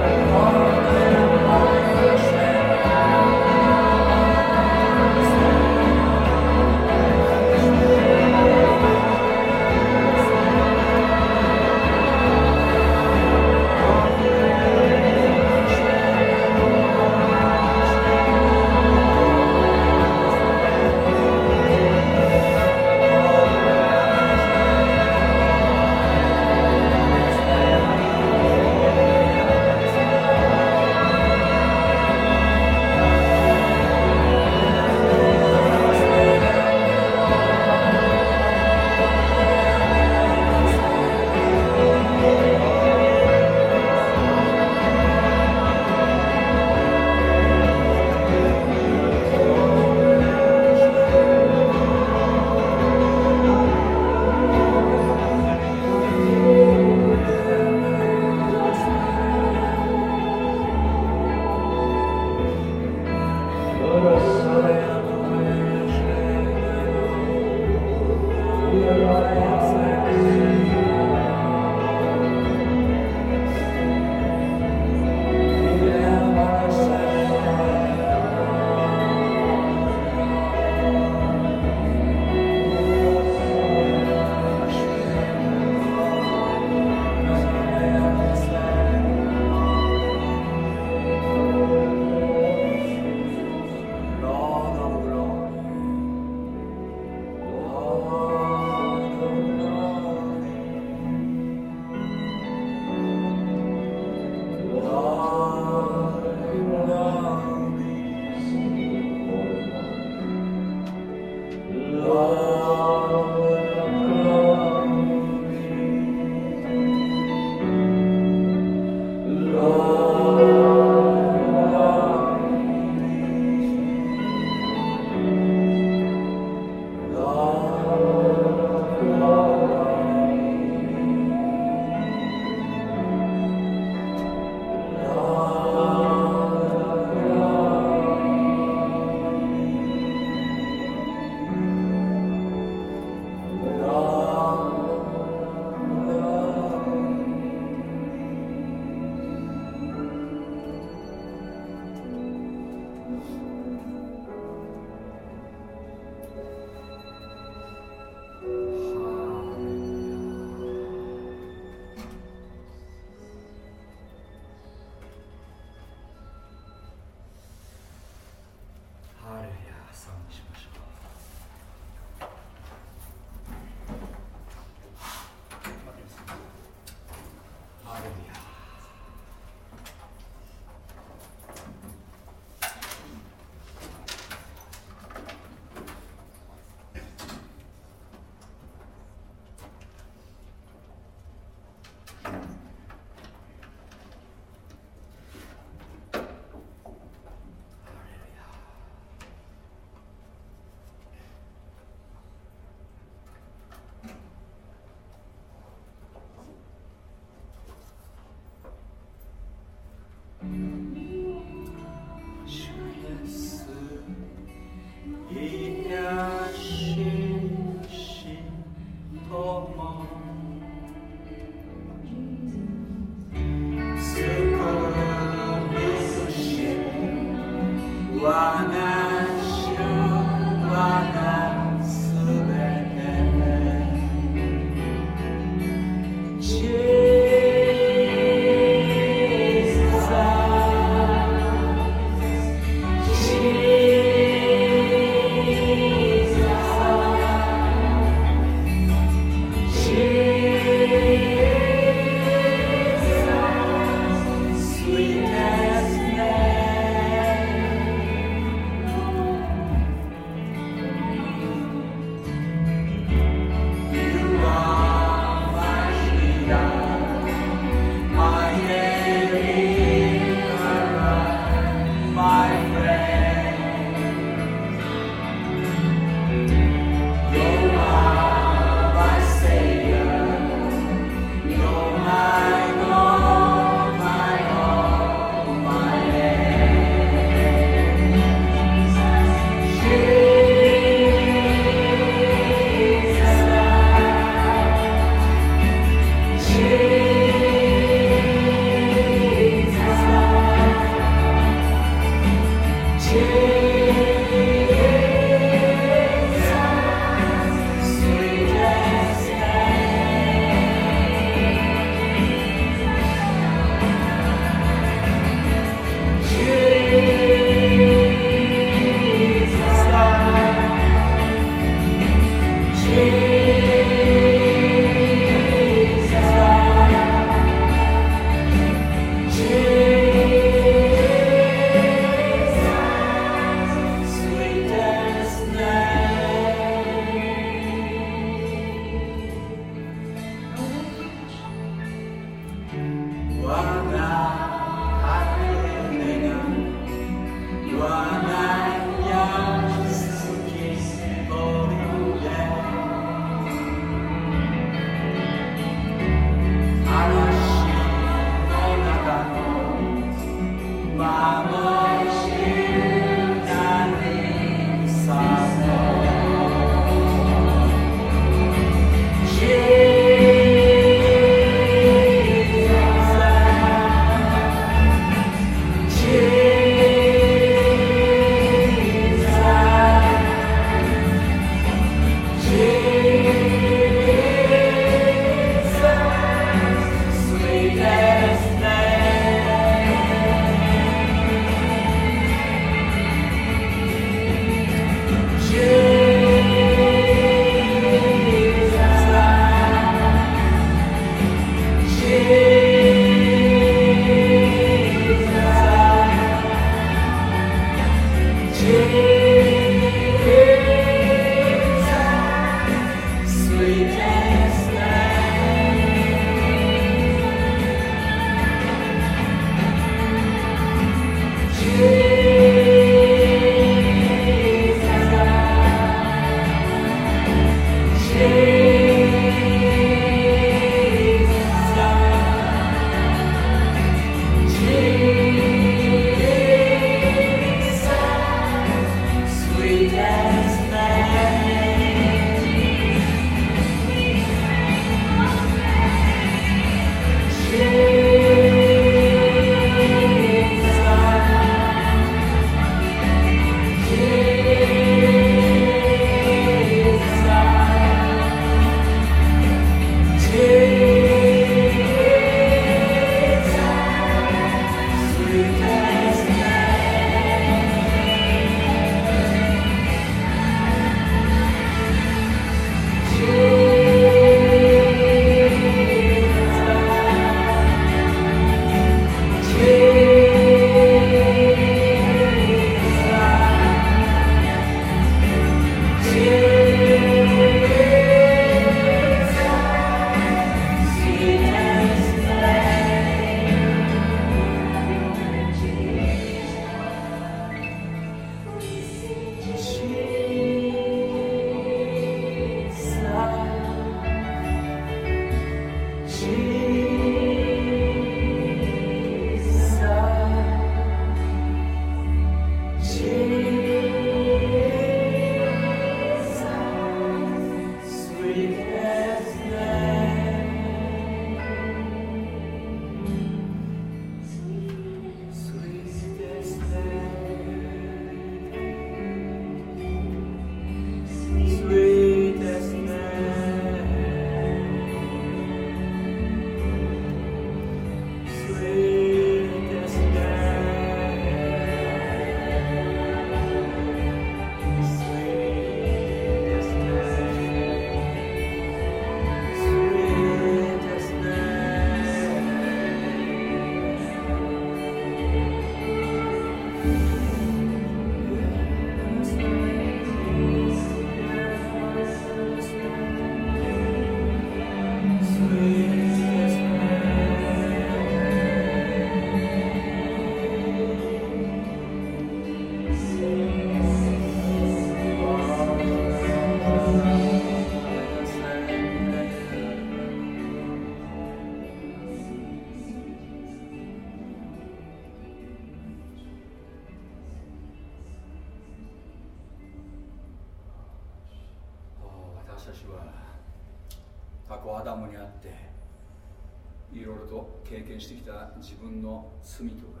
A: 経験してきた自分の罪とか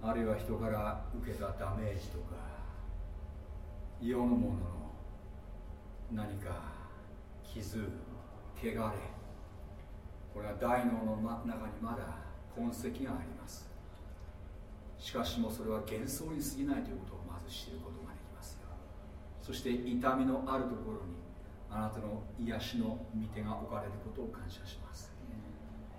A: あるいは人から受けたダメージとか世のものの何か傷汚れこれは大脳の中にまだ痕跡があります。しかしもそれは幻想に過ぎないということをまず知ることができますよ。そして痛みのあるところにあなたの癒しの御手が置かれることを感謝します。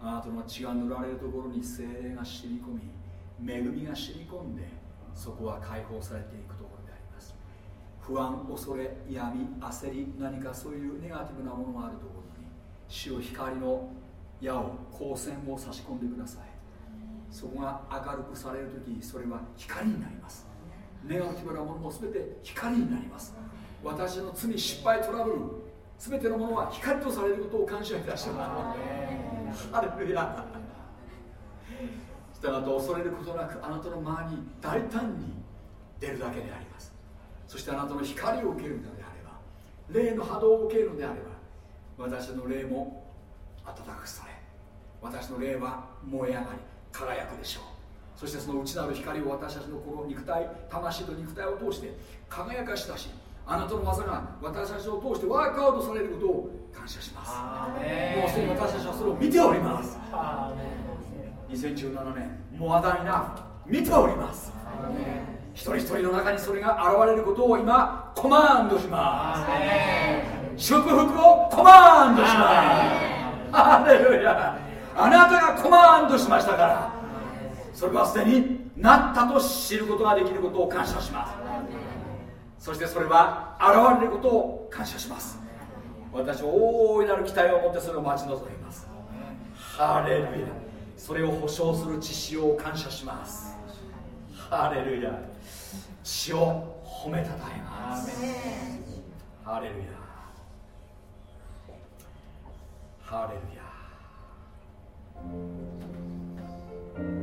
A: あなたの血が塗られるところに精霊が染み込み恵みが染み込んでそこは解放されていくところであります。不安恐れ闇焦り何かそういうネガティブなものがあるところに主を光の矢を光線を差し込んでください。そこが明るくされる時それは光になります。ネガティブなものも全て光になります。私の罪失敗トラブル全てのものは光とされることを感謝いたします。ハレルヤ。したがって恐れることなくあなたの前に大胆に出るだけであります。そしてあなたの光を受けるのであれば霊の波動を受けるのであれば私の霊も温かくされ私の霊は燃え上がり輝くでしょう。そしてその内なる光を私たちのこの肉体魂と肉体を通して輝かし出しあなたの技が私たちを通してワークアウトされることを感謝します。もうすでに私たちはそれを見ております。2017年モアダイナ見ております。一人一人の中にそれが現れることを今コマンドします。祝福をコマンドします。ハレルヤ。あなたがコマンドしましたから。それはすでになったと知ることができることを感謝しますそしてそれは現れることを感謝します。私は大いなる期待を持ってそれを待ち望みます。ハレルヤ。それを保証する知識を感謝します。ハレルヤ。血を褒めたたえます。ハレルヤ。ハレルヤ「「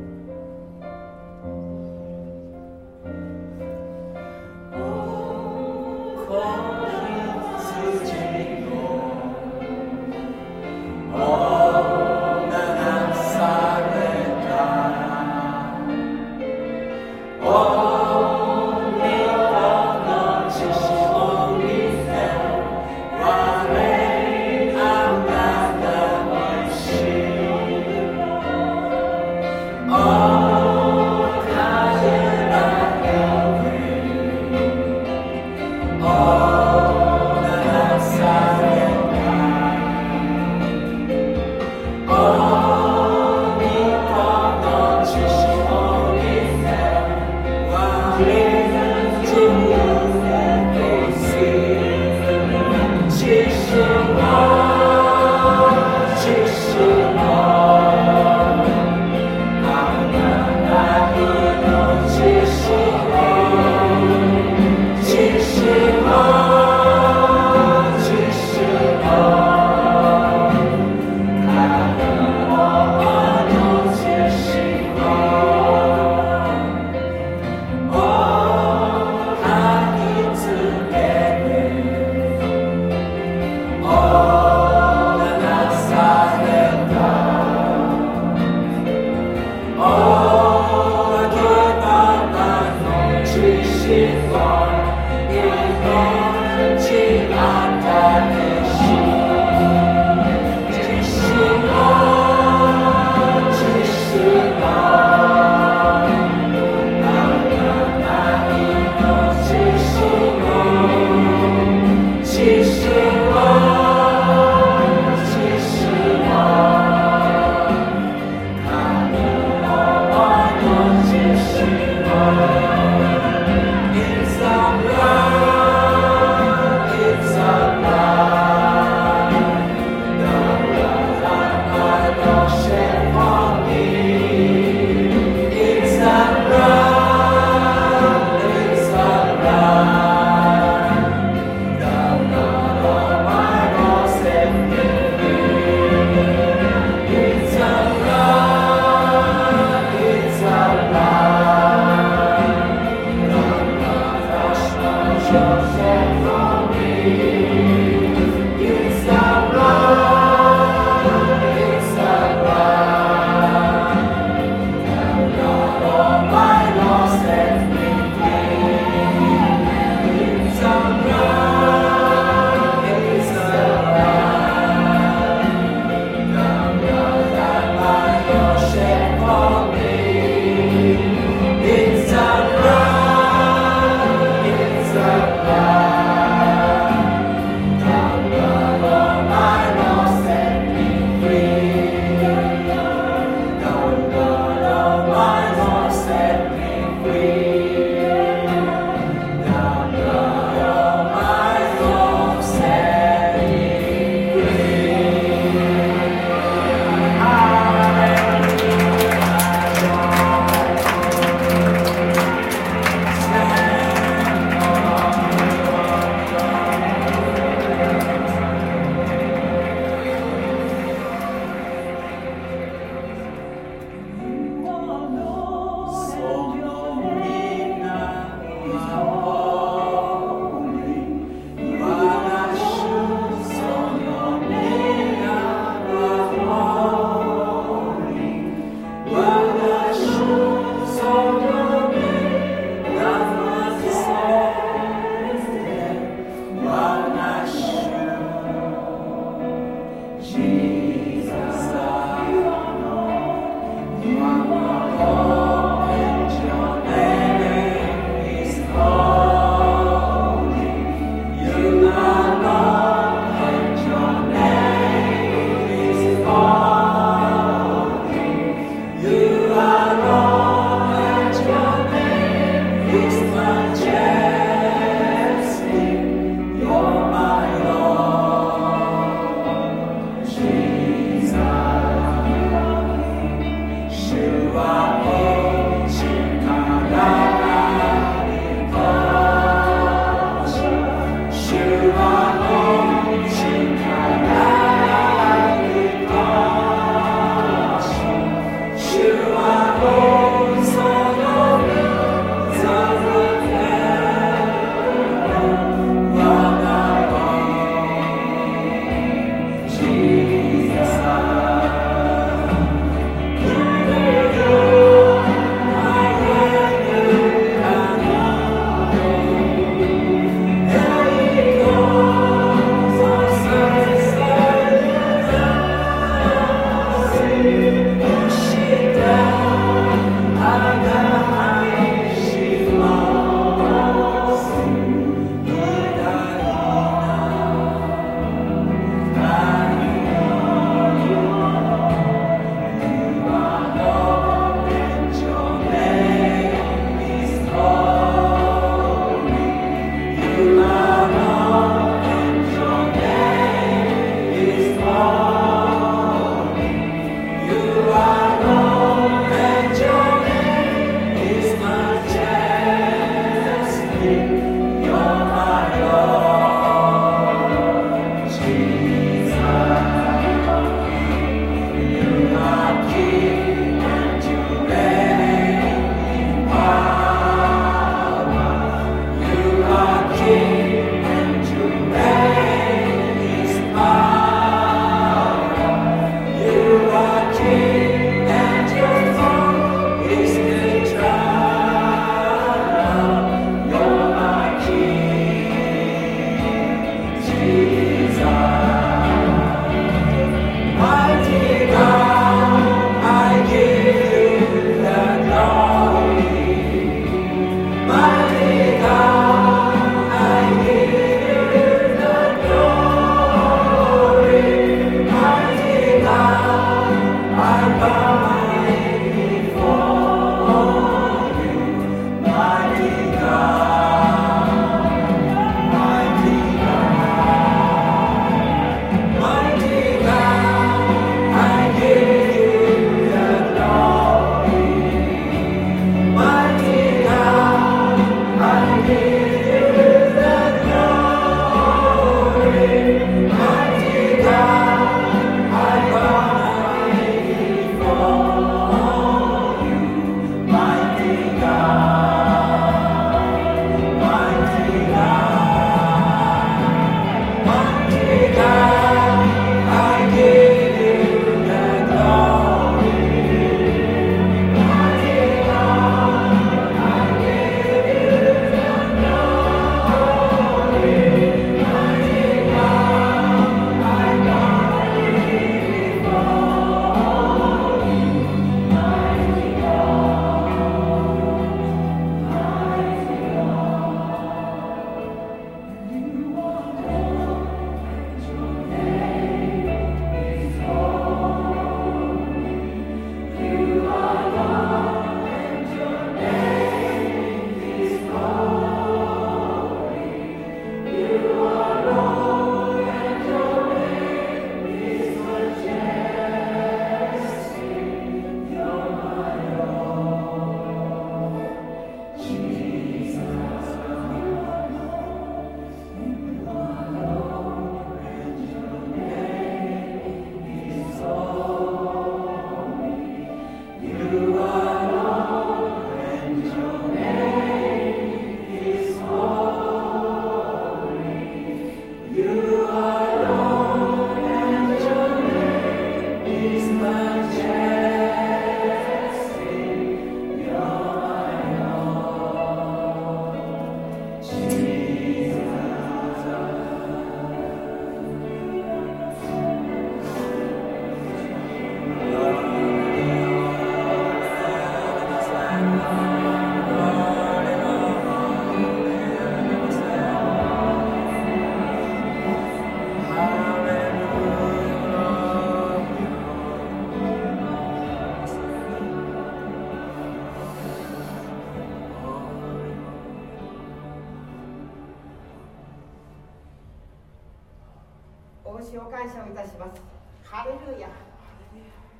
C: 謝をいたします。ハレルヤ。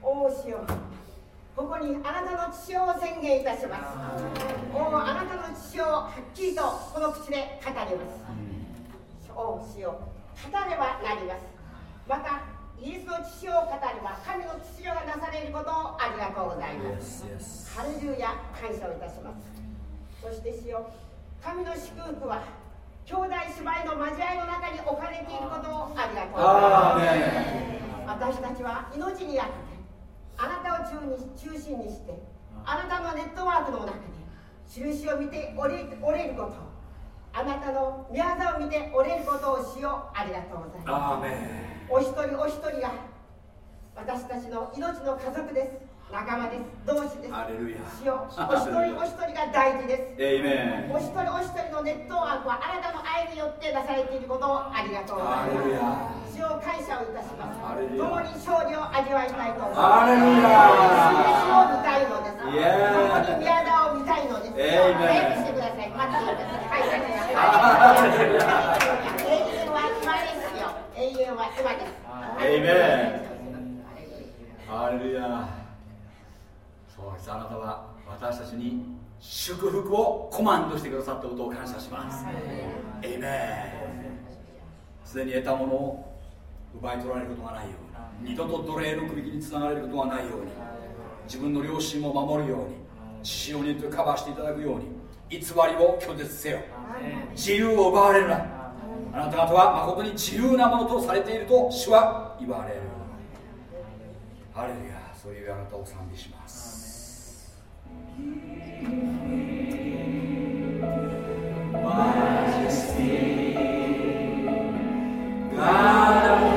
C: お主よ。ここにあなたの父を宣言いたします。おあなたの父をはっきりとこの口で語ります。お主よ。語ればなります。またイエスの父を語れば神の父がなされることをありがとうございます、ハレルヤ感謝をいたします。そして主よ。神の祝福は兄弟姉妹の交わりの中に置かれていることをありがとう。ございます私たちは命にあってあなたを中に中心にしてあなたのネットワークの中で印を見ておれおれることあなたの御業を見ておれることをしよう。ありがとうございます。お一人お一人が私たちの命の家族です仲間です。同志です。お一人お一人が大事です。
F: エイメン
C: お一人お一人のネットワークはあなたの愛によってなされていることをありがとうございます。主を感謝をいたします。
F: ハレルヤ。
C: 共に勝利を味わいたいと思います。
F: ハレルヤ。
C: 主を見たいのです。共に宮田を見たいのです。
F: エイメン
C: 早くしてください。待ってください。はい 永遠は今ですよ。永遠は今です。
F: エイメハレルヤあなたは私たちに祝福をコマンドしてくださったことを感謝します。エイメンすでに得たものを奪い取られることがないように二度と奴隷の首切りにつながれることがないように自分の良心を守るように血潮によってカバーしていただくように偽りを拒絶せよ。自由を奪われるな。あなた方は誠に自由なものとされていると主は言われる。ハレルヤそういうあなたを賛美します
A: 強き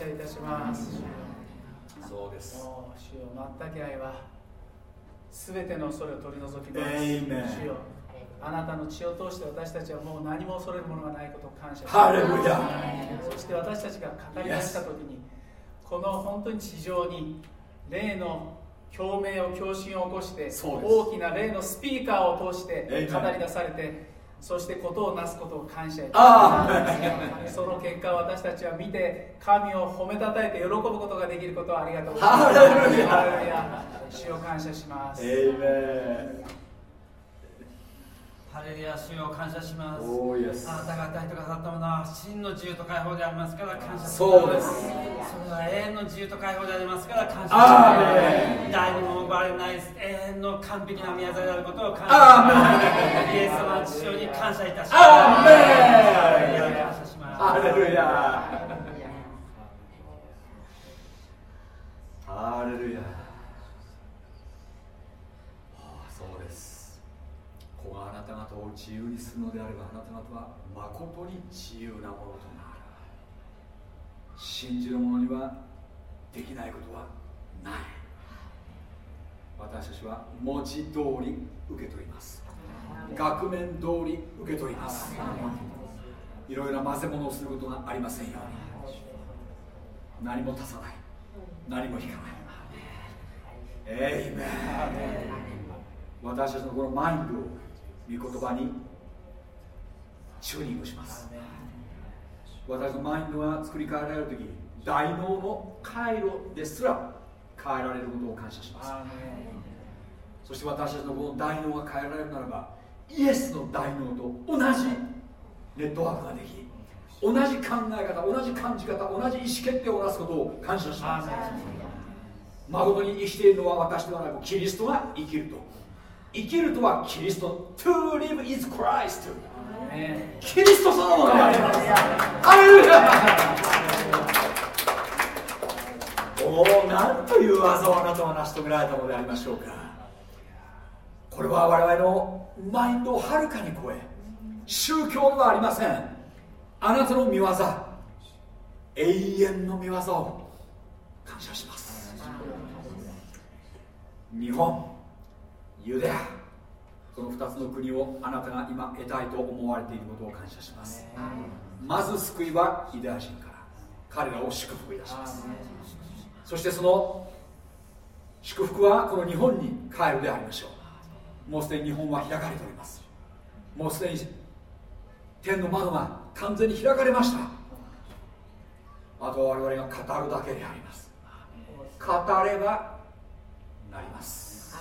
F: 謝いたします。
A: そうです。
F: もう主よ全く愛は全ての恐れを取り除きます。主よあなたの血を通して私たちはもう何も恐れるものがないことを感謝します。
A: ハレルヤ。
F: そして私たちが語り出した時にこの本当に地上に霊の共鳴を共振を起こして大きな霊のスピーカーを通して語り出されてそしてことをなすことを感謝いたし
A: あ
F: ます。その結果私たちは見て神を褒めたたえて喜ぶことができることをありがとう。ございます主を感謝します
G: ハレルヤ主を感謝します。あなたが与えてくださったものは真の自由と解放でありますから感謝します。
A: そうです
G: それは永遠の自由と解放でありますから感謝します。誰にも奪われない永遠の完璧な宮沢であることを感謝し
A: ア
G: ます。イエス様の父親に感謝いたします。
A: アーメン
G: 感謝します。
A: ハレルヤハレルヤああそうです子があなた方を自由にするのであればあなた方は誠に自由なものとなる。信じる者にはできないことはない。私たちは文字通り受け取ります。額面通り受け取ります。い。ろいろな混ぜ物をすることがありませんように。何も足さない。何も引かない。エイメン私たちのこのマインドを御言葉にチューニングします。私のマインドが作り変えられる時大脳の回路ですら変えられることを感謝します。そして私たちのこの大脳が変えられるならばイエスの大脳と同じネットワークができ同じ考え方同じ感じ方同じ意思決定をなすことを感謝します。誠に生きているのは私ではなくキリストが生きると生きるとはキリスト。To live is Christ. キリストそのものであります。ハレルヤおおなんという技をあなたは成し遂げられたのでありましょうか。これは我々のマインドをはるかに超え宗教ではありません。あなたの見業永遠の見業を感謝します。日本ユダヤ。この2つの国をあなたが今得たいと思われていることを感謝します。まず救いはユダヤ人から。彼らを祝福いたします。そしてその祝福はこの日本に帰るでありましょう。もうすでに日本は開かれております。もうすでに天の窓が完全に開かれました。あとは我々が語るだけであります。語ればなります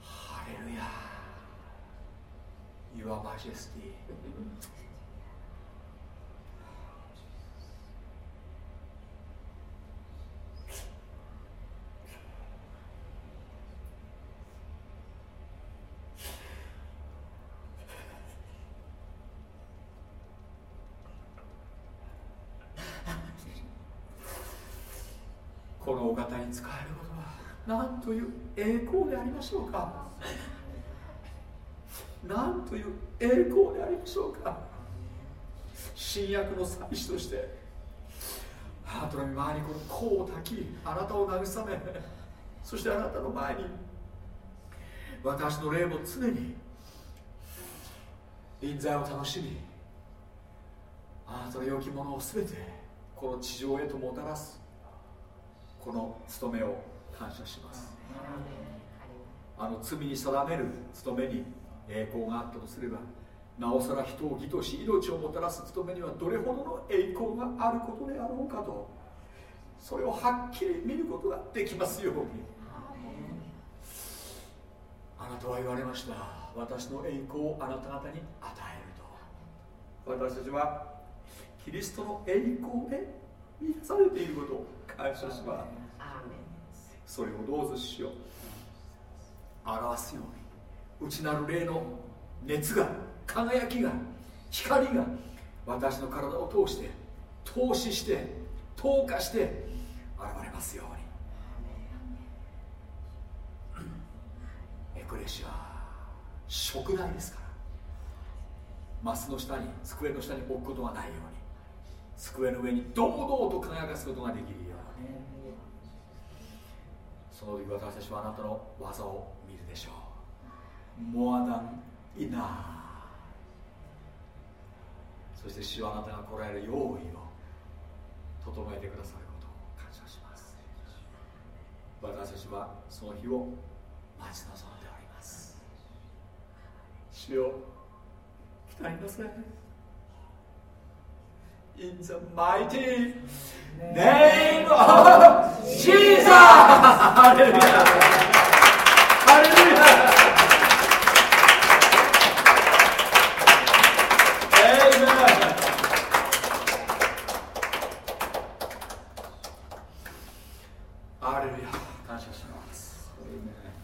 A: ハレルヤ Your Majesty. このお方に使えることは何という栄光でありましょうか？何という栄光でありましょうか。新約の祭司としてあなたの見回りこの甲を焚きあなたを慰めそしてあなたの前に私の霊も常に臨在を楽しみあなたの良きものを全てこの地上へともたらすこの務めを感謝します。あの罪に定める務めに栄光があったとすればなおさら人を義とし命をもたらす務めにはどれほどの栄光があることであろうかとそれをはっきり見ることができますように。あなたは言われました。私の栄光をあなた方に与えると。私たちはキリストの栄光で満たされていることを感謝します。それをどうぞしよう。表すように内なる霊の熱が輝きが光が私の体を通して投資して投下して現れますように。エクレシア食材ですから。マスの下に机の下に置くことがないように。机の上に堂々と輝かすことができるように。その時私たちはあなたの技を見るでしょう。モアダンイナーそして主はあなたが来られる用意を整えてくださることを感謝します。私たちはその日を待ち望んでおります。主よ期待なさい。In the mighty name of Jesus! ハレルヤ